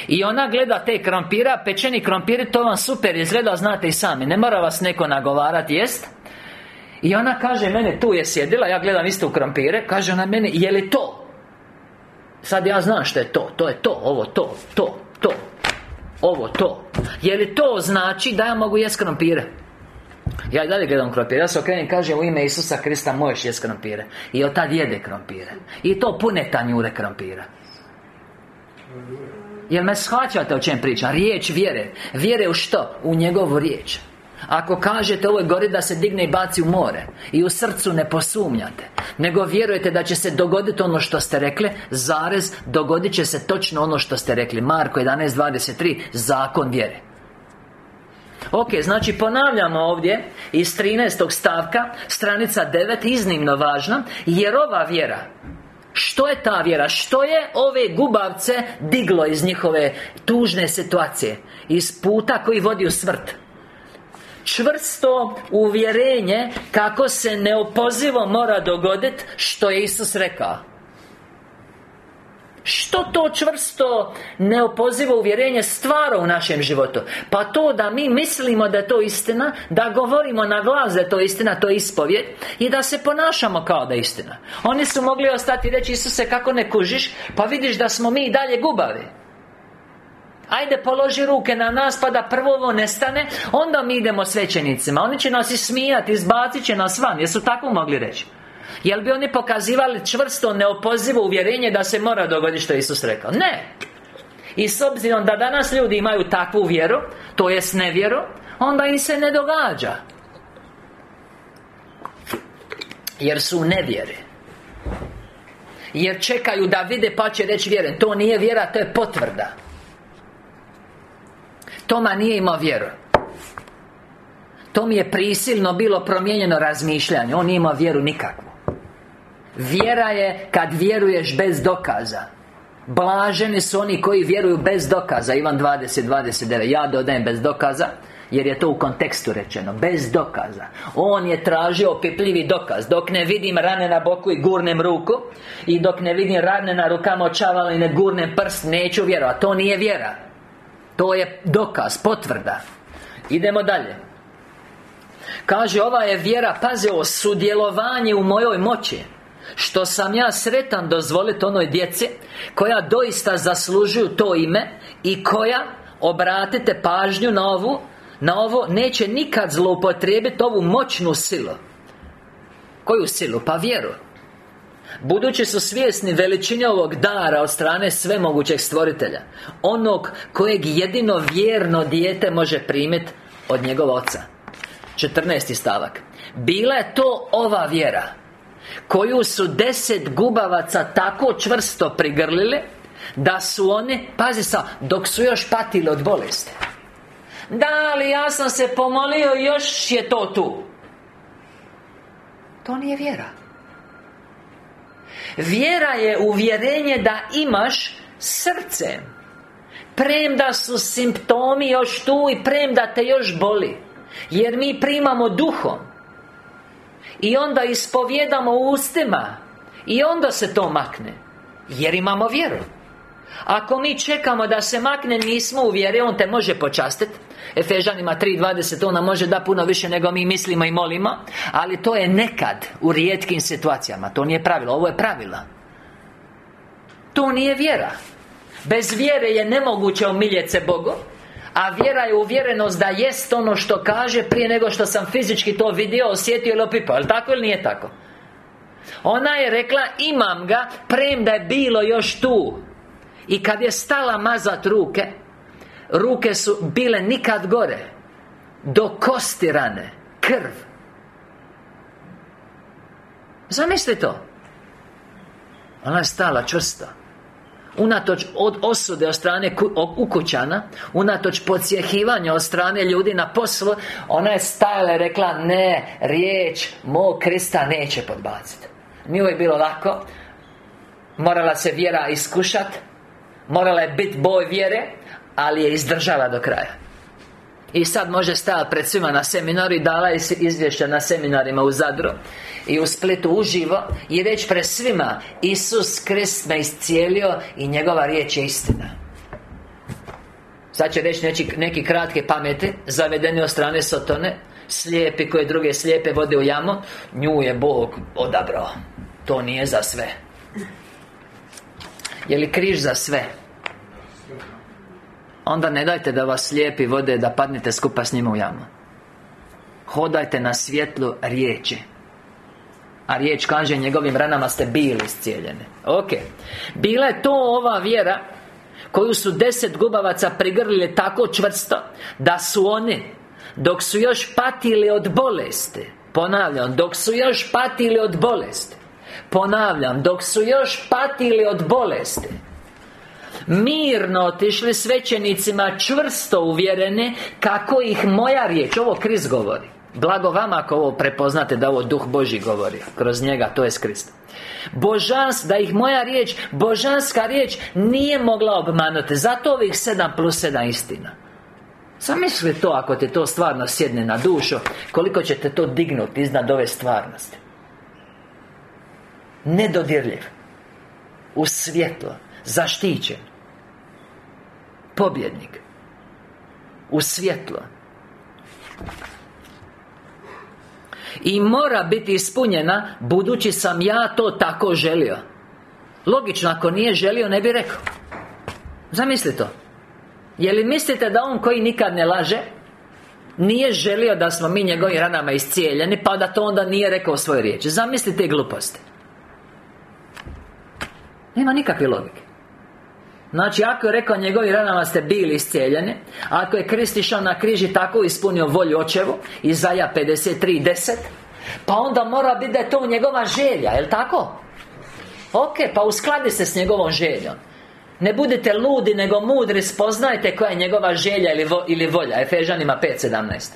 I ona gleda te krompira Pečeni krompiri, to vam super izgleda Znate i sami, ne mora vas neko nagovarati, jest? I ona kaže mene, tu je sjedila Ja gledam isto u krompire Kaže ona meni, je li to? Sad ja znam što je to To je to, ovo to, to, to Ovo to Je li to znači da ja mogu jest krompire? Ja i dalje gledam krompire. Ja se okrenem kažem u ime Isusa Krista Možeš jest krompire. I od tad jede krompire. I to pune tanjure krompira. Jel me shvaćate o čem pričam? Riječ vjere. Vjere u što? U njegovu riječ. Ako kažete ovoj gori da se digne i baci u more I u srcu ne posumnjate Nego vjerujete da će se dogoditi ono što ste rekli Zarez Dogodit će se točno ono što ste rekli. Marko 11.23 Zakon vjere Ok, znači ponavljamo ovdje Iz 13. stavka Stranica 9 Iznimno važna Jer ova vjera što je ta vjera? Što je ove gubavce diglo iz njihove tužne situacije? Iz puta koji vodi u svrt Čvrsto uvjerenje Kako se neopozivo mora dogoditi Što je Isus rekao što to čvrsto neopozivo uvjerenje stvara u našem životu? Pa to da mi mislimo da je to istina Da govorimo na glas da je to istina, to je ispovjed I da se ponašamo kao da je istina. Oni su mogli ostati i reći Isuse kako ne kužiš? Pa vidiš da smo mi i dalje gubavi. Ajde položi ruke na nas pa da prvo ovo nestane Onda mi idemo svećenicima. Oni će nas ismijati, izbacit će nas van. Jesu tako mogli reći Jel bi oni pokazivali čvrsto, neopozivo uvjerenje da se mora dogoditi što Isus rekao? Ne! I s obzirom da danas ljudi imaju takvu vjeru To jest nevjeru Onda im se ne događa. Jer su nevjere. Jer čekaju da vide pa će reći vjeren To nije vjera, to je potvrda. Toma nije imao vjeru. To mi je prisilno bilo promijenjeno razmišljanje. On nije imao vjeru nikakvu Vjera je kad vjeruješ bez dokaza. Blaženi su oni koji vjeruju bez dokaza. Ivan 20, 29 Ja dodajem bez dokaza jer je to u kontekstu rečeno. Bez dokaza. On je tražio opipljivi dokaz. Dok ne vidim rane na boku i gurnem ruku I dok ne vidim rane na rukama očavala i ne gurnem prst Neću vjerovati. To nije vjera. To je dokaz, potvrda. Idemo dalje. Kaže, ova je vjera, pazi ovo, sudjelovanje u mojoj moći što sam ja sretan dozvoliti onoj djeci Koja doista zaslužuju to ime I koja Obratite pažnju na ovu Na ovo neće nikad zloupotrijebiti ovu moćnu silu Koju silu? Pa vjeru Budući su svjesni veličine ovog dara od strane svemogućeg stvoritelja Onog kojeg jedino vjerno dijete može primiti od njegova oca 14. stavak Bila je to ova vjera koju su deset gubavaca tako čvrsto prigrlili Da su oni, pazi sa, dok su još patili od bolesti. Da, ali ja sam se pomolio još je to tu. To nije vjera. Vjera je uvjerenje da imaš srce Premda su simptomi još tu i premda te još boli Jer mi primamo duhom i onda ispovjedamo ustima. I onda se to makne. Jer imamo vjeru. Ako mi čekamo da se makne Nismo u vjeri On te može počastiti Efežanima 3.20 Ona može da puno više nego mi mislimo i molimo. Ali to je nekad U rijetkim situacijama. To nije pravilo. Ovo je pravila. To nije vjera. Bez vjere je nemoguće omiljeti se Bogu a vjera je uvjerenost da jest ono što kaže Prije nego što sam fizički to vidio, osjetio ili opipao Jel' tako ili nije tako? Ona je rekla, imam ga Premda je bilo još tu. I kad je stala mazat ruke Ruke su bile nikad gore Do kosti rane Krv. Zamisli to? Ona je stala čvrsta Unatoč od osude od strane ukućana Unatoč podsjehivanja od strane ljudi na poslu Ona je stajala i rekla Ne, riječ mog Krista neće podbaciti Nije uvijek bilo lako. Morala se vjera iskušat Morala je biti boj vjere Ali je izdržala do kraja. I sad može stajati pred svima na seminaru I dala je izvješća na seminarima u Zadru I u Splitu uživo I reći pred svima Isus Krist me iscijelio I njegova riječ je istina. Sad će reći neki, neki kratke pameti Zavedeni od strane Sotone. Slijepi koje druge slijepe vode u jamu Nju je Bog odabrao. To nije za sve. Je li križ za sve? Onda ne dajte da vas slijepi vode Da padnete skupa s njima u jamu. Hodajte na svjetlu riječi a riječ kaže njegovim ranama ste bili iscijeljeni. Ok. Bila je to ova vjera Koju su deset gubavaca prigrlili tako čvrsto Da su oni Dok su još patili od bolesti Ponavljam Dok su još patili od bolesti Ponavljam Dok su još patili od bolesti Mirno otišli svećenicima čvrsto uvjerene Kako ih moja riječ Ovo Krist govori Blago vama ako ovo prepoznate da ovo Duh Boži govori. Kroz njega, to je Krist Božans, da ih moja riječ Božanska riječ nije mogla obmanuti. Zato ovih 7 plus 7 istina. Zamisli to ako te to stvarno sjedne na dušu Koliko ćete to dignuti iznad ove stvarnosti. Nedodirljiv. U svjetlo. Zaštićen. Pobjednik. U svjetlo I mora biti ispunjena Budući sam ja to tako želio. Logično, ako nije želio, ne bi rekao. Zamisli to. Je li mislite da on koji nikad ne laže Nije želio da smo mi njegovim ranama iscijeljeni Pa da to onda nije rekao svoje riječi? Zamislite gluposti. Nema nikakve logike Znači, ako je rekao njegovi ranama ste bili iscijeljeni Ako je Krist išao na križi tako ispunio volju očevu Izaja 53.10 Pa onda mora biti da je to njegova želja, jel' tako? Ok, pa uskladi se s njegovom željom. Ne budite ludi, nego mudri Spoznajte koja je njegova želja ili, vo, ili volja. Efežanima 5.17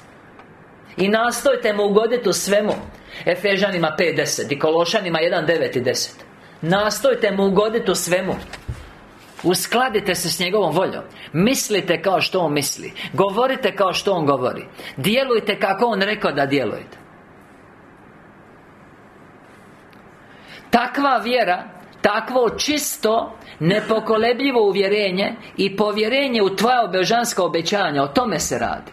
I nastojte mu ugoditi u svemu. Efežanima 5.10 I Kološanima 1.9 i 10 Nastojte mu ugoditi u svemu Uskladite se s njegovom voljom. Mislite kao što on misli. Govorite kao što on govori. Djelujte kako on rekao da djelujete. Takva vjera Takvo čisto Nepokolebljivo uvjerenje I povjerenje u tvoja božanska obećanja O tome se radi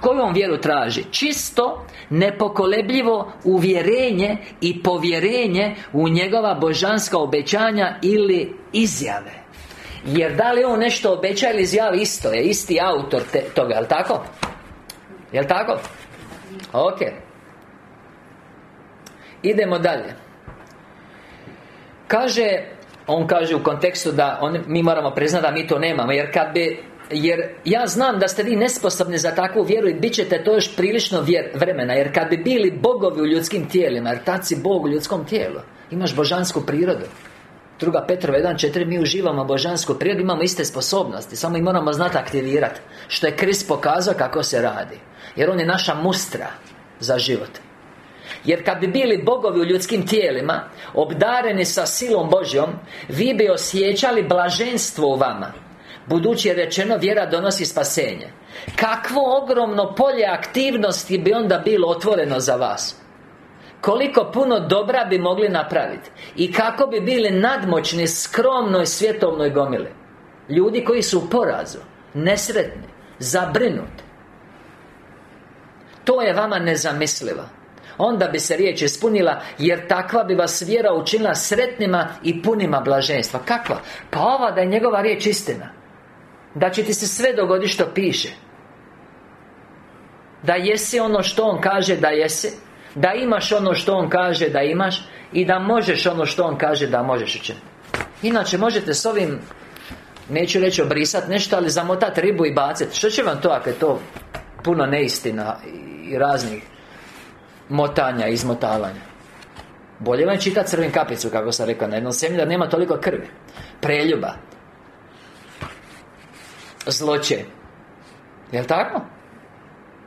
koju on vjeru traži? Čisto, nepokolebljivo uvjerenje i povjerenje u njegova božanska obećanja ili izjave Jer da li on nešto obeća ili izjavi isto je, isti autor te, toga, jel tako? Jel tako? Ok Idemo dalje Kaže on kaže u kontekstu da on, mi moramo priznati da mi to nemamo Jer kad bi jer ja znam da ste vi nesposobni za takvu vjeru i bit ćete to još prilično vjer, vremena. Jer kad bi bili bogovi u ljudskim tijelima Jer tad si Bog u ljudskom tijelu. Imaš božansku prirodu. Druga Petrova 1.4 Mi uživamo božansku prirodu Imamo iste sposobnosti Samo i moramo znati aktivirati Što je Krist pokazao kako se radi. Jer On je naša mustra Za život. Jer kad bi bili bogovi u ljudskim tijelima Obdareni sa silom Božjom Vi bi osjećali blaženstvo u vama Budući je rečeno vjera donosi spasenje. Kakvo ogromno polje aktivnosti bi onda bilo otvoreno za vas? Koliko puno dobra bi mogli napraviti? I kako bi bili nadmoćni skromnoj svjetovnoj gomili? Ljudi koji su u porazu Nesretni Zabrinuti. To je vama nezamislivo. Onda bi se riječ ispunila Jer takva bi vas vjera učinila sretnima i punima blaženstva. Kakva? Pa ova da je njegova riječ istina Da će ti se sve dogoditi što piše. Da jesi ono što on kaže da jesi Da imaš ono što on kaže da imaš I da možeš ono što on kaže da možeš učiniti. Inače možete s ovim Neću reći obrisati nešto, ali zamotati ribu i baciti Što će vam to ako je to puno neistina i raznih motanja, izmotavanja? Bolje vam čitati crvim kapicu, kako sam rekao, na jednom da nema toliko krvi Preljuba Zloće. Jel' tako?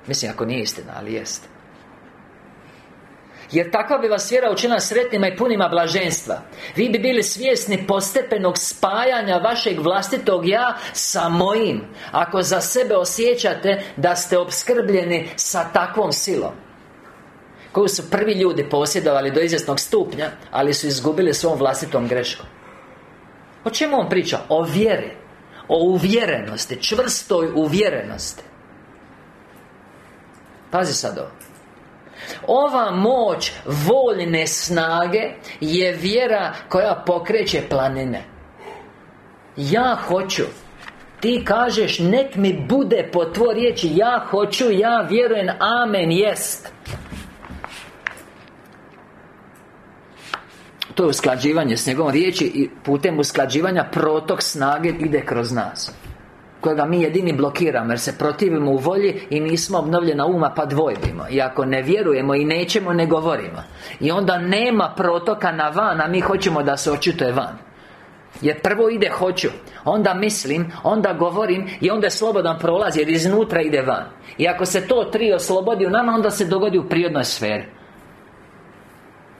Mislim, ako nije istina, ali jest. Jer takva bi vas vjera učinila sretnima i punima blaženstva. Vi bi bili svjesni postepenog spajanja vašeg vlastitog ja sa mojim Ako za sebe osjećate da ste obskrbljeni sa takvom silom. Koju su prvi ljudi posjedovali do izvjesnog stupnja Ali su izgubili svom vlastitom greškom. O čemu on priča? O vjeri O uvjerenosti, čvrstoj uvjerenosti. Pazi sad ovo. Ova moć voljne snage je vjera koja pokreće planine. Ja hoću. Ti kažeš nek mi bude po tvoj riječi Ja hoću, ja vjerujem, amen, jest To je usklađivanje s njegovom riječi I putem usklađivanja protok snage ide kroz nas Kojega mi jedini blokiramo Jer se protivimo u volji I nismo obnovljena uma pa dvojbimo I ako ne vjerujemo i nećemo ne govorimo. I onda nema protoka na van A mi hoćemo da se očituje van. Jer prvo ide hoću Onda mislim Onda govorim I onda je slobodan prolaz Jer iznutra ide van. I ako se to tri oslobodi u nama Onda se dogodi u prirodnoj sferi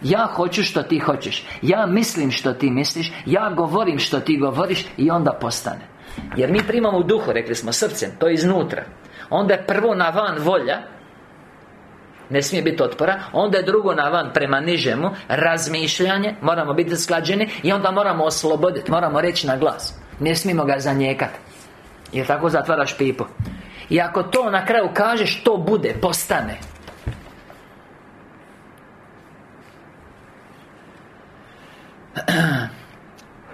ja hoću što ti hoćeš. Ja mislim što ti misliš. Ja govorim što ti govoriš I onda postane. Jer mi primamo u duhu, rekli smo, srcem To je iznutra. Onda je prvo na van volja ne smije biti otpora Onda je drugo na van prema nižemu Razmišljanje Moramo biti sklađeni I onda moramo osloboditi Moramo reći na glas. Ne smijemo ga zanijekati Jer tako zatvaraš pipu? I ako to na kraju kažeš To bude, postane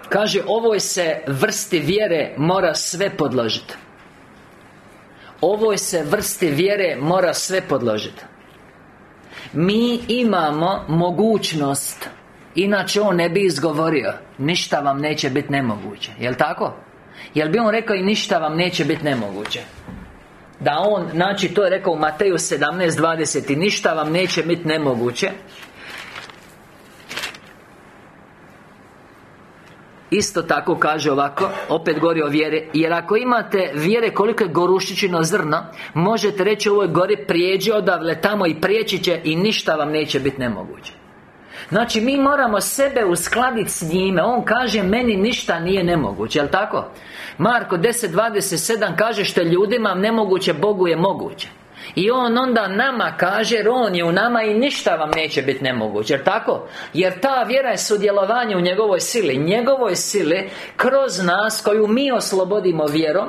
Kaže, ovoj se vrsti vjere mora sve podložiti Ovoj se vrsti vjere mora sve podložiti Mi imamo mogućnost Inače on ne bi izgovorio Ništa vam neće biti nemoguće Jel' tako? Jel bi on rekao i ništa vam neće biti nemoguće? Da on, znači to je rekao u Mateju 17.20 I ništa vam neće biti nemoguće Isto tako kaže ovako Opet govori o vjere Jer ako imate vjere koliko je gorušićino zrno Možete reći ovoj gori prijeđi odavle tamo i prijeći će I ništa vam neće biti nemoguće. Znači mi moramo sebe uskladiti s njime. On kaže meni ništa nije nemoguće, jel tako? Marko 10.27 kaže što ljudima nemoguće, Bogu je moguće i On onda nama kaže Jer On je u nama i ništa vam neće biti nemoguće Jer tako? Jer ta vjera je sudjelovanje u njegovoj sili. Njegovoj sili Kroz nas koju mi oslobodimo vjerom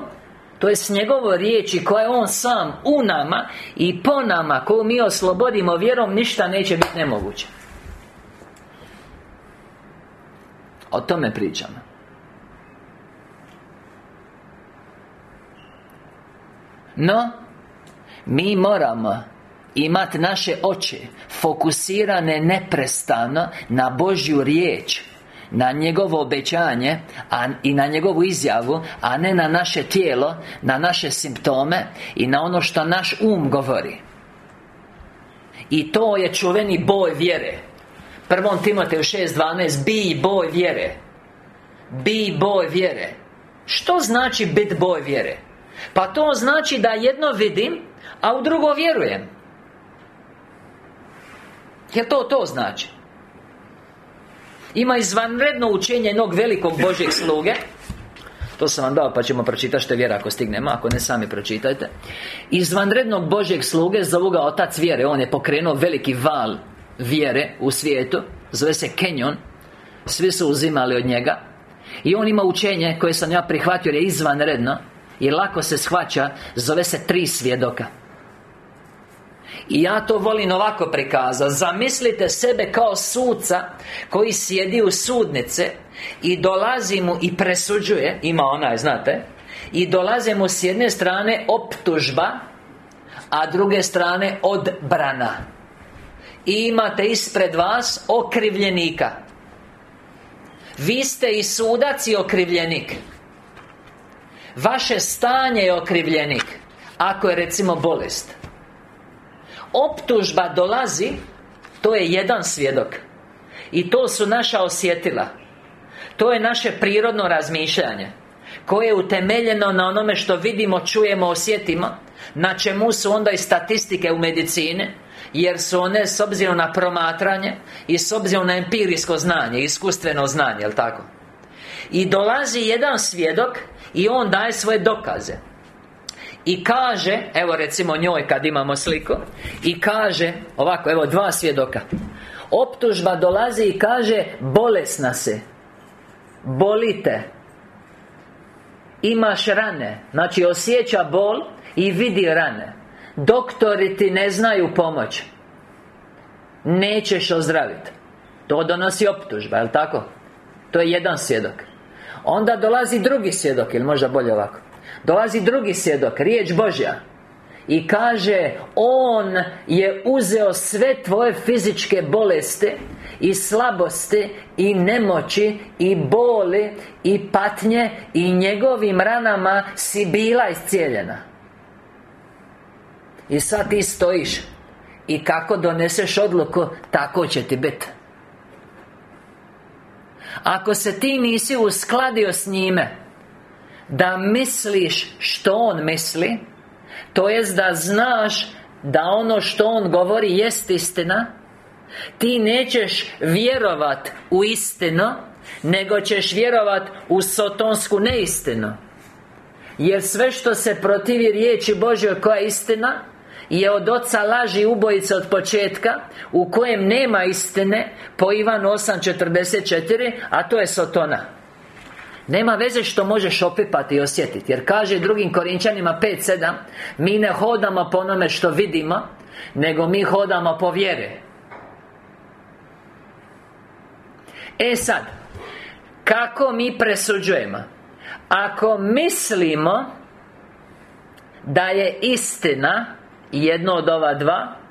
to je s njegovo riječi koje On sam u nama I po nama koju mi oslobodimo vjerom Ništa neće biti nemoguće. O tome pričamo. No Mi moramo imati naše oči Fokusirane neprestano Na Božju riječ na njegovo obećanje a i na njegovu izjavu a ne na naše tijelo na naše simptome i na ono što naš um govori. I to je čuveni boj vjere. Prvom Timoteju 6.12 Bi boj vjere. Bi boj vjere. Što znači bit boj vjere? Pa to znači da jedno vidim A u drugo vjerujem. Jer to to znači? Ima izvanredno učenje jednog velikog Božjeg sluge. To sam vam dao pa ćemo pročitati što je vjera ako stignemo Ako ne sami pročitajte. Izvanrednog Božjeg sluge zovu ga Otac vjere. On je pokrenuo veliki val vjere u svijetu. Zove se Kenyon. Svi su uzimali od njega. I on ima učenje koje sam ja prihvatio jer je izvanredno. I lako se shvaća Zove se tri svjedoka i ja to volim ovako prikazati Zamislite sebe kao suca Koji sjedi u sudnice I dolazi mu i presuđuje Ima onaj, znate I dolaze mu s jedne strane optužba A druge strane odbrana. I imate ispred vas okrivljenika. Vi ste i sudac i okrivljenik. Vaše stanje je okrivljenik Ako je recimo bolest optužba dolazi To je jedan svjedok. I to su naša osjetila. To je naše prirodno razmišljanje Koje je utemeljeno na onome što vidimo, čujemo, osjetimo Na čemu su onda i statistike u medicini jer su one s obzirom na promatranje I s obzirom na empirijsko znanje, iskustveno znanje, jel tako? I dolazi jedan svjedok I on daje svoje dokaze i kaže, evo recimo njoj kad imamo sliku I kaže, ovako, evo dva svjedoka. Optužba dolazi i kaže Bolesna se Bolite. Imaš rane. Znači osjeća bol I vidi rane. Doktori ti ne znaju pomoć. Nećeš ozdraviti To donosi optužba, jel tako? To je jedan svjedok. Onda dolazi drugi svjedok Ili možda bolje ovako Dolazi drugi svjedok, riječ Božja. I kaže On je uzeo sve tvoje fizičke bolesti I slabosti I nemoći I boli I patnje I njegovim ranama si bila iscijeljena. I sad ti stojiš I kako doneseš odluku Tako će ti biti Ako se ti nisi uskladio s njime da misliš što On misli To jest da znaš da ono što On govori jest istina Ti nećeš vjerovat u istinu Nego ćeš vjerovat u sotonsku neistinu. Jer sve što se protivi riječi Božjoj koja je istina je od oca laži ubojica od početka U kojem nema istine Po Ivanu 8.44 A to je Sotona nema veze što možeš opipati i osjetiti Jer kaže drugim Korinčanima 5.7 Mi ne hodamo po onome što vidimo Nego mi hodamo po vjere E sad Kako mi presuđujemo? Ako mislimo Da je istina Jedno od ova dva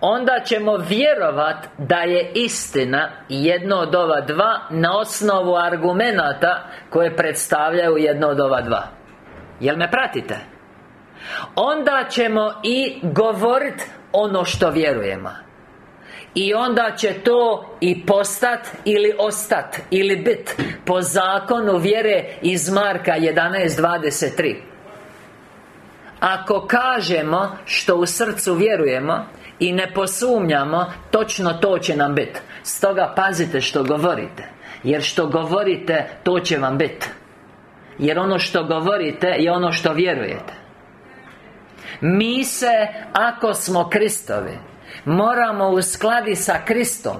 Onda ćemo vjerovat da je istina Jedno od ova dva Na osnovu argumenata Koje predstavljaju jedno od ova dva. Jel me pratite? Onda ćemo i govorit ono što vjerujemo. I onda će to i postat ili ostat ili bit Po zakonu vjere iz Marka 11.23 Ako kažemo što u srcu vjerujemo I ne posumnjamo Točno to će nam biti Stoga pazite što govorite Jer što govorite To će vam biti Jer ono što govorite Je ono što vjerujete. Mi se Ako smo Kristovi Moramo uskladi sa Kristom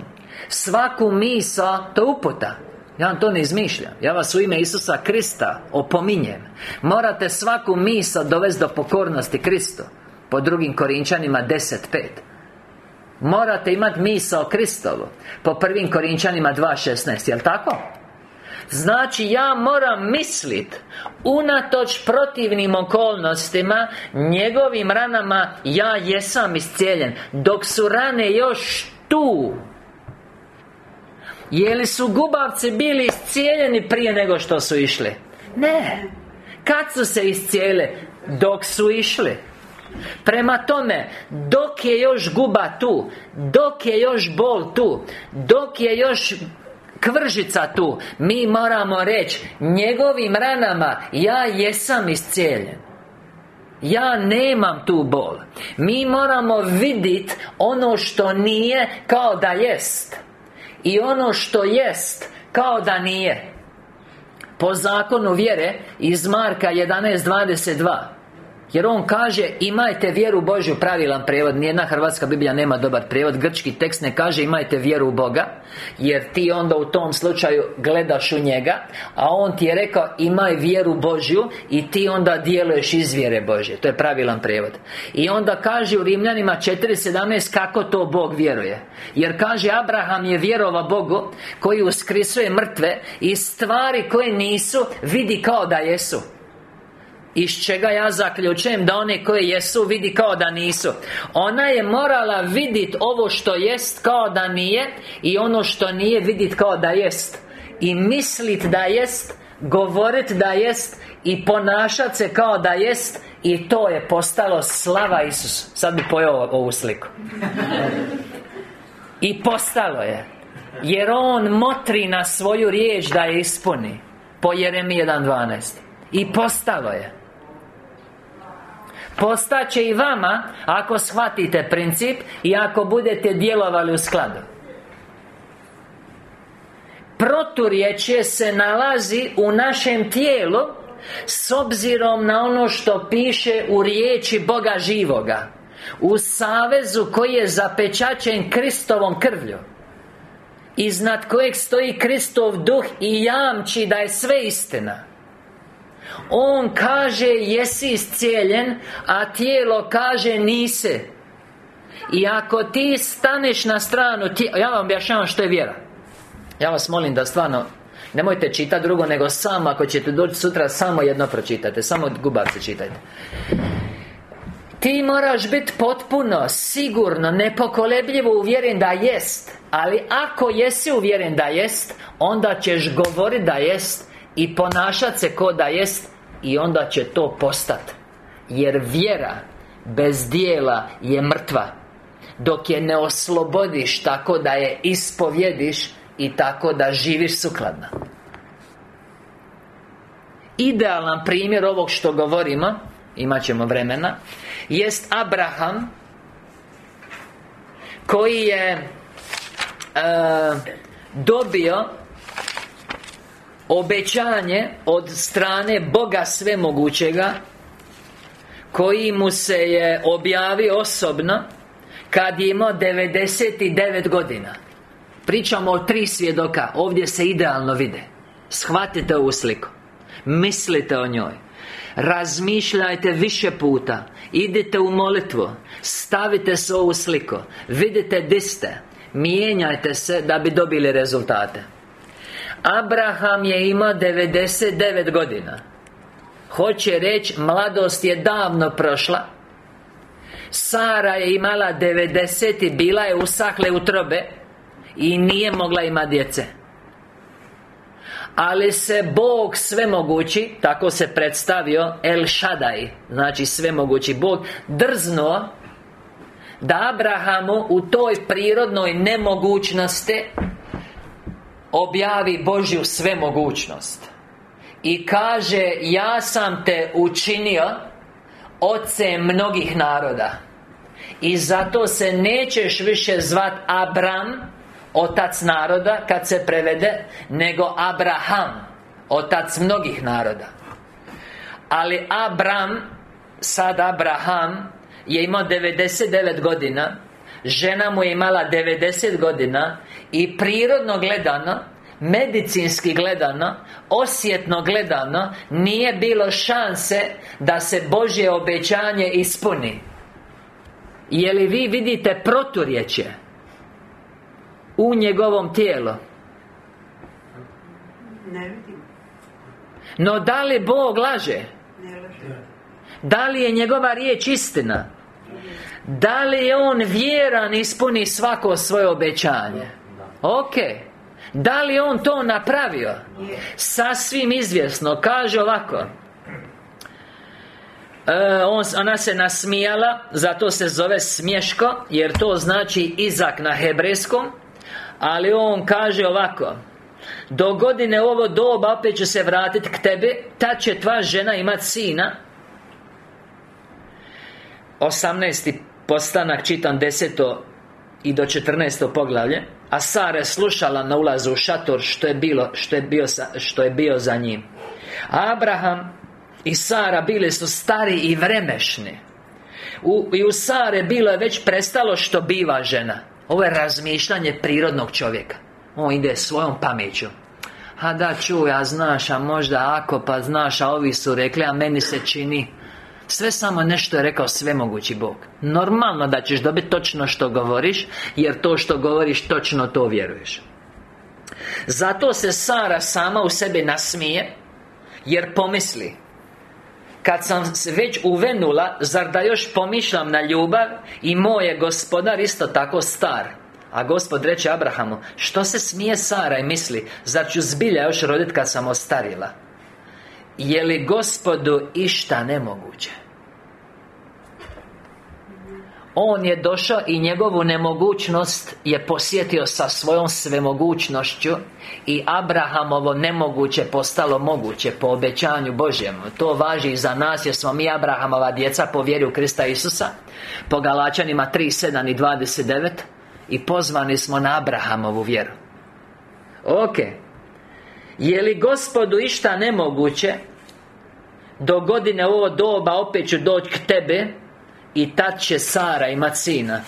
Svaku misa To uputa. Ja vam to ne izmišljam. Ja vas u ime Isusa Krista opominjem. Morate svaku misa dovesti do pokornosti Kristu Po drugim Korinčanima 10.5 Morate imati misao Kristovu Po prvim Korinčanima 2.16 Jel' tako? Znači ja moram mislit Unatoč protivnim okolnostima Njegovim ranama Ja jesam iscijeljen Dok su rane još tu je li su gubavci bili iscijeljeni prije nego što su išli? Ne Kad su se iscijele? Dok su išli Prema tome, dok je još guba tu Dok je još bol tu Dok je još kvržica tu Mi moramo reći Njegovim ranama Ja jesam iscijeljen. Ja nemam tu bol. Mi moramo vidjeti ono što nije kao da jest i ono što jest Kao da nije. Po zakonu vjere Iz Marka 11.22 jer on kaže imajte vjeru Božju pravilan prijevod Nijedna hrvatska Biblija nema dobar prijevod Grčki tekst ne kaže imajte vjeru u Boga Jer ti onda u tom slučaju gledaš u njega A on ti je rekao imaj vjeru Božju I ti onda djeluješ iz vjere Božje. To je pravilan prijevod I onda kaže u Rimljanima 4.17 kako to Bog vjeruje. Jer kaže Abraham je vjerova Bogu Koji uskrisuje mrtve I stvari koje nisu Vidi kao da jesu iz čega ja zaključujem da one koje jesu vidi kao da nisu. Ona je morala vidjeti ovo što jest kao da nije I ono što nije vidjeti kao da jest. I mislit da jest Govorit da jest I ponašat se kao da jest I to je postalo slava Isus Sad bi pojao ovu sliku. I postalo je. Jer On motri na svoju riječ da je ispuni. Po Jeremiji 1.12 I postalo je Postaće i vama Ako shvatite princip I ako budete djelovali u skladu. Proturječje se nalazi u našem tijelu S obzirom na ono što piše u riječi Boga živoga U savezu koji je zapečačen Kristovom krvlju Iznad kojeg stoji Kristov duh i jamči da je sve istina on kaže jesi iscijeljen A tijelo kaže nisi. I ako ti staneš na stranu Ja vam objašnjavam što je vjera. Ja vas molim da stvarno Nemojte čitati drugo nego samo Ako ćete doći sutra samo jedno pročitate Samo gubavce čitajte. Ti moraš biti potpuno, sigurno, nepokolebljivo uvjeren da jest Ali ako jesi uvjeren da jest Onda ćeš govoriti da jest I ponašati se ko da jest i onda će to postati Jer vjera Bez dijela je mrtva. Dok je ne oslobodiš Tako da je ispovjediš I tako da živiš sukladno. Idealan primjer ovog što govorimo Imat ćemo vremena Jest Abraham Koji je e, Dobio Obećanje od strane Boga Svemogućega Koji mu se je objavio osobno Kad je imao 99 godina. Pričamo o tri svjedoka Ovdje se idealno vide. Shvatite ovu sliku. Mislite o njoj. Razmišljajte više puta. Idite u molitvu. Stavite se ovu sliku. Vidite di ste. Mijenjajte se da bi dobili rezultate Abraham je imao 99 godina. Hoće reći, mladost je davno prošla. Sara je imala 90 i bila je usahle utrobe I nije mogla imati djece. Ali se Bog svemogući Tako se predstavio El Shaddai Znači svemogući Bog Drznuo Da Abrahamu u toj prirodnoj nemogućnosti objavi Božju svemogućnost I kaže Ja sam te učinio Oce mnogih naroda I zato se nećeš više zvat Abram Otac naroda kad se prevede Nego Abraham Otac mnogih naroda. Ali Abram Sad Abraham Je imao 99 godina Žena mu je imala 90 godina I prirodno gledano Medicinski gledano Osjetno gledano Nije bilo šanse Da se Božje obećanje ispuni Je li vi vidite proturječje U njegovom tijelu Ne vidim. No da li Bog laže? Ne laže. Da li je njegova riječ istina? Da li je on vjeran i ispuni svako svoje obećanje? Ok Da li on to napravio? Sasvim izvjesno Kaže ovako e, on, Ona se nasmijala Zato se zove smješko Jer to znači Izak na hebrejskom Ali on kaže ovako Do godine ovo doba opet će se vratiti k tebi Tad će tva žena imati sina 18. postanak čitam deseto i do 14. poglavlje A Sara je slušala na ulazu u šator što je bilo što je bio, sa, što je bio za njim. Abraham i Sara bili su stari i vremešni. U, I u Sare bilo je već prestalo što biva žena. Ovo je razmišljanje prirodnog čovjeka. On ide svojom pameću. A da čuj, znaš, a možda ako, pa znaš, a ovi su rekli, a meni se čini sve samo nešto je rekao svemogući Bog. Normalno da ćeš dobiti točno što govoriš Jer to što govoriš točno to vjeruješ. Zato se Sara sama u sebi nasmije Jer pomisli kad sam se već uvenula Zar da još pomišljam na ljubav I moj je gospodar isto tako star? A gospod reče Abrahamu Što se smije Sara i misli Zar ću zbilja još roditi kad sam ostarila Je li gospodu išta nemoguće? On je došao i njegovu nemogućnost je posjetio sa svojom svemogućnošću I Abrahamovo nemoguće postalo moguće po obećanju Božjemu. To važi i za nas jer smo mi Abrahamova djeca po vjeri u Krista Isusa. Po Galačanima 3, i 29 I pozvani smo na Abrahamovu vjeru. Ok Je li gospodu išta nemoguće Do godine ovo doba opet ću doći k tebe i tad će Sara imat sina?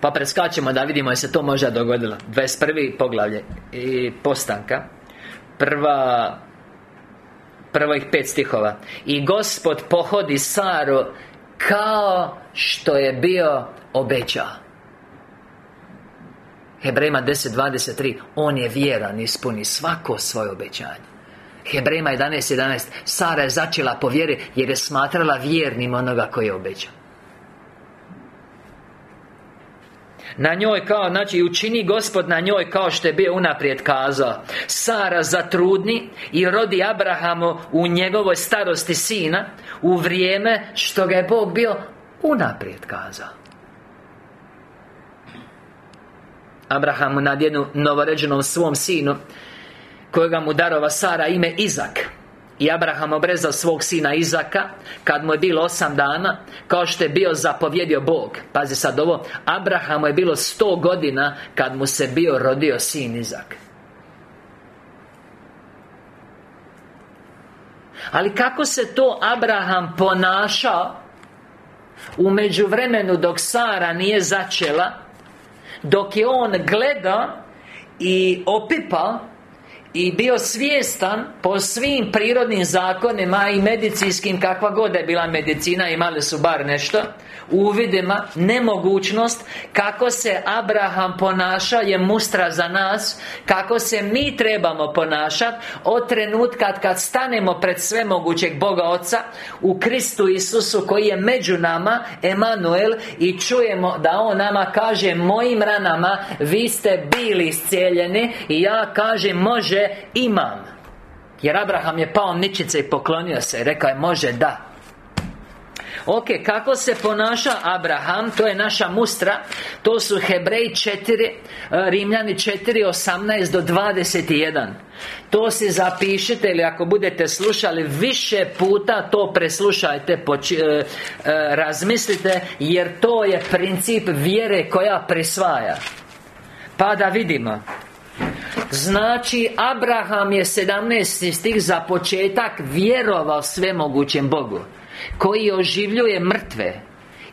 Pa preskačemo da vidimo je se to možda dogodilo. 21. poglavlje I postanka. Prva Prvojih pet stihova. I Gospod pohodi Saru Kao što je bio obećao Hebrejima 10.23 On je vjeran, ispuni svako svoje obećanje. Hebrejima 11.11 11. Sara je začela po vjeri Jer je smatrala vjernim onoga koji je obećao. Na njoj kao, znači učini Gospod na njoj kao što je bio unaprijed kazao. Sara zatrudni i rodi Abrahamu u njegovoj starosti sina U vrijeme što ga je Bog bio unaprijed kazao Abrahamu nad jednu novoređenom svom sinu Kojega mu darova Sara ime Izak. I Abraham obrezao svog sina Izaka Kad mu je bilo osam dana Kao što je bio zapovjedio Bog. Pazi sad ovo Abrahamu je bilo sto godina Kad mu se bio rodio sin Izak. Ali kako se to Abraham ponašao U međuvremenu dok Sara nije začela Dok je on gledao I opipao i bio svjestan po svim prirodnim zakonima i medicinskim kakva god je bila medicina imali su bar nešto uvidima nemogućnost kako se Abraham ponaša je mustra za nas kako se mi trebamo ponašati od trenutka kad stanemo pred svemogućeg Boga Oca u Kristu Isusu koji je među nama Emanuel i čujemo da On nama kaže mojim ranama vi ste bili iscijeljeni i ja kažem može imam. Jer Abraham je pao ničice i poklonio se rekao je može da Ok, kako se ponaša Abraham? To je naša mustra. To su Hebrej 4 e, Rimljani 4, 18 do 21 To si zapišite ili ako budete slušali Više puta to preslušajte poči, e, e, Razmislite Jer to je princip vjere koja prisvaja. Pa da vidimo. Znači, Abraham je 17. stih za početak vjerovao svemogućem Bogu Koji oživljuje mrtve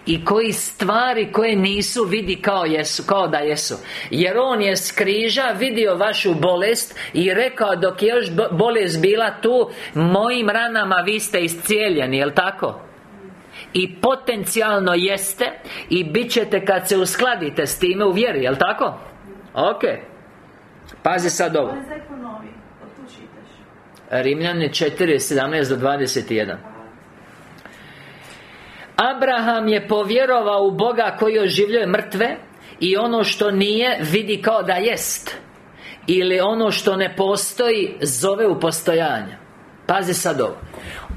i koji stvari koje nisu vidi kao, jesu, kao da jesu. Jer on je s križa vidio vašu bolest I rekao dok je još bolest bila tu Mojim ranama vi ste iscijeljeni, jel tako? I potencijalno jeste I bit ćete kad se uskladite s time u vjeri, jel tako? Ok. Pazi sad ovo. Rimljani 4, 17 do 21 Abraham je povjerovao u Boga koji oživljuje mrtve I ono što nije vidi kao da jest Ili ono što ne postoji zove u postojanje. Pazi sad ovo.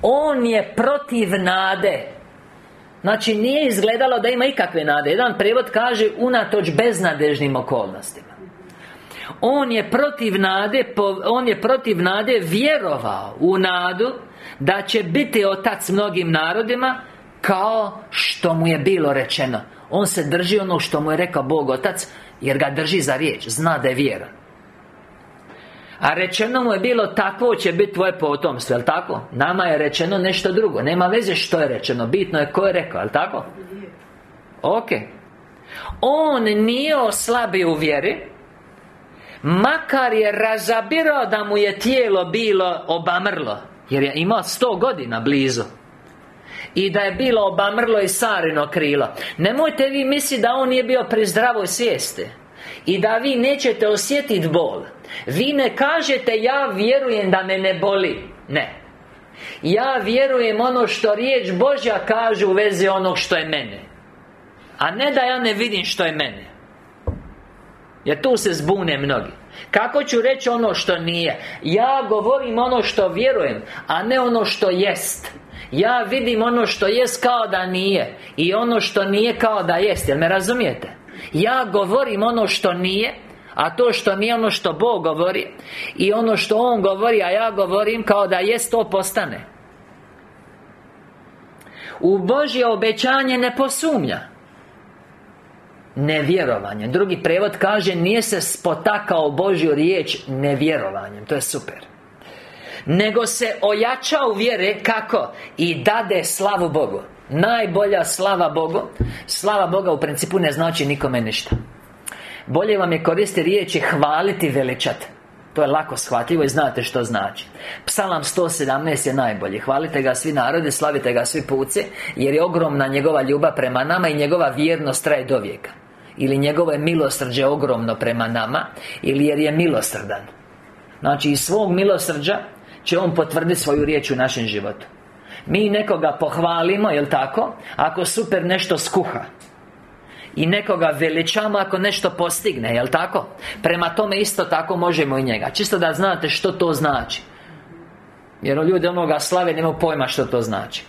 On je protiv nade. Znači nije izgledalo da ima ikakve nade. Jedan prijevod kaže unatoč beznadežnim okolnostima. On je protiv nade On je protiv nade vjerovao u nadu Da će biti otac mnogim narodima kao što mu je bilo rečeno On se drži ono što mu je rekao Bog Otac Jer ga drži za riječ Zna da je vjeran a rečeno mu je bilo takvo će biti tvoje potomstvo, jel tako? Nama je rečeno nešto drugo Nema veze što je rečeno Bitno je ko je rekao, jel tako? Ok On nije oslabio u vjeri Makar je razabirao da mu je tijelo bilo obamrlo Jer je imao sto godina blizu i da je bilo obamrlo i sarino krilo. Nemojte vi misliti da on nije bio pri zdravoj svijesti I da vi nećete osjetiti bol. Vi ne kažete ja vjerujem da me ne boli. Ne. Ja vjerujem ono što riječ Božja kaže u vezi onog što je mene. A ne da ja ne vidim što je mene. Jer tu se zbune mnogi. Kako ću reći ono što nije? Ja govorim ono što vjerujem A ne ono što jest ja vidim ono što jest kao da nije I ono što nije kao da jest Jel me razumijete? Ja govorim ono što nije a to što nije ono što Bog govori I ono što On govori, a ja govorim kao da jest to postane. U Božje obećanje ne posumnja. Nevjerovanje. Drugi prevod kaže Nije se spotakao Božju riječ nevjerovanjem. To je super nego se ojača u vjere kako? I dade slavu Bogu. Najbolja slava Bogu. Slava Boga u principu ne znači nikome ništa. Bolje vam je koristiti riječi hvaliti veličati to je lako shvatljivo i znate što znači. Psalam 117 je najbolji. Hvalite ga svi narodi, slavite ga svi puci Jer je ogromna njegova ljubav prema nama I njegova vjernost traje do vijeka. Ili njegovo je milosrđe ogromno prema nama Ili jer je milosrdan. Znači iz svog milosrđa će On potvrditi svoju riječ u našem životu. Mi nekoga pohvalimo, jel tako? Ako super nešto skuha. I nekoga veličamo ako nešto postigne, jel tako? Prema tome isto tako možemo i njega. Čisto da znate što to znači. Jer ljudi onoga slave nemaju pojma što to znači.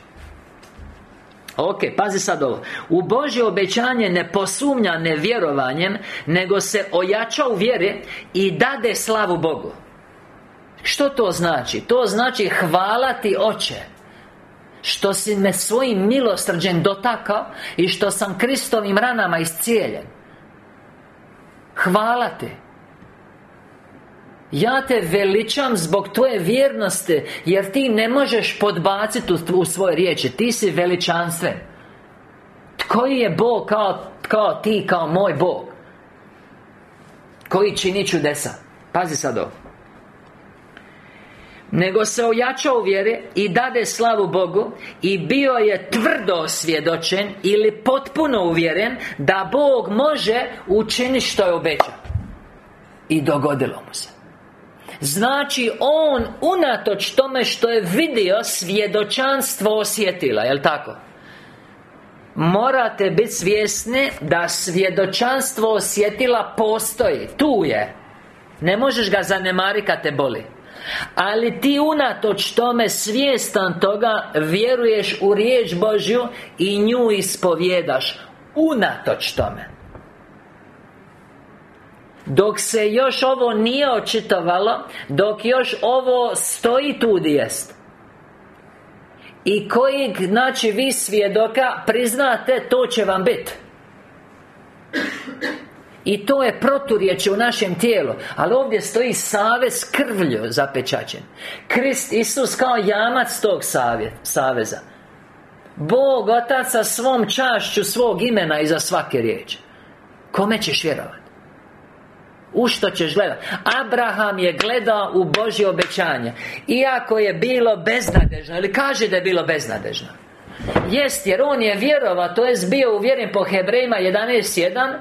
Ok, pazi sad ovo. U Božje obećanje ne posumnja nevjerovanjem Nego se ojača u vjeri I dade slavu Bogu što to znači? To znači hvala ti oče Što si me svojim milosrđem dotakao I što sam Kristovim ranama iscijeljen. Hvala ti. Ja te veličam zbog tvoje vjernosti Jer ti ne možeš podbaciti u svoje riječi. Ti si veličanstven. Koji je Bog kao, kao ti, kao moj Bog? Koji čini čudesa? Pazi sad ovo nego se ojačao u vjeri I dade slavu Bogu I bio je tvrdo osvjedočen Ili potpuno uvjeren Da Bog može učiniti što je obećao. I dogodilo mu se. Znači, on unatoč tome što je vidio Svjedočanstvo osjetila, jel tako? Morate biti svjesni da svjedočanstvo osjetila postoji Tu je. Ne možeš ga zanemariti kad te boli Ali ti unatoč tome svjestan toga Vjeruješ u riječ Božju I nju ispovjedaš. Unatoč tome. Dok se još ovo nije očitovalo Dok još ovo stoji tu jest. I kojeg, znači, vi svjedoka Priznate, to će vam biti i to je proturječe u našem tijelu. Ali ovdje stoji savez krvlju zapečaćen. Krist Isus kao jamac tog saveza. Bog Otac sa svom čašću svog imena iza svake riječi. Kome ćeš vjerovati? U što ćeš gledati? Abraham je gledao u Božje obećanje. Iako je bilo beznadežno Ili kaže da je bilo beznadežno. Jest, jer on je vjerovao To je bio uvjeren po Hebrejima 11.1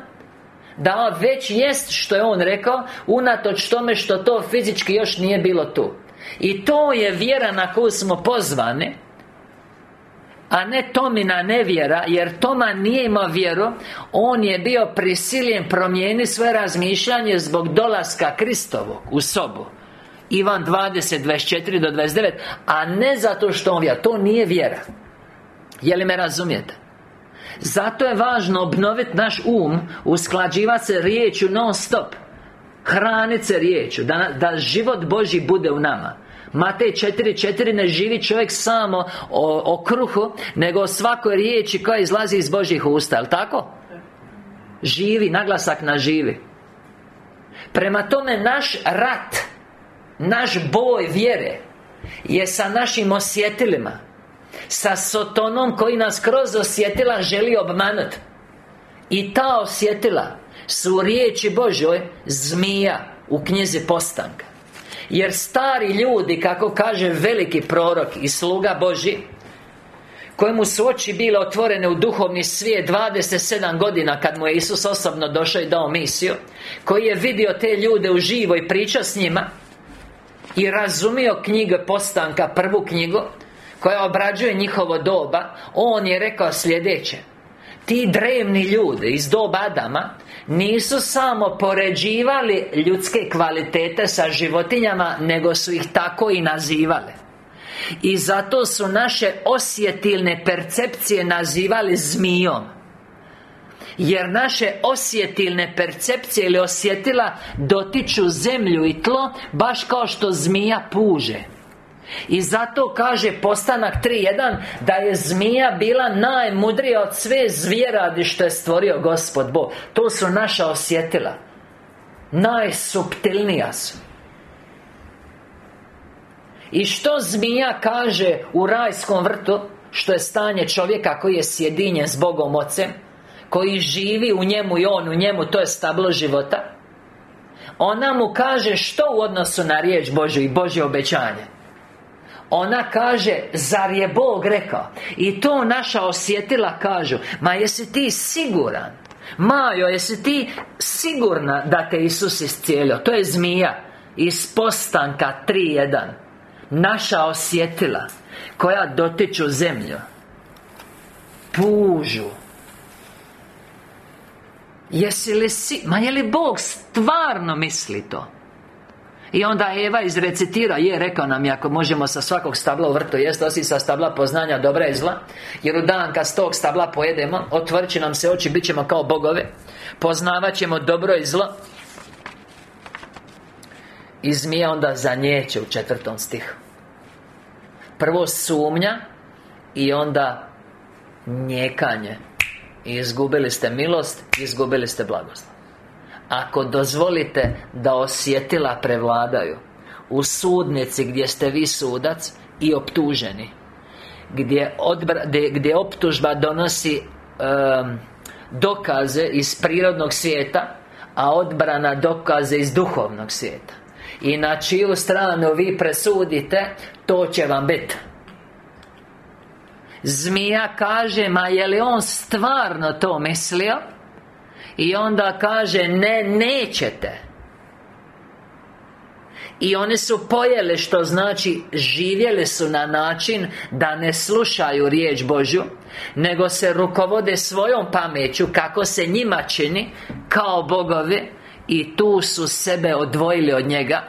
Da već jest što je on rekao Unatoč tome što to fizički još nije bilo tu. I to je vjera na koju smo pozvani a ne Tomina nevjera Jer Toma nije imao vjeru. On je bio prisiljen promijeniti svoje razmišljanje Zbog dolaska Kristovog u sobu. Ivan 20, 24 do 29 A ne zato što on vjera. To nije vjera. Je li me razumijete? Zato je važno obnoviti naš um Usklađivati se riječu non stop Hraniti se riječu da, da život Boži bude u nama. Matej 4.4 ne živi čovjek samo o, o, kruhu Nego o svakoj riječi koja izlazi iz Božih usta, jel tako? Živi, naglasak na živi. Prema tome naš rat Naš boj vjere Je sa našim osjetilima Sa sotonom koji nas kroz osjetila želi obmanuti I ta osjetila Su riječi Božoj Zmija u knjizi postanka jer stari ljudi, kako kaže veliki prorok i sluga Boži Kojemu su oči bile otvorene u duhovni svijet 27 godina Kad mu je Isus osobno došao i dao misiju Koji je vidio te ljude u živo i pričao s njima I razumio knjige postanka, prvu knjigu Koja obrađuje njihovo doba On je rekao sljedeće. Ti drevni ljudi iz doba Adama nisu samo poređivali ljudske kvalitete sa životinjama Nego su ih tako i nazivali. I zato su naše osjetilne percepcije nazivali zmijom. Jer naše osjetilne percepcije ili osjetila dotiču zemlju i tlo Baš kao što zmija puže i zato kaže postanak 3.1 Da je zmija bila najmudrija od sve zvjeradi što je stvorio Gospod Bog. To su naša osjetila. Najsuptilnija su. I što zmija kaže u rajskom vrtu Što je stanje čovjeka koji je sjedinjen s Bogom Ocem Koji živi u njemu i on u njemu To je stablo života Ona mu kaže što u odnosu na riječ Božju i Božje obećanje ona kaže, zar je Bog rekao? I to naša osjetila kažu Ma jesi ti siguran? Majo, jesi ti sigurna da te Isus iscijelio? To je zmija Iz postanka 3.1 Naša osjetila Koja dotiču zemlju Pužu. Jesi li si... Ma je li Bog stvarno misli to? I onda Eva izrecitira Je, rekao nam je ako možemo sa svakog stabla u vrtu Jest osim sa stabla poznanja dobra i zla. Jer u dan kad s tog stabla pojedemo Otvorit nam se oči, bit ćemo kao bogove. Poznavat ćemo dobro i zlo. I zmija onda zanjeće u četvrtom stihu. Prvo sumnja I onda njekanje. I izgubili ste milost Izgubili ste blagost ako dozvolite da osjetila prevladaju U sudnici gdje ste vi sudac I optuženi Gdje, odbra, gdje, optužba donosi Dokaze iz prirodnog svijeta A odbrana dokaze iz duhovnog svijeta I na čiju stranu vi presudite To će vam biti Zmija kaže, ma je li on stvarno to mislio? I onda kaže Ne, nećete. I one su pojele što znači Živjele su na način Da ne slušaju riječ Božju Nego se rukovode svojom pameću Kako se njima čini Kao bogovi I tu su sebe odvojili od njega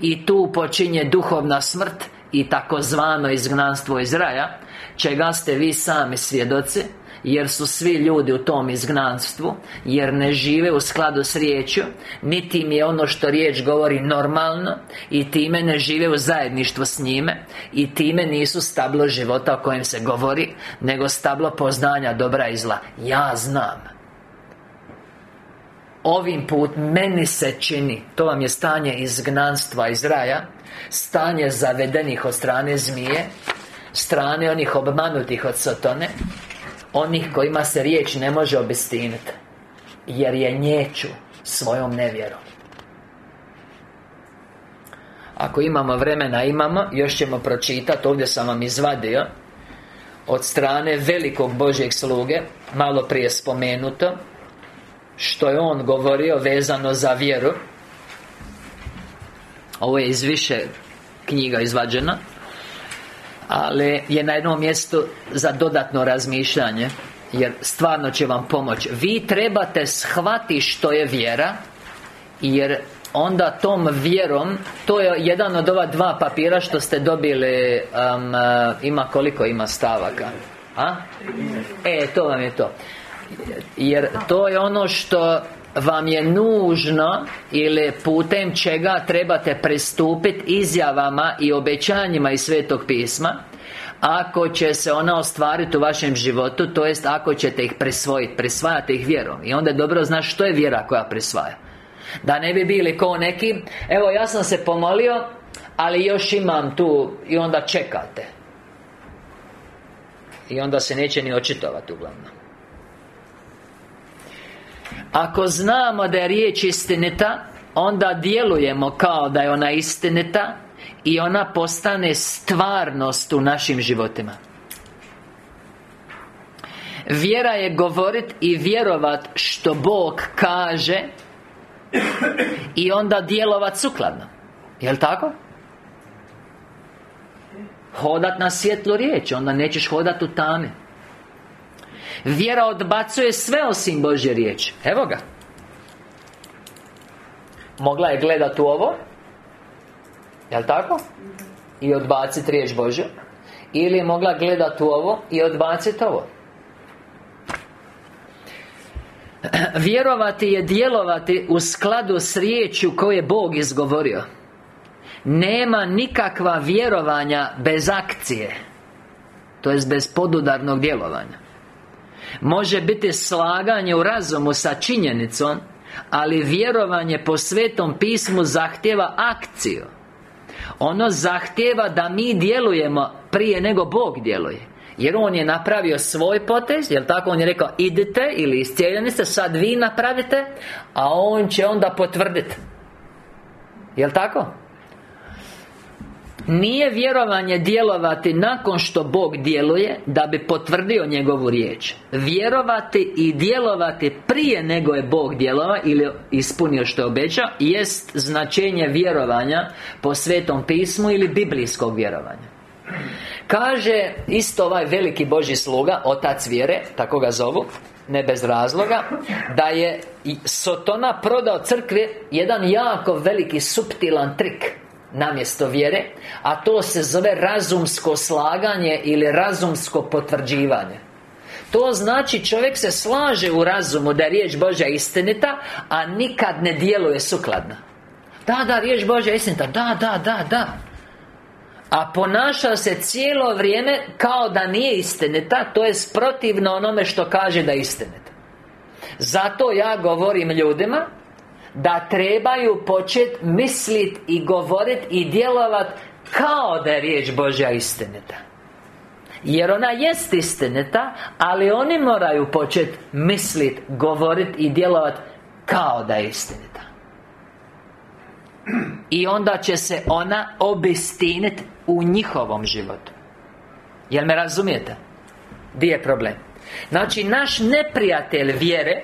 I tu počinje duhovna smrt I takozvano izgnanstvo iz raja Čega ste vi sami svjedoci jer su svi ljudi u tom izgnanstvu Jer ne žive u skladu s riječju Niti im je ono što riječ govori normalno I time ne žive u zajedništvu s njime I time nisu stablo života o kojem se govori Nego stablo poznanja dobra i zla. Ja znam. Ovim put meni se čini To vam je stanje izgnanstva iz raja Stanje zavedenih od strane zmije Strane onih obmanutih od Sotone Onih kojima se riječ ne može obistiniti Jer je nječu svojom nevjerom. Ako imamo vremena, imamo Još ćemo pročitati, ovdje sam vam izvadio Od strane velikog Božjeg sluge Malo prije spomenuto Što je on govorio vezano za vjeru. Ovo je iz više knjiga izvađeno ali je na jednom mjestu za dodatno razmišljanje Jer stvarno će vam pomoći Vi trebate shvatiti što je vjera Jer onda tom vjerom To je jedan od ova dva papira što ste dobili um, Ima koliko ima stavaka? A? E, to vam je to Jer to je ono što vam je nužno ili putem čega trebate pristupiti izjavama i obećanjima iz Svetog pisma ako će se ona ostvariti u vašem životu to jest ako ćete ih prisvojiti prisvajate ih vjerom. I onda dobro znaš što je vjera koja prisvaja. Da ne bi bili ko neki evo ja sam se pomolio ali još imam tu i onda čekate. I onda se neće ni očitovati uglavnom ako znamo da je riječ istinita Onda djelujemo kao da je ona istinita I ona postane stvarnost u našim životima. Vjera je govorit i vjerovat što Bog kaže I onda djelovat sukladno. Jel' tako? Hodat na svjetlu riječ Onda nećeš hodat u tame Vjera odbacuje sve osim Božje riječi. Evo ga. Mogla je gledati u ovo. Jel' tako? I odbaciti riječ Božju. Ili je mogla gledati u ovo I odbaciti ovo. Vjerovati je djelovati u skladu s riječju koju je Bog izgovorio. Nema nikakva vjerovanja bez akcije. To jest bez podudarnog djelovanja Može biti slaganje u razumu sa činjenicom Ali vjerovanje po Svetom pismu zahtjeva akciju Ono zahtjeva da mi djelujemo prije nego Bog djeluje jer On je napravio svoj potez Jel tako? On je rekao Idite ili iscijeljeni ste Sad vi napravite A On će onda potvrditi Jel tako? Nije vjerovanje djelovati nakon što Bog djeluje Da bi potvrdio njegovu riječ. Vjerovati i djelovati prije nego je Bog djelovao Ili ispunio što je obećao Jest značenje vjerovanja Po Svetom pismu ili biblijskog vjerovanja. Kaže isto ovaj veliki Boži sluga Otac vjere, tako ga zovu ne bez razloga Da je Sotona prodao crkve Jedan jako veliki suptilan trik namjesto vjere A to se zove razumsko slaganje ili razumsko potvrđivanje. To znači čovjek se slaže u razumu da je riječ Božja istinita A nikad ne djeluje sukladno. Da, da, riječ Božja istinita. Da, da, da, da. A ponaša se cijelo vrijeme kao da nije istinita To je protivno onome što kaže da je istinita. Zato ja govorim ljudima da trebaju početi mislit i govorit i djelovat kao da je riječ Božja istinita jer ona jest istinita Ali oni moraju početi mislit, govorit i djelovat Kao da je istinita I onda će se ona obistinit u njihovom životu Jel me razumijete? Di je problem? Znači, naš neprijatelj vjere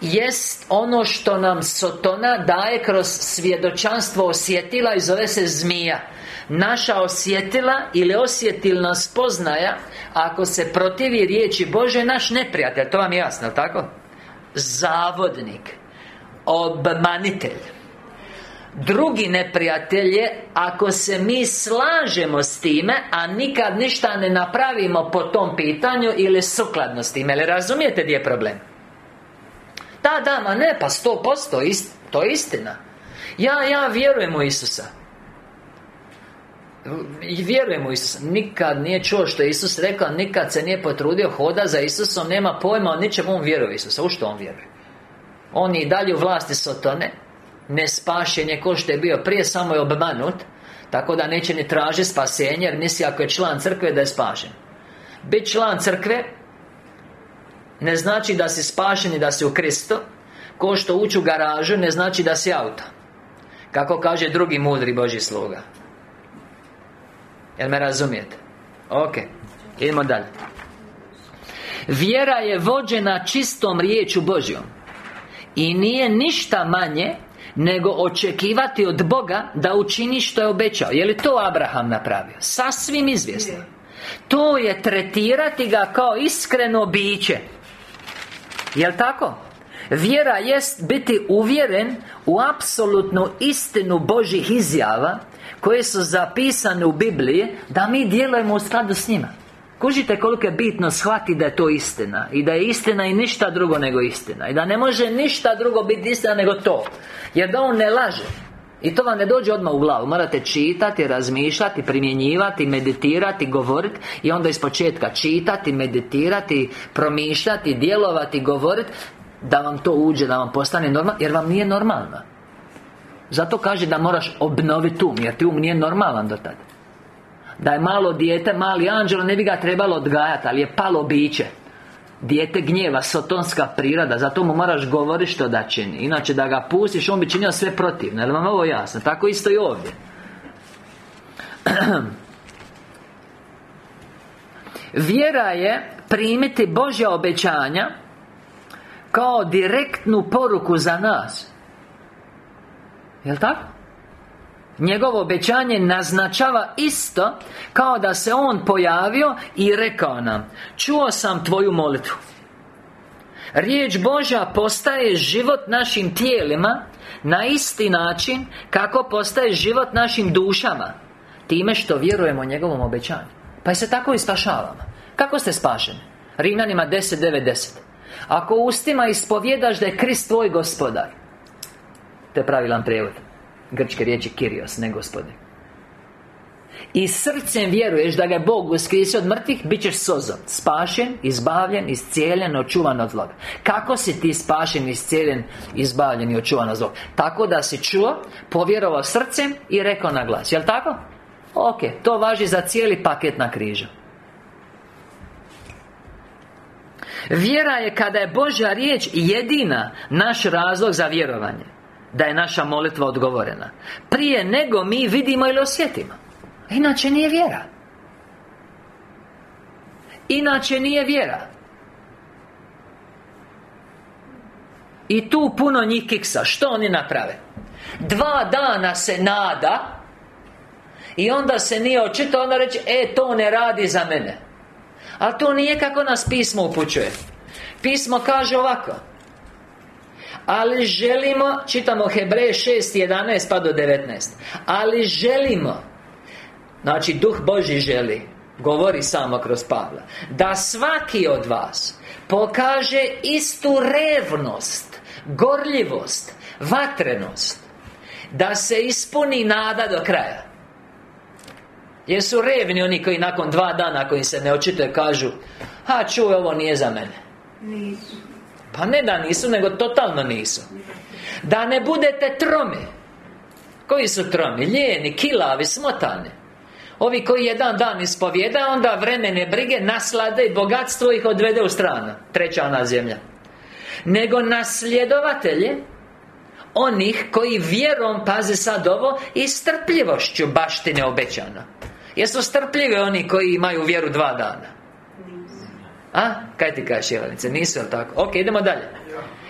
jest ono što nam Sotona daje kroz svjedočanstvo osjetila i zove se zmija Naša osjetila ili osjetilna spoznaja Ako se protivi riječi Bože naš neprijatelj, to vam je jasno, tako? Zavodnik Obmanitelj Drugi neprijatelj je Ako se mi slažemo s time A nikad ništa ne napravimo po tom pitanju Ili sukladno s time Ili razumijete gdje je problem? Da, da, ma ne, pa sto posto To je istina. Ja, ja vjerujem u Isusa. I vjerujem u Isusa. Nikad nije čuo što je Isus rekao Nikad se nije potrudio hoda za Isusom Nema pojma o ničem On vjeruje u Isusa. U što on vjeruje? On je i dalje u vlasti Sotone Nespašen je ko što je bio prije Samo je obmanut Tako da neće ni traži spasenje Jer misli ako je član crkve da je spašen. Biti član crkve Ne znači da si spašen i da si u Kristu. Ko što ući u garažu Ne znači da si auto. Kako kaže drugi mudri Boži sluga. Jel me razumijete? Ok Idemo dalje. Vjera je vođena čistom riječu Božjom. I nije ništa manje Nego očekivati od Boga Da učini što je obećao. Je li to Abraham napravio? Sasvim izvjesno. To je tretirati ga kao iskreno biće Jel' tako? Vjera jest biti uvjeren u apsolutnu istinu Božih izjava koje su zapisane u Bibliji da mi djelujemo u skladu s njima Kužite koliko je bitno shvati da je to istina I da je istina i ništa drugo nego istina I da ne može ništa drugo biti istina nego to Jer da on ne laže i to vam ne dođe odmah u glavu. Morate čitati, razmišljati, primjenjivati, meditirati, govoriti I onda iz početka čitati, meditirati, promišljati, djelovati, govoriti Da vam to uđe, da vam postane normalno Jer vam nije normalno. Zato kaže da moraš obnoviti um Jer ti um nije normalan do tada Da je malo dijete, mali anđelo Ne bi ga trebalo odgajati Ali je palo biće Dijete gnjeva, sotonska priroda Zato mu moraš govoriti što da čini Inače da ga pustiš, on bi činio sve protivno Jel vam ovo jasno? Tako isto i ovdje Vjera je primiti Božja obećanja Kao direktnu poruku za nas Jel' tako? Njegovo obećanje naznačava isto Kao da se On pojavio i rekao nam Čuo sam tvoju molitvu. Riječ Božja postaje život našim tijelima Na isti način Kako postaje život našim dušama Time što vjerujemo njegovom obećanju. Pa se tako i spašavamo. Kako ste spašeni? Rimljanima 10.9.10 Ako ustima ispovjedaš da je Krist tvoj gospodar to je pravilan prijevod Grčke riječi Kirios, ne gospodin i srcem vjeruješ da ga je Bog uskrisio od mrtvih Bit ćeš sozom Spašen, izbavljen, iscijeljen, očuvan od zloga Kako si ti spašen, iscijeljen, izbavljen i očuvan od zloga? Tako da si čuo, povjerovao srcem i rekao na glas Jel' tako? Ok, to važi za cijeli paket na križu Vjera je kada je Božja riječ jedina Naš razlog za vjerovanje da je naša molitva odgovorena. Prije nego mi vidimo ili osjetimo. Inače nije vjera. Inače nije vjera. I tu puno njih kiksa. Što oni naprave? Dva dana se nada I onda se nije očito Onda reći E, to ne radi za mene. A to nije kako nas pismo upućuje. Pismo kaže ovako ali želimo, čitamo Hebreje 6.11 pa do 19 Ali želimo Znači, Duh Boži želi Govori samo kroz Pavla Da svaki od vas Pokaže istu revnost Gorljivost Vatrenost Da se ispuni nada do kraja. Jer su revni oni koji nakon dva dana Koji se ne očituje kažu Ha, čuj, ovo nije za mene. Nisu pa ne da nisu, nego totalno nisu. Da ne budete tromi. Koji su tromi? Lijeni, kilavi, smotani. Ovi koji jedan dan ispovjeda Onda vremene brige, naslade i bogatstvo ih odvede u stranu. Treća ona zemlja. Nego nasljedovatelje Onih koji vjerom, paze sad ovo I strpljivošću baštine obećano. Jesu strpljivi oni koji imaju vjeru dva dana a? Kaj ti kažeš Jelenice? Nisu, jel tako? Ok, idemo dalje.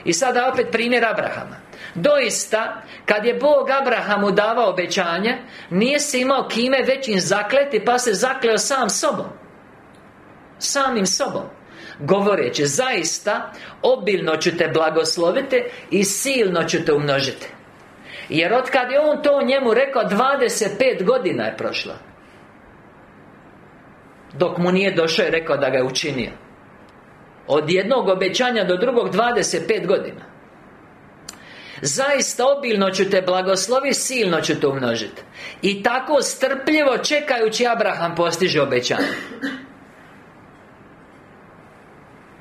I sada opet primjer Abrahama. Doista, kad je Bog Abrahamu davao obećanje Nije se imao kime većim zakleti Pa se zakleo sam sobom. Samim sobom. Govoreći, zaista Obilno ću te blagosloviti I silno ću te umnožiti. Jer otkad je on to njemu rekao 25 godina je prošlo. Dok mu nije došao i rekao da ga je učinio Od jednog obećanja do drugog 25 godina. Zaista obilno ću te blagoslovi, silno ću te umnožiti I tako strpljivo čekajući Abraham postiže obećanje.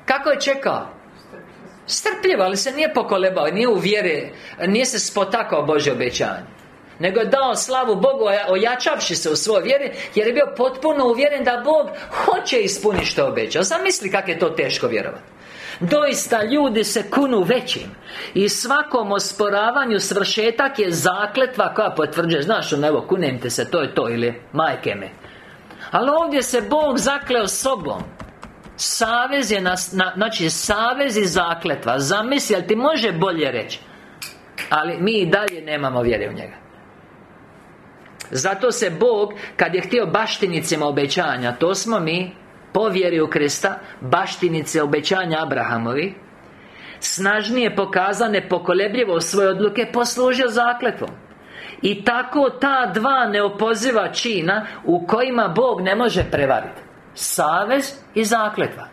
Kako je čekao? Strpljivo, ali se nije pokolebao, nije u vjere Nije se spotakao Bože obećanje nego je dao slavu Bogu ojačavši se u svojoj vjeri Jer je bio potpuno uvjeren da Bog hoće ispuniti što obećao. Zamisli kako je to teško vjerovati Doista ljudi se kunu većim I svakom osporavanju svršetak je zakletva koja potvrđuje. Znaš ono, evo, kunem te se, to je to Ili majke me. Ali ovdje se Bog zakleo sobom. Savez je, na, na, znači savez i zakletva. Zamisli, ali ti može bolje reći? Ali mi i dalje nemamo vjere u njega Zato se Bog, kad je htio baštinicima obećanja To smo mi po vjeri u Krista Baštinice obećanja Abrahamovi Snažnije pokazane pokolebljivo svoje odluke Poslužio zakletvom. I tako ta dva neopoziva čina U kojima Bog ne može prevariti. Savez i zakletva.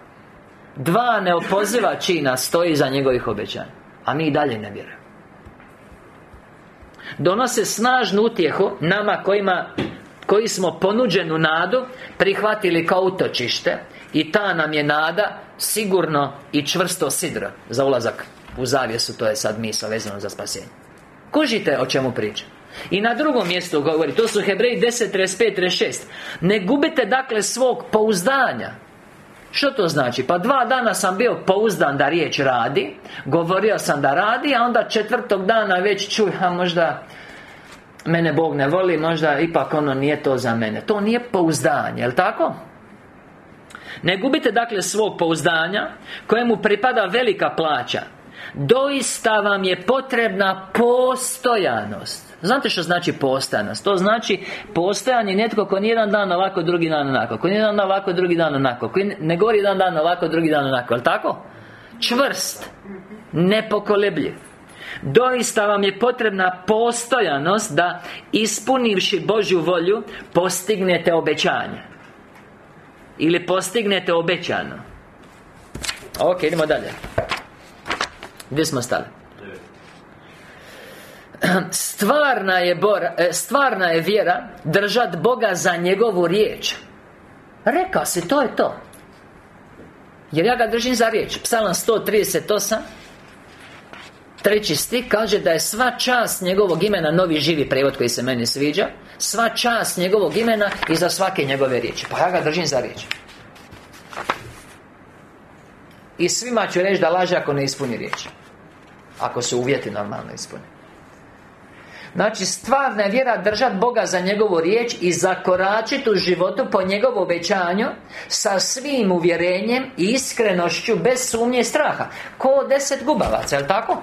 Dva neopoziva čina stoji za njegovih obećanja A mi i dalje ne vjerujemo Donose snažnu utjehu Nama kojima koji smo ponuđenu nadu Prihvatili kao utočište I ta nam je nada Sigurno i čvrsto sidro Za ulazak u zavjesu To je sad misla vezano za spasenje. Kužite o čemu pričam? I na drugom mjestu govori To su Hebreji 10.35.36 Ne gubite dakle svog pouzdanja što to znači? Pa dva dana sam bio pouzdan da riječ radi Govorio sam da radi A onda četvrtog dana već čuj A možda Mene Bog ne voli Možda ipak ono nije to za mene To nije pouzdanje, jel tako? Ne gubite dakle svog pouzdanja Kojemu pripada velika plaća Doista vam je potrebna postojanost Znate što znači postojanost? To znači postojanje netko ko jedan dan ovako, drugi dan onako. Ko jedan dan ovako, drugi dan onako. Koji ne govori jedan dan ovako, drugi dan onako. Jel' tako? Čvrst Nepokolebljiv. Doista vam je potrebna postojanost Da ispunivši Božju volju Postignete obećanje. Ili postignete obećano. Ok, idemo dalje. Gdje smo stali? Stvarna je, bora, e, stvarna je vjera Držat Boga za njegovu riječ. Rekao si, to je to. Jer ja ga držim za riječ. Psalam 138 Treći stih kaže da je sva čast njegovog imena Novi živi prevod koji se meni sviđa. Sva čast njegovog imena I za svake njegove riječi. Pa ja ga držim za riječ. I svima ću reći da laže ako ne ispuni riječ. Ako se uvjeti normalno ispuni Znači, stvarna je vjera držat Boga za njegovu riječ I zakoračiti u životu po njegovu obećanju Sa svim uvjerenjem i iskrenošću Bez sumnje i straha. Ko deset gubavaca, jel' tako?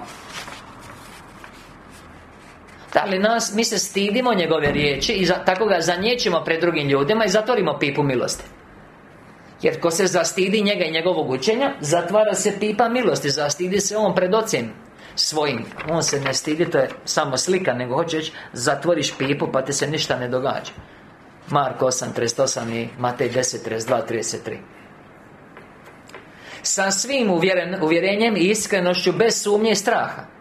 Da li nas, mi se stidimo njegove riječi I za, tako ga zanjećemo pred drugim ljudima I zatvorimo pipu milosti? Jer ko se zastidi njega i njegovog učenja Zatvara se pipa milosti Zastidi se on pred ocem svojim. On se ne stidi, to je samo slika Nego hoćeš zatvoriš pipu pa ti se ništa ne događa. Marko 8.38 i Matej 10.32.33 Sa svim uvjeren, uvjerenjem i iskrenošću Bez sumnje i straha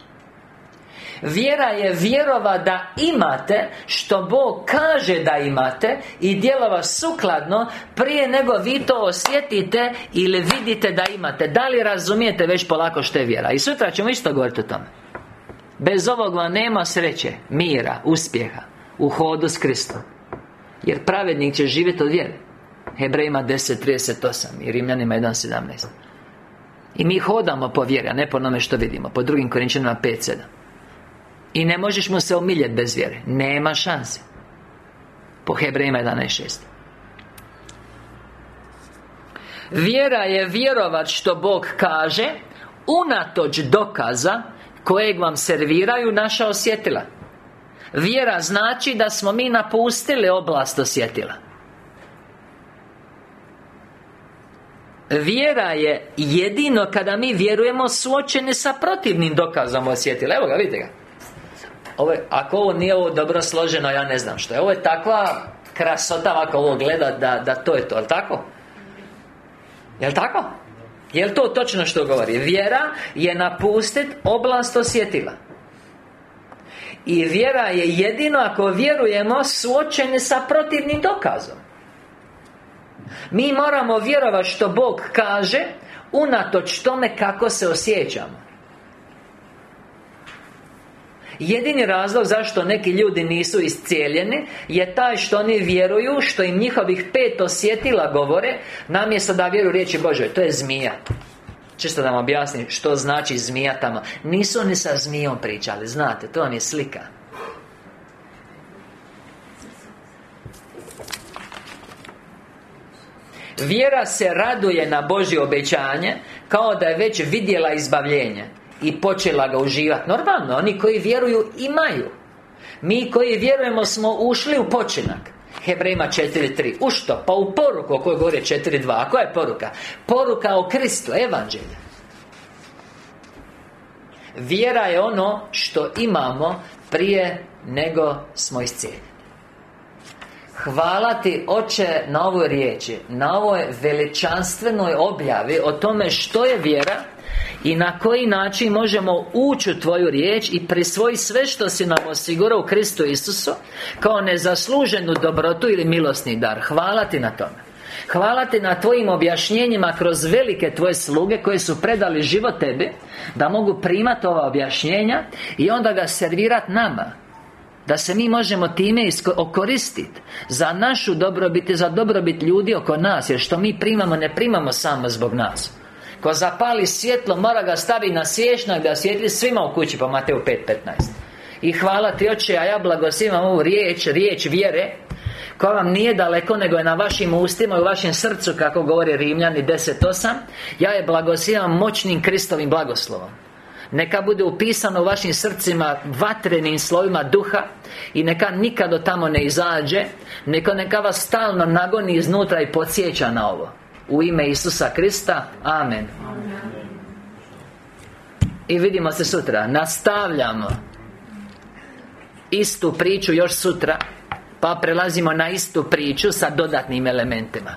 Vjera je vjerova da imate Što Bog kaže da imate I djelova sukladno Prije nego vi to osjetite Ili vidite da imate. Da li razumijete već polako što je vjera? I sutra ćemo isto govoriti o tome. Bez ovog vam nema sreće Mira, uspjeha U hodu s Kristom. Jer pravednik će živjeti od vjere. Hebrejima 10.38 I Rimljanima 1.17 I mi hodamo po vjeri, a ne po onome što vidimo Po drugim Korinčanima 5.7 i ne možeš mu se omiljeti bez vjere. Nema šanse. Po Hebrejima 11.6 Vjera je vjerovat što Bog kaže Unatoč dokaza Kojeg vam serviraju naša osjetila. Vjera znači da smo mi napustili oblast osjetila. Vjera je jedino kada mi vjerujemo suočeni sa protivnim dokazom osjetila. Evo ga, vidite ga ovo Ako ovo nije ovo dobro složeno, ja ne znam što je Ovo je takva krasota ovako ovo gleda da, da to je to, jel tako? Jel tako? Jel to točno što govori? Vjera je napustit oblast osjetila I vjera je jedino ako vjerujemo suočeni sa protivnim dokazom Mi moramo vjerovati što Bog kaže Unatoč tome kako se osjećamo Jedini razlog zašto neki ljudi nisu iscijeljeni Je taj što oni vjeruju Što im njihovih pet osjetila govore Namjesto da vjeruju riječi Bože To je zmija. Čisto da vam objasnim što znači zmija tamo. Nisu oni sa zmijom pričali Znate, to vam je slika. Vjera se raduje na Božje obećanje Kao da je već vidjela izbavljenje I počela ga uživati Normalno, oni koji vjeruju imaju. Mi koji vjerujemo smo ušli u počinak. Hebrejima 4.3 U što? Pa u poruku o kojoj govori 4.2 A koja je poruka? Poruka o Kristu, evanđelje Vjera je ono što imamo prije nego smo iscijeljeni. Hvala ti Oče na ovoj riječi Na ovoj veličanstvenoj objavi O tome što je vjera i na koji način možemo ući u Tvoju riječ I prisvojiti sve što si nam osigurao u Kristu Isusu Kao nezasluženu dobrotu ili milosni dar. Hvala Ti na tome. Hvala Ti na Tvojim objašnjenjima kroz velike Tvoje sluge Koje su predali život Tebi Da mogu primati ova objašnjenja I onda ga servirati nama da se mi možemo time okoristiti Za našu dobrobit i za dobrobit ljudi oko nas Jer što mi primamo, ne primamo samo zbog nas Ko zapali svjetlo, mora ga stavi na sješnak Da svijetli svima u kući po Mateu 5.15 I hvala Ti Oče, a ja blagosivam ovu riječ, riječ vjere koja vam nije daleko, nego je na vašim ustima i u vašem srcu, kako govori Rimljani 10.8 Ja je blagosivam moćnim Kristovim blagoslovom. Neka bude upisano u vašim srcima vatrenim slovima duha I neka nikad tamo ne izađe Neka neka vas stalno nagoni iznutra i podsjeća na ovo U ime Isusa Krista Amen. I vidimo se sutra. Nastavljamo Istu priču još sutra Pa prelazimo na istu priču sa dodatnim elementima